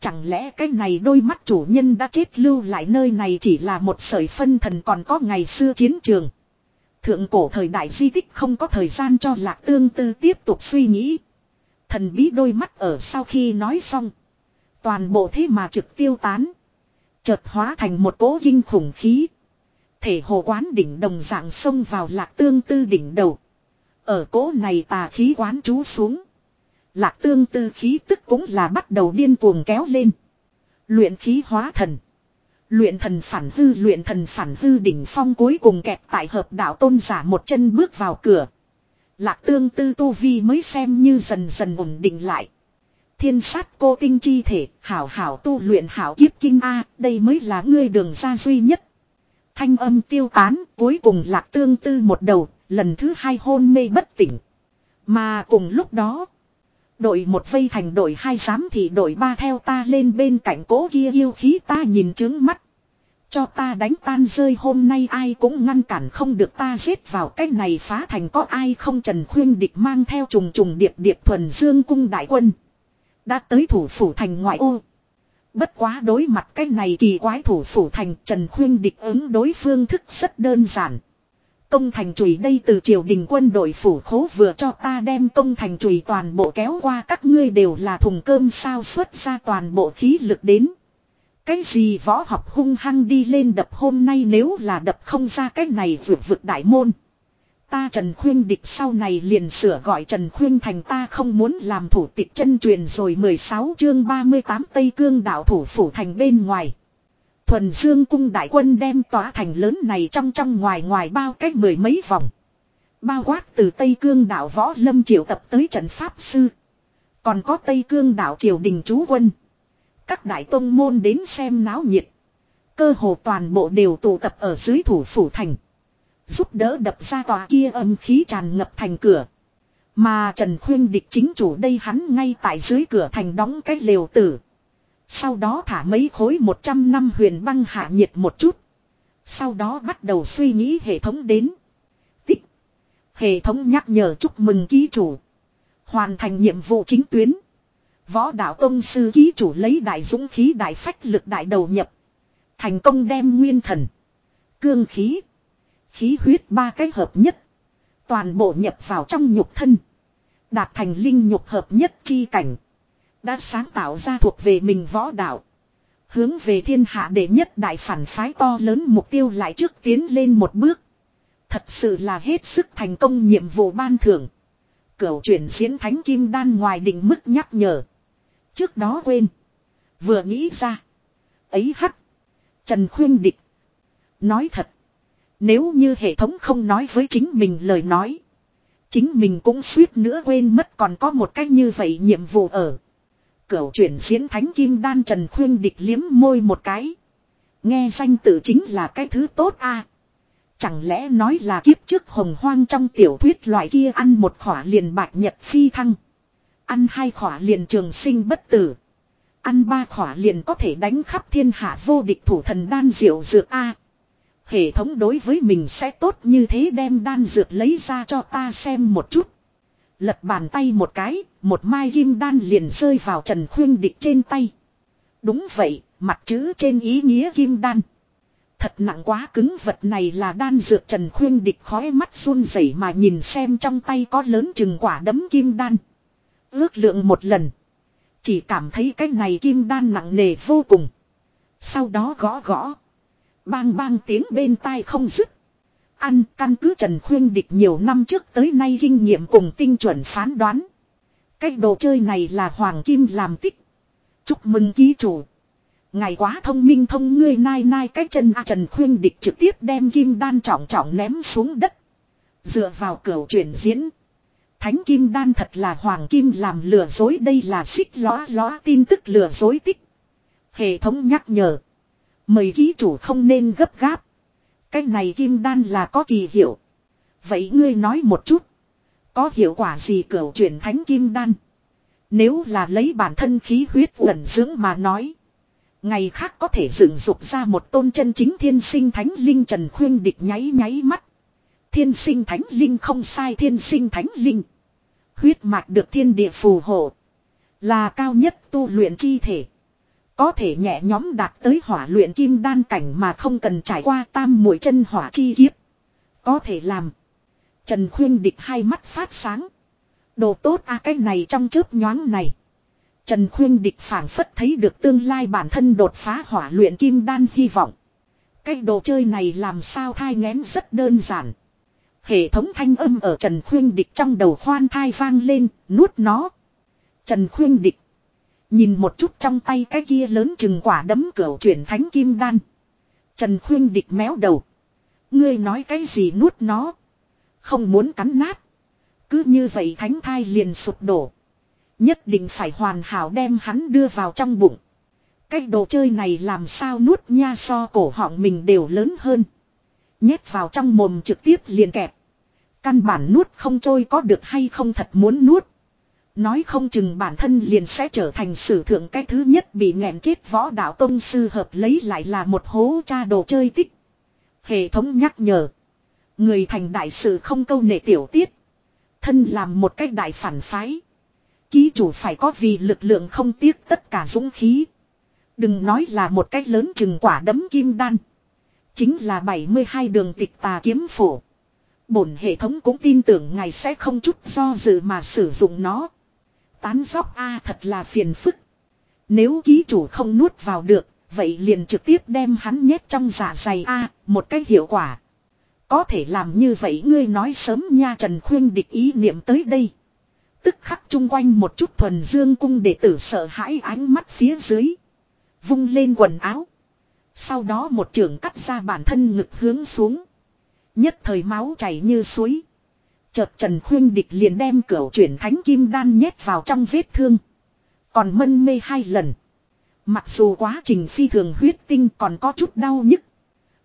Chẳng lẽ cái này đôi mắt chủ nhân đã chết lưu lại nơi này chỉ là một sợi phân thần còn có ngày xưa chiến trường. Thượng cổ thời đại di tích không có thời gian cho lạc tương tư tiếp tục suy nghĩ. Thần bí đôi mắt ở sau khi nói xong. Toàn bộ thế mà trực tiêu tán. Chợt hóa thành một cỗ kinh khủng khí. Thể hồ quán đỉnh đồng dạng xông vào lạc tương tư đỉnh đầu. Ở cỗ này tà khí quán trú xuống. Lạc tương tư khí tức cũng là bắt đầu điên cuồng kéo lên. Luyện khí hóa thần. Luyện thần phản hư luyện thần phản hư đỉnh phong cuối cùng kẹt tại hợp đạo tôn giả một chân bước vào cửa. Lạc tương tư tu vi mới xem như dần dần ổn định lại. Thiên sát cô tinh chi thể, hảo hảo tu luyện hảo kiếp kinh A, đây mới là ngươi đường ra duy nhất. Thanh âm tiêu tán, cuối cùng lạc tương tư một đầu, lần thứ hai hôn mê bất tỉnh. Mà cùng lúc đó, đội một vây thành đội hai giám thì đội ba theo ta lên bên cạnh cố kia yêu khí ta nhìn trướng mắt. Cho ta đánh tan rơi hôm nay ai cũng ngăn cản không được ta giết vào cái này phá thành có ai không trần khuyên địch mang theo trùng trùng điệp điệp thuần dương cung đại quân. Đã tới thủ phủ thành ngoại ô. Bất quá đối mặt cái này kỳ quái thủ phủ thành Trần Khuyên địch ứng đối phương thức rất đơn giản. Công thành chùy đây từ triều đình quân đội phủ khố vừa cho ta đem công thành chùy toàn bộ kéo qua, các ngươi đều là thùng cơm sao xuất ra toàn bộ khí lực đến. Cái gì võ học hung hăng đi lên đập hôm nay nếu là đập không ra cái này vượt vượt đại môn. Ta Trần Khuyên địch sau này liền sửa gọi Trần Khuyên thành ta không muốn làm thủ tịch chân truyền rồi 16 chương 38 Tây Cương đạo thủ phủ thành bên ngoài. Thuần Dương cung đại quân đem tỏa thành lớn này trong trong ngoài ngoài bao cách mười mấy vòng. Bao quát từ Tây Cương đảo Võ Lâm triệu tập tới trận Pháp Sư. Còn có Tây Cương đảo triều đình chú quân. Các đại tông môn đến xem náo nhiệt. Cơ hồ toàn bộ đều tụ tập ở dưới thủ phủ thành. Giúp đỡ đập ra tòa kia âm khí tràn ngập thành cửa. Mà Trần Khuyên địch chính chủ đây hắn ngay tại dưới cửa thành đóng cái lều tử. Sau đó thả mấy khối 100 năm huyền băng hạ nhiệt một chút. Sau đó bắt đầu suy nghĩ hệ thống đến. Tích. Hệ thống nhắc nhở chúc mừng ký chủ. Hoàn thành nhiệm vụ chính tuyến. Võ đạo tông sư ký chủ lấy đại dũng khí đại phách lực đại đầu nhập. Thành công đem nguyên thần. Cương khí. Khí huyết ba cái hợp nhất. Toàn bộ nhập vào trong nhục thân. Đạt thành linh nhục hợp nhất chi cảnh. Đã sáng tạo ra thuộc về mình võ đạo. Hướng về thiên hạ đệ nhất đại phản phái to lớn mục tiêu lại trước tiến lên một bước. Thật sự là hết sức thành công nhiệm vụ ban thưởng. Cửu chuyển diễn thánh kim đan ngoài định mức nhắc nhở. Trước đó quên. Vừa nghĩ ra. Ấy hắc. Trần khuyên địch. Nói thật. Nếu như hệ thống không nói với chính mình lời nói. Chính mình cũng suýt nữa quên mất còn có một cách như vậy nhiệm vụ ở. Cửu chuyển diễn thánh kim đan trần khuyên địch liếm môi một cái. Nghe danh tự chính là cái thứ tốt a. Chẳng lẽ nói là kiếp trước hồng hoang trong tiểu thuyết loại kia ăn một khỏa liền bạch nhật phi thăng. Ăn hai khỏa liền trường sinh bất tử. Ăn ba khỏa liền có thể đánh khắp thiên hạ vô địch thủ thần đan diệu dược A. Hệ thống đối với mình sẽ tốt như thế đem đan dược lấy ra cho ta xem một chút. Lật bàn tay một cái, một mai kim đan liền rơi vào Trần Khuyên Địch trên tay. Đúng vậy, mặt chữ trên ý nghĩa kim đan. Thật nặng quá cứng vật này là đan dược Trần Khuyên Địch khói mắt run rẩy mà nhìn xem trong tay có lớn chừng quả đấm kim đan. Ước lượng một lần. Chỉ cảm thấy cái này kim đan nặng nề vô cùng. Sau đó gõ gõ. Bang bang tiếng bên tai không dứt. Ăn căn cứ Trần Khuyên Địch nhiều năm trước tới nay kinh nghiệm cùng tinh chuẩn phán đoán. Cái đồ chơi này là hoàng kim làm tích. Chúc mừng ký chủ. Ngày quá thông minh thông ngươi nai nai cái chân A Trần Khuyên Địch trực tiếp đem kim đan trọng trọng ném xuống đất. Dựa vào cửa chuyển diễn. Thánh kim đan thật là hoàng kim làm lừa dối, đây là xích lõa lõa tin tức lừa dối tích. Hệ thống nhắc nhở. Mời ký chủ không nên gấp gáp. Cái này kim đan là có kỳ hiệu. Vậy ngươi nói một chút. Có hiệu quả gì cửu chuyển thánh kim đan? Nếu là lấy bản thân khí huyết uẩn dưỡng mà nói. Ngày khác có thể dựng dục ra một tôn chân chính thiên sinh thánh linh trần khuyên địch nháy nháy mắt. Thiên sinh thánh linh không sai, thiên sinh thánh linh. Huyết mạch được thiên địa phù hộ. Là cao nhất tu luyện chi thể. Có thể nhẹ nhóm đạt tới hỏa luyện kim đan cảnh mà không cần trải qua tam mũi chân hỏa chi kiếp. Có thể làm. Trần Khuyên địch hai mắt phát sáng. Đồ tốt a cái này trong chớp nhoáng này. Trần Khuyên địch phảng phất thấy được tương lai bản thân đột phá hỏa luyện kim đan hy vọng. Cái đồ chơi này làm sao thai ngén rất đơn giản. Hệ thống thanh âm ở Trần Khuyên Địch trong đầu khoan thai vang lên, nuốt nó. Trần Khuyên Địch. Nhìn một chút trong tay cái kia lớn chừng quả đấm cửa chuyển thánh kim đan. Trần Khuyên Địch méo đầu. Ngươi nói cái gì nuốt nó. Không muốn cắn nát. Cứ như vậy thánh thai liền sụp đổ. Nhất định phải hoàn hảo đem hắn đưa vào trong bụng. Cái đồ chơi này làm sao nuốt nha so cổ họng mình đều lớn hơn. Nhét vào trong mồm trực tiếp liền kẹp. Căn bản nuốt không trôi có được hay không thật muốn nuốt. Nói không chừng bản thân liền sẽ trở thành sử thượng cái thứ nhất bị nghẹn chết võ đạo tông sư hợp lấy lại là một hố cha đồ chơi tích. Hệ thống nhắc nhở. Người thành đại sự không câu nệ tiểu tiết. Thân làm một cách đại phản phái. Ký chủ phải có vì lực lượng không tiếc tất cả dũng khí. Đừng nói là một cách lớn chừng quả đấm kim đan. Chính là 72 đường tịch tà kiếm phổ. Bổn hệ thống cũng tin tưởng ngài sẽ không chút do dự mà sử dụng nó. Tán dóc A thật là phiền phức. Nếu ký chủ không nuốt vào được, vậy liền trực tiếp đem hắn nhét trong dạ dày A, một cách hiệu quả. Có thể làm như vậy ngươi nói sớm nha Trần Khuyên địch ý niệm tới đây. Tức khắc chung quanh một chút thuần dương cung đệ tử sợ hãi ánh mắt phía dưới. Vung lên quần áo. Sau đó một trường cắt ra bản thân ngực hướng xuống. Nhất thời máu chảy như suối. Chợt Trần Khuyên Địch liền đem cửa chuyển thánh kim đan nhét vào trong vết thương. Còn mân mê hai lần. Mặc dù quá trình phi thường huyết tinh còn có chút đau nhức.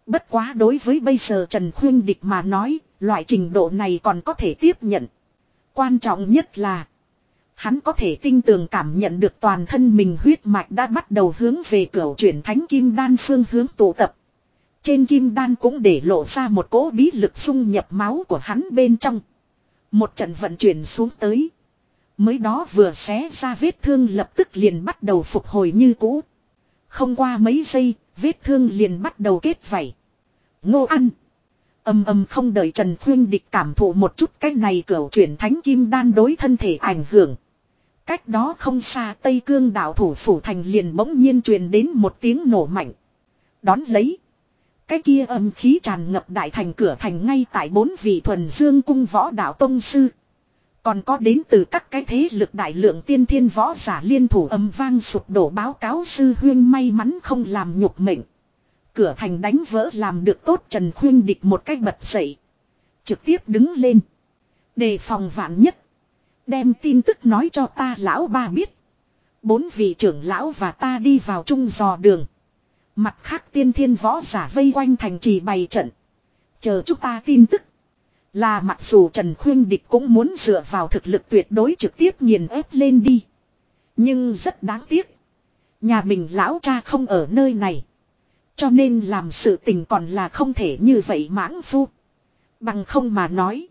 Bất quá đối với bây giờ Trần Khuyên Địch mà nói, loại trình độ này còn có thể tiếp nhận. Quan trọng nhất là, hắn có thể tinh tường cảm nhận được toàn thân mình huyết mạch đã bắt đầu hướng về cửa chuyển thánh kim đan phương hướng tụ tập. Trên kim đan cũng để lộ ra một cỗ bí lực xung nhập máu của hắn bên trong. Một trận vận chuyển xuống tới. Mới đó vừa xé ra vết thương lập tức liền bắt đầu phục hồi như cũ. Không qua mấy giây, vết thương liền bắt đầu kết vảy. Ngô ăn. Âm âm không đợi Trần Khuyên Địch cảm thụ một chút cái này cửu chuyển thánh kim đan đối thân thể ảnh hưởng. Cách đó không xa Tây Cương đạo thủ phủ thành liền bỗng nhiên truyền đến một tiếng nổ mạnh. Đón lấy. Cái kia âm khí tràn ngập đại thành cửa thành ngay tại bốn vị thuần dương cung võ đạo tông sư. Còn có đến từ các cái thế lực đại lượng tiên thiên võ giả liên thủ âm vang sụp đổ báo cáo sư huyên may mắn không làm nhục mệnh. Cửa thành đánh vỡ làm được tốt Trần Khuyên địch một cách bật dậy. Trực tiếp đứng lên. Đề phòng vạn nhất. Đem tin tức nói cho ta lão ba biết. Bốn vị trưởng lão và ta đi vào chung dò đường. Mặt khác tiên thiên võ giả vây quanh thành trì bày trận. Chờ chúng ta tin tức. Là mặc dù Trần Khuyên Địch cũng muốn dựa vào thực lực tuyệt đối trực tiếp nghiền ép lên đi. Nhưng rất đáng tiếc. Nhà mình lão cha không ở nơi này. Cho nên làm sự tình còn là không thể như vậy mãng phu. Bằng không mà nói.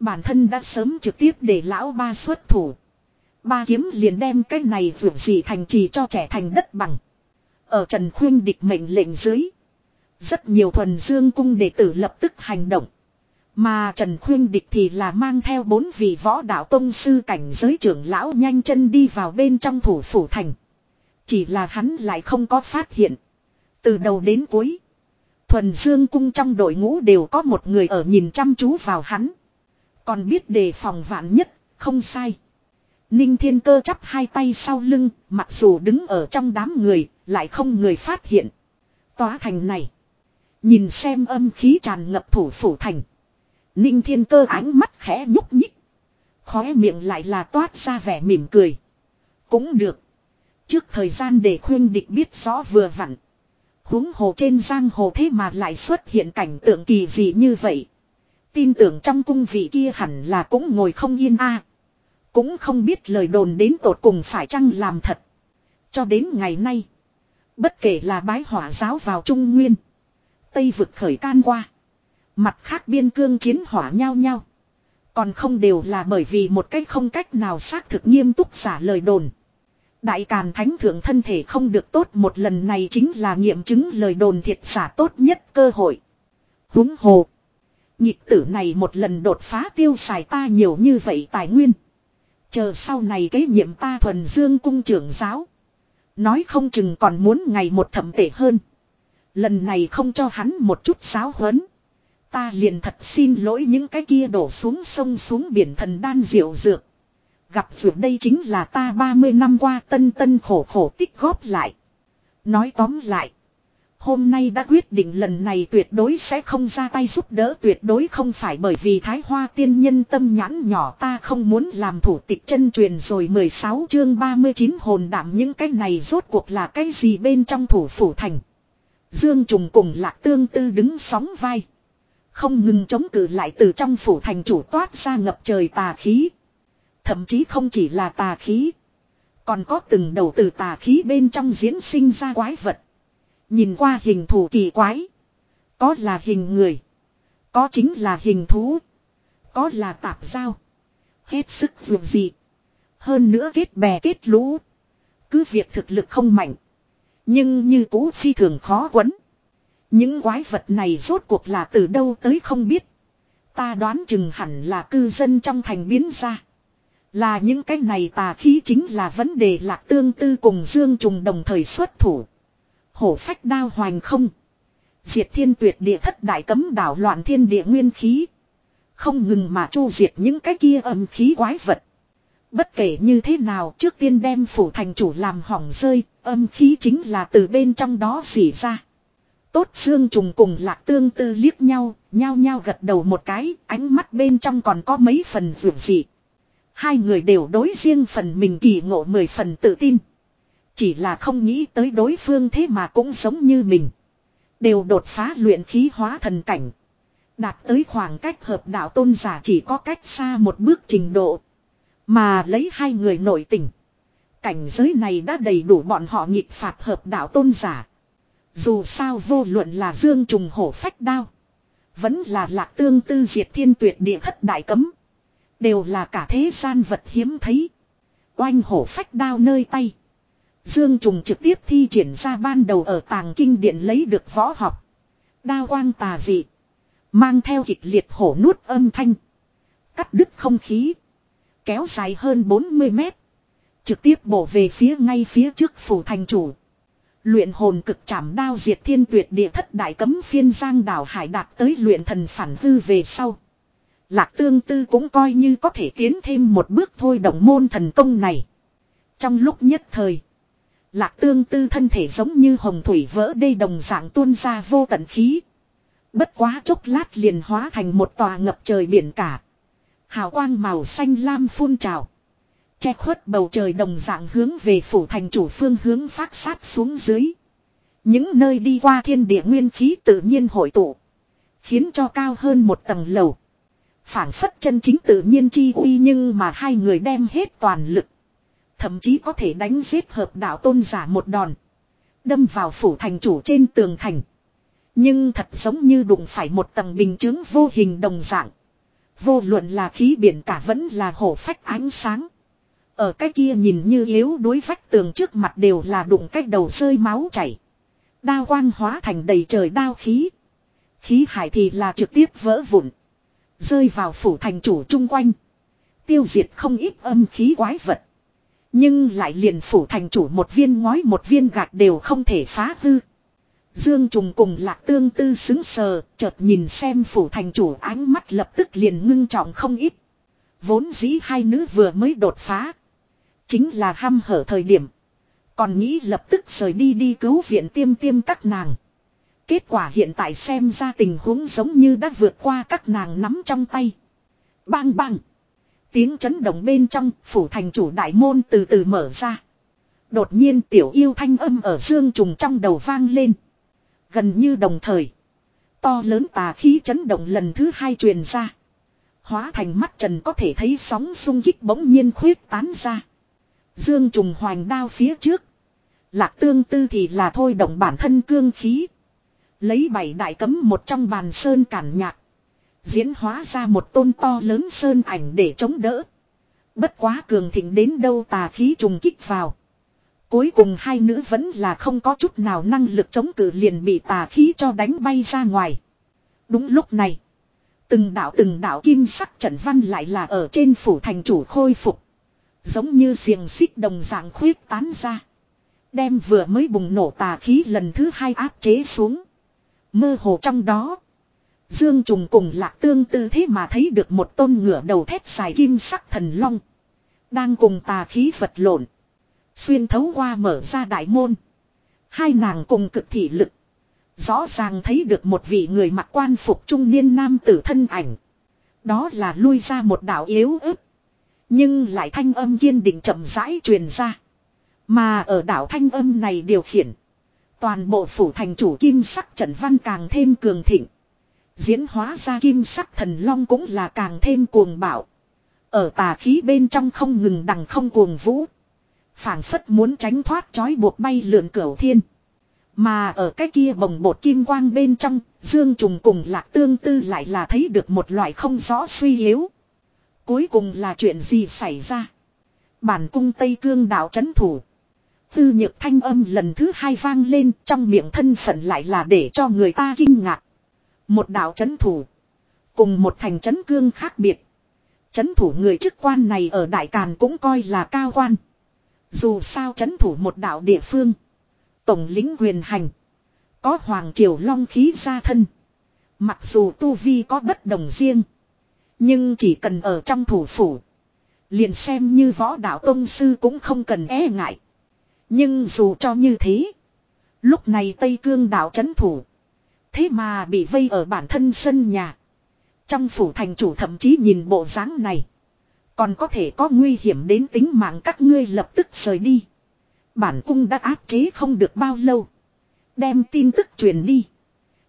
Bản thân đã sớm trực tiếp để lão ba xuất thủ. Ba kiếm liền đem cái này vượt gì thành trì cho trẻ thành đất bằng. Ở Trần Khuyên địch mệnh lệnh dưới. Rất nhiều thuần dương cung đệ tử lập tức hành động. Mà Trần Khuyên Địch thì là mang theo bốn vị võ đạo tông sư cảnh giới trưởng lão nhanh chân đi vào bên trong thủ phủ thành. Chỉ là hắn lại không có phát hiện. Từ đầu đến cuối. Thuần Dương cung trong đội ngũ đều có một người ở nhìn chăm chú vào hắn. Còn biết đề phòng vạn nhất, không sai. Ninh Thiên Cơ chắp hai tay sau lưng, mặc dù đứng ở trong đám người, lại không người phát hiện. Tóa thành này. Nhìn xem âm khí tràn ngập thủ phủ thành. Ninh Thiên Cơ ánh mắt khẽ nhúc nhích. Khóe miệng lại là toát ra vẻ mỉm cười. Cũng được. Trước thời gian để khuyên địch biết rõ vừa vặn huống hồ trên giang hồ thế mà lại xuất hiện cảnh tượng kỳ dị như vậy. Tin tưởng trong cung vị kia hẳn là cũng ngồi không yên a. Cũng không biết lời đồn đến tột cùng phải chăng làm thật. Cho đến ngày nay. Bất kể là bái hỏa giáo vào Trung Nguyên. Tây vực khởi can qua. Mặt khác biên cương chiến hỏa nhau nhau. Còn không đều là bởi vì một cách không cách nào xác thực nghiêm túc giả lời đồn. Đại Càn Thánh Thượng thân thể không được tốt một lần này chính là nghiệm chứng lời đồn thiệt giả tốt nhất cơ hội. Húng hồ. Nhịp tử này một lần đột phá tiêu xài ta nhiều như vậy tài nguyên. Chờ sau này cái nhiệm ta thuần dương cung trưởng giáo. Nói không chừng còn muốn ngày một thẩm tệ hơn. Lần này không cho hắn một chút giáo huấn. Ta liền thật xin lỗi những cái kia đổ xuống sông xuống biển thần đan diệu dược. Gặp dược đây chính là ta 30 năm qua tân tân khổ khổ tích góp lại. Nói tóm lại. Hôm nay đã quyết định lần này tuyệt đối sẽ không ra tay giúp đỡ tuyệt đối không phải bởi vì thái hoa tiên nhân tâm nhãn nhỏ ta không muốn làm thủ tịch chân truyền rồi 16 chương 39 hồn đảm những cái này rốt cuộc là cái gì bên trong thủ phủ thành. Dương trùng cùng lạc tương tư đứng sóng vai. Không ngừng chống cự lại từ trong phủ thành chủ toát ra ngập trời tà khí. Thậm chí không chỉ là tà khí. Còn có từng đầu từ tà khí bên trong diễn sinh ra quái vật. Nhìn qua hình thù kỳ quái. Có là hình người. Có chính là hình thú. Có là tạp giao. Hết sức vượt dị. Hơn nữa kết bè kết lũ. Cứ việc thực lực không mạnh. Nhưng như cũ phi thường khó quấn. Những quái vật này rốt cuộc là từ đâu tới không biết. Ta đoán chừng hẳn là cư dân trong thành biến ra. Là những cái này tà khí chính là vấn đề lạc tương tư cùng Dương Trùng đồng thời xuất thủ. Hổ phách đao hoành không. Diệt thiên tuyệt địa thất đại cấm đảo loạn thiên địa nguyên khí. Không ngừng mà chu diệt những cái kia âm khí quái vật. Bất kể như thế nào trước tiên đem phủ thành chủ làm hỏng rơi, âm khí chính là từ bên trong đó xỉ ra. Tốt xương Trùng cùng lạc tương tư liếc nhau, nhao nhao gật đầu một cái, ánh mắt bên trong còn có mấy phần vượt dị. Hai người đều đối riêng phần mình kỳ ngộ mười phần tự tin. Chỉ là không nghĩ tới đối phương thế mà cũng giống như mình. Đều đột phá luyện khí hóa thần cảnh. Đạt tới khoảng cách hợp đạo tôn giả chỉ có cách xa một bước trình độ. Mà lấy hai người nổi tình. Cảnh giới này đã đầy đủ bọn họ nghịch phạt hợp đạo tôn giả. Dù sao vô luận là dương trùng hổ phách đao. Vẫn là lạc tương tư diệt thiên tuyệt địa thất đại cấm. Đều là cả thế gian vật hiếm thấy. Oanh hổ phách đao nơi tay. Dương trùng trực tiếp thi triển ra ban đầu ở tàng kinh điện lấy được võ học. Đao quang tà dị. Mang theo kịch liệt hổ nuốt âm thanh. Cắt đứt không khí. Kéo dài hơn 40 mét. Trực tiếp bổ về phía ngay phía trước phủ thành chủ. Luyện hồn cực chảm đao diệt thiên tuyệt địa thất đại cấm phiên giang đảo hải đạt tới luyện thần phản hư về sau. Lạc tương tư cũng coi như có thể tiến thêm một bước thôi động môn thần công này. Trong lúc nhất thời. Lạc tương tư thân thể giống như hồng thủy vỡ đây đồng dạng tuôn ra vô tận khí. Bất quá chốc lát liền hóa thành một tòa ngập trời biển cả. Hào quang màu xanh lam phun trào. Che khuất bầu trời đồng dạng hướng về phủ thành chủ phương hướng phát sát xuống dưới. Những nơi đi qua thiên địa nguyên khí tự nhiên hội tụ. Khiến cho cao hơn một tầng lầu. Phản phất chân chính tự nhiên chi uy nhưng mà hai người đem hết toàn lực. Thậm chí có thể đánh giết hợp đạo tôn giả một đòn. Đâm vào phủ thành chủ trên tường thành. Nhưng thật giống như đụng phải một tầng bình chứng vô hình đồng dạng. Vô luận là khí biển cả vẫn là hổ phách ánh sáng. Ở cái kia nhìn như yếu đối vách tường trước mặt đều là đụng cách đầu rơi máu chảy. Đao quang hóa thành đầy trời đao khí. Khí hải thì là trực tiếp vỡ vụn. Rơi vào phủ thành chủ chung quanh. Tiêu diệt không ít âm khí quái vật. Nhưng lại liền phủ thành chủ một viên ngói một viên gạch đều không thể phá hư. Dương Trùng cùng lạc tương tư xứng sờ, chợt nhìn xem phủ thành chủ ánh mắt lập tức liền ngưng trọng không ít. Vốn dĩ hai nữ vừa mới đột phá. Chính là ham hở thời điểm. Còn nghĩ lập tức rời đi đi cứu viện tiêm tiêm các nàng. Kết quả hiện tại xem ra tình huống giống như đã vượt qua các nàng nắm trong tay. Bang bang. Tiếng chấn động bên trong, phủ thành chủ đại môn từ từ mở ra. Đột nhiên tiểu yêu thanh âm ở dương trùng trong đầu vang lên. Gần như đồng thời. To lớn tà khí chấn động lần thứ hai truyền ra. Hóa thành mắt trần có thể thấy sóng sung kích bỗng nhiên khuyết tán ra. Dương trùng hoành đao phía trước. Lạc tương tư thì là thôi động bản thân cương khí. Lấy bảy đại cấm một trong bàn sơn cản nhạc. Diễn hóa ra một tôn to lớn sơn ảnh để chống đỡ. Bất quá cường thịnh đến đâu tà khí trùng kích vào. Cuối cùng hai nữ vẫn là không có chút nào năng lực chống cự liền bị tà khí cho đánh bay ra ngoài. Đúng lúc này. Từng đạo từng đạo kim sắc trận văn lại là ở trên phủ thành chủ khôi phục. Giống như xiềng xích đồng dạng khuyết tán ra. Đem vừa mới bùng nổ tà khí lần thứ hai áp chế xuống. Mơ hồ trong đó. Dương trùng cùng lạc tương tư thế mà thấy được một tôn ngựa đầu thét dài kim sắc thần long. Đang cùng tà khí vật lộn. Xuyên thấu qua mở ra đại môn. Hai nàng cùng cực thị lực. Rõ ràng thấy được một vị người mặc quan phục trung niên nam tử thân ảnh. Đó là lui ra một đạo yếu ớt. Nhưng lại thanh âm kiên định chậm rãi truyền ra. Mà ở đảo thanh âm này điều khiển. Toàn bộ phủ thành chủ kim sắc trận văn càng thêm cường thịnh. Diễn hóa ra kim sắc thần long cũng là càng thêm cuồng bạo. Ở tà khí bên trong không ngừng đằng không cuồng vũ phảng phất muốn tránh thoát trói buộc bay lượn cửu thiên. Mà ở cái kia bồng bột kim quang bên trong, Dương Trùng cùng Lạc Tương Tư lại là thấy được một loại không rõ suy yếu. Cuối cùng là chuyện gì xảy ra? Bản cung Tây Cương đạo chấn thủ. Tư nhược thanh âm lần thứ hai vang lên trong miệng thân phận lại là để cho người ta kinh ngạc. Một đạo chấn thủ. Cùng một thành chấn cương khác biệt. Chấn thủ người chức quan này ở Đại Càn cũng coi là cao quan. Dù sao chấn thủ một đạo địa phương. Tổng lính quyền hành. Có hoàng triều long khí ra thân. Mặc dù tu vi có bất đồng riêng. Nhưng chỉ cần ở trong thủ phủ. Liền xem như võ đạo tôn sư cũng không cần e ngại. Nhưng dù cho như thế. Lúc này Tây Cương đạo chấn thủ. Thế mà bị vây ở bản thân sân nhà. Trong phủ thành chủ thậm chí nhìn bộ dáng này. Còn có thể có nguy hiểm đến tính mạng các ngươi lập tức rời đi. Bản cung đã áp chế không được bao lâu. Đem tin tức truyền đi.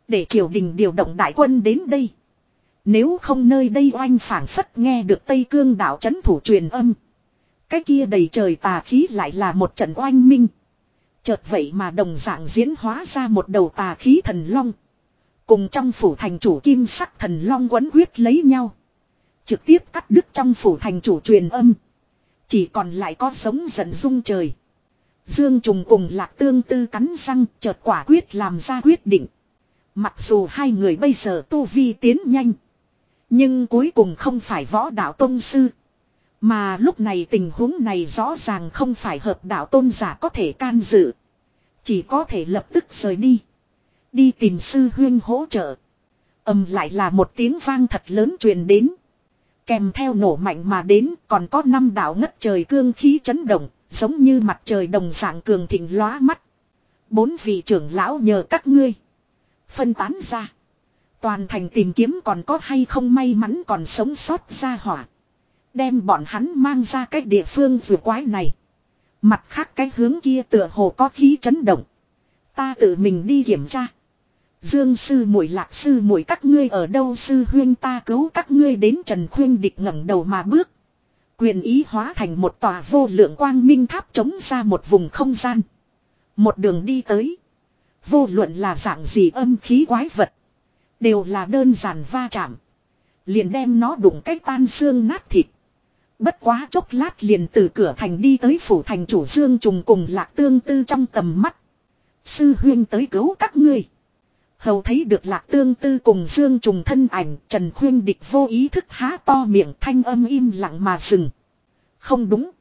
Để triều đình điều động đại quân đến đây. Nếu không nơi đây oanh phản phất nghe được Tây Cương đảo chấn thủ truyền âm. Cái kia đầy trời tà khí lại là một trận oanh minh. Chợt vậy mà đồng dạng diễn hóa ra một đầu tà khí thần long. Cùng trong phủ thành chủ kim sắc thần long quấn quyết lấy nhau. Trực tiếp cắt đứt trong phủ thành chủ truyền âm. Chỉ còn lại có sống giận dung trời. Dương trùng cùng lạc tương tư cắn răng, chợt quả quyết làm ra quyết định. Mặc dù hai người bây giờ tu vi tiến nhanh. Nhưng cuối cùng không phải võ đạo tôn sư. Mà lúc này tình huống này rõ ràng không phải hợp đạo tôn giả có thể can dự. Chỉ có thể lập tức rời đi. Đi tìm sư huyên hỗ trợ. Âm lại là một tiếng vang thật lớn truyền đến. Kèm theo nổ mạnh mà đến còn có năm đạo ngất trời cương khí chấn động, giống như mặt trời đồng dạng cường thịnh lóa mắt. Bốn vị trưởng lão nhờ các ngươi. Phân tán ra. Toàn thành tìm kiếm còn có hay không may mắn còn sống sót ra hỏa. Đem bọn hắn mang ra cái địa phương vừa quái này. Mặt khác cái hướng kia tựa hồ có khí chấn động. Ta tự mình đi kiểm tra. Dương sư muội, lạc sư muội, các ngươi ở đâu sư huyên ta cứu các ngươi đến Trần Khuyên địch ngẩng đầu mà bước. Quyền ý hóa thành một tòa vô lượng quang minh tháp chống ra một vùng không gian. Một đường đi tới. Vô luận là dạng gì âm khí quái vật. Đều là đơn giản va chạm. Liền đem nó đụng cách tan xương nát thịt. Bất quá chốc lát liền từ cửa thành đi tới phủ thành chủ Dương trùng cùng lạc tương tư trong tầm mắt. Sư huyên tới cứu các ngươi. Hầu thấy được lạc tương tư cùng Dương trùng thân ảnh Trần Khuyên địch vô ý thức há to miệng thanh âm im lặng mà dừng. Không đúng.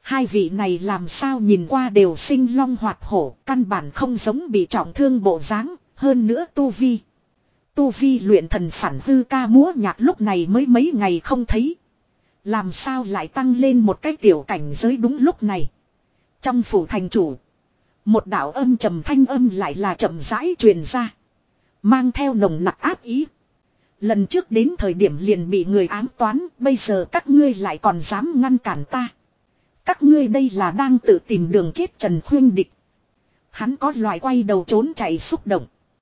Hai vị này làm sao nhìn qua đều sinh long hoạt hổ, căn bản không giống bị trọng thương bộ dáng, hơn nữa tu vi. Tu vi luyện thần phản hư ca múa nhạc lúc này mới mấy ngày không thấy. Làm sao lại tăng lên một cái tiểu cảnh giới đúng lúc này. Trong phủ thành chủ. Một đạo âm trầm thanh âm lại là chậm rãi truyền ra. Mang theo nồng nặc áp ý. Lần trước đến thời điểm liền bị người ám toán, bây giờ các ngươi lại còn dám ngăn cản ta. Các ngươi đây là đang tự tìm đường chết Trần Khuyên Địch. Hắn có loại quay đầu trốn chạy xúc động.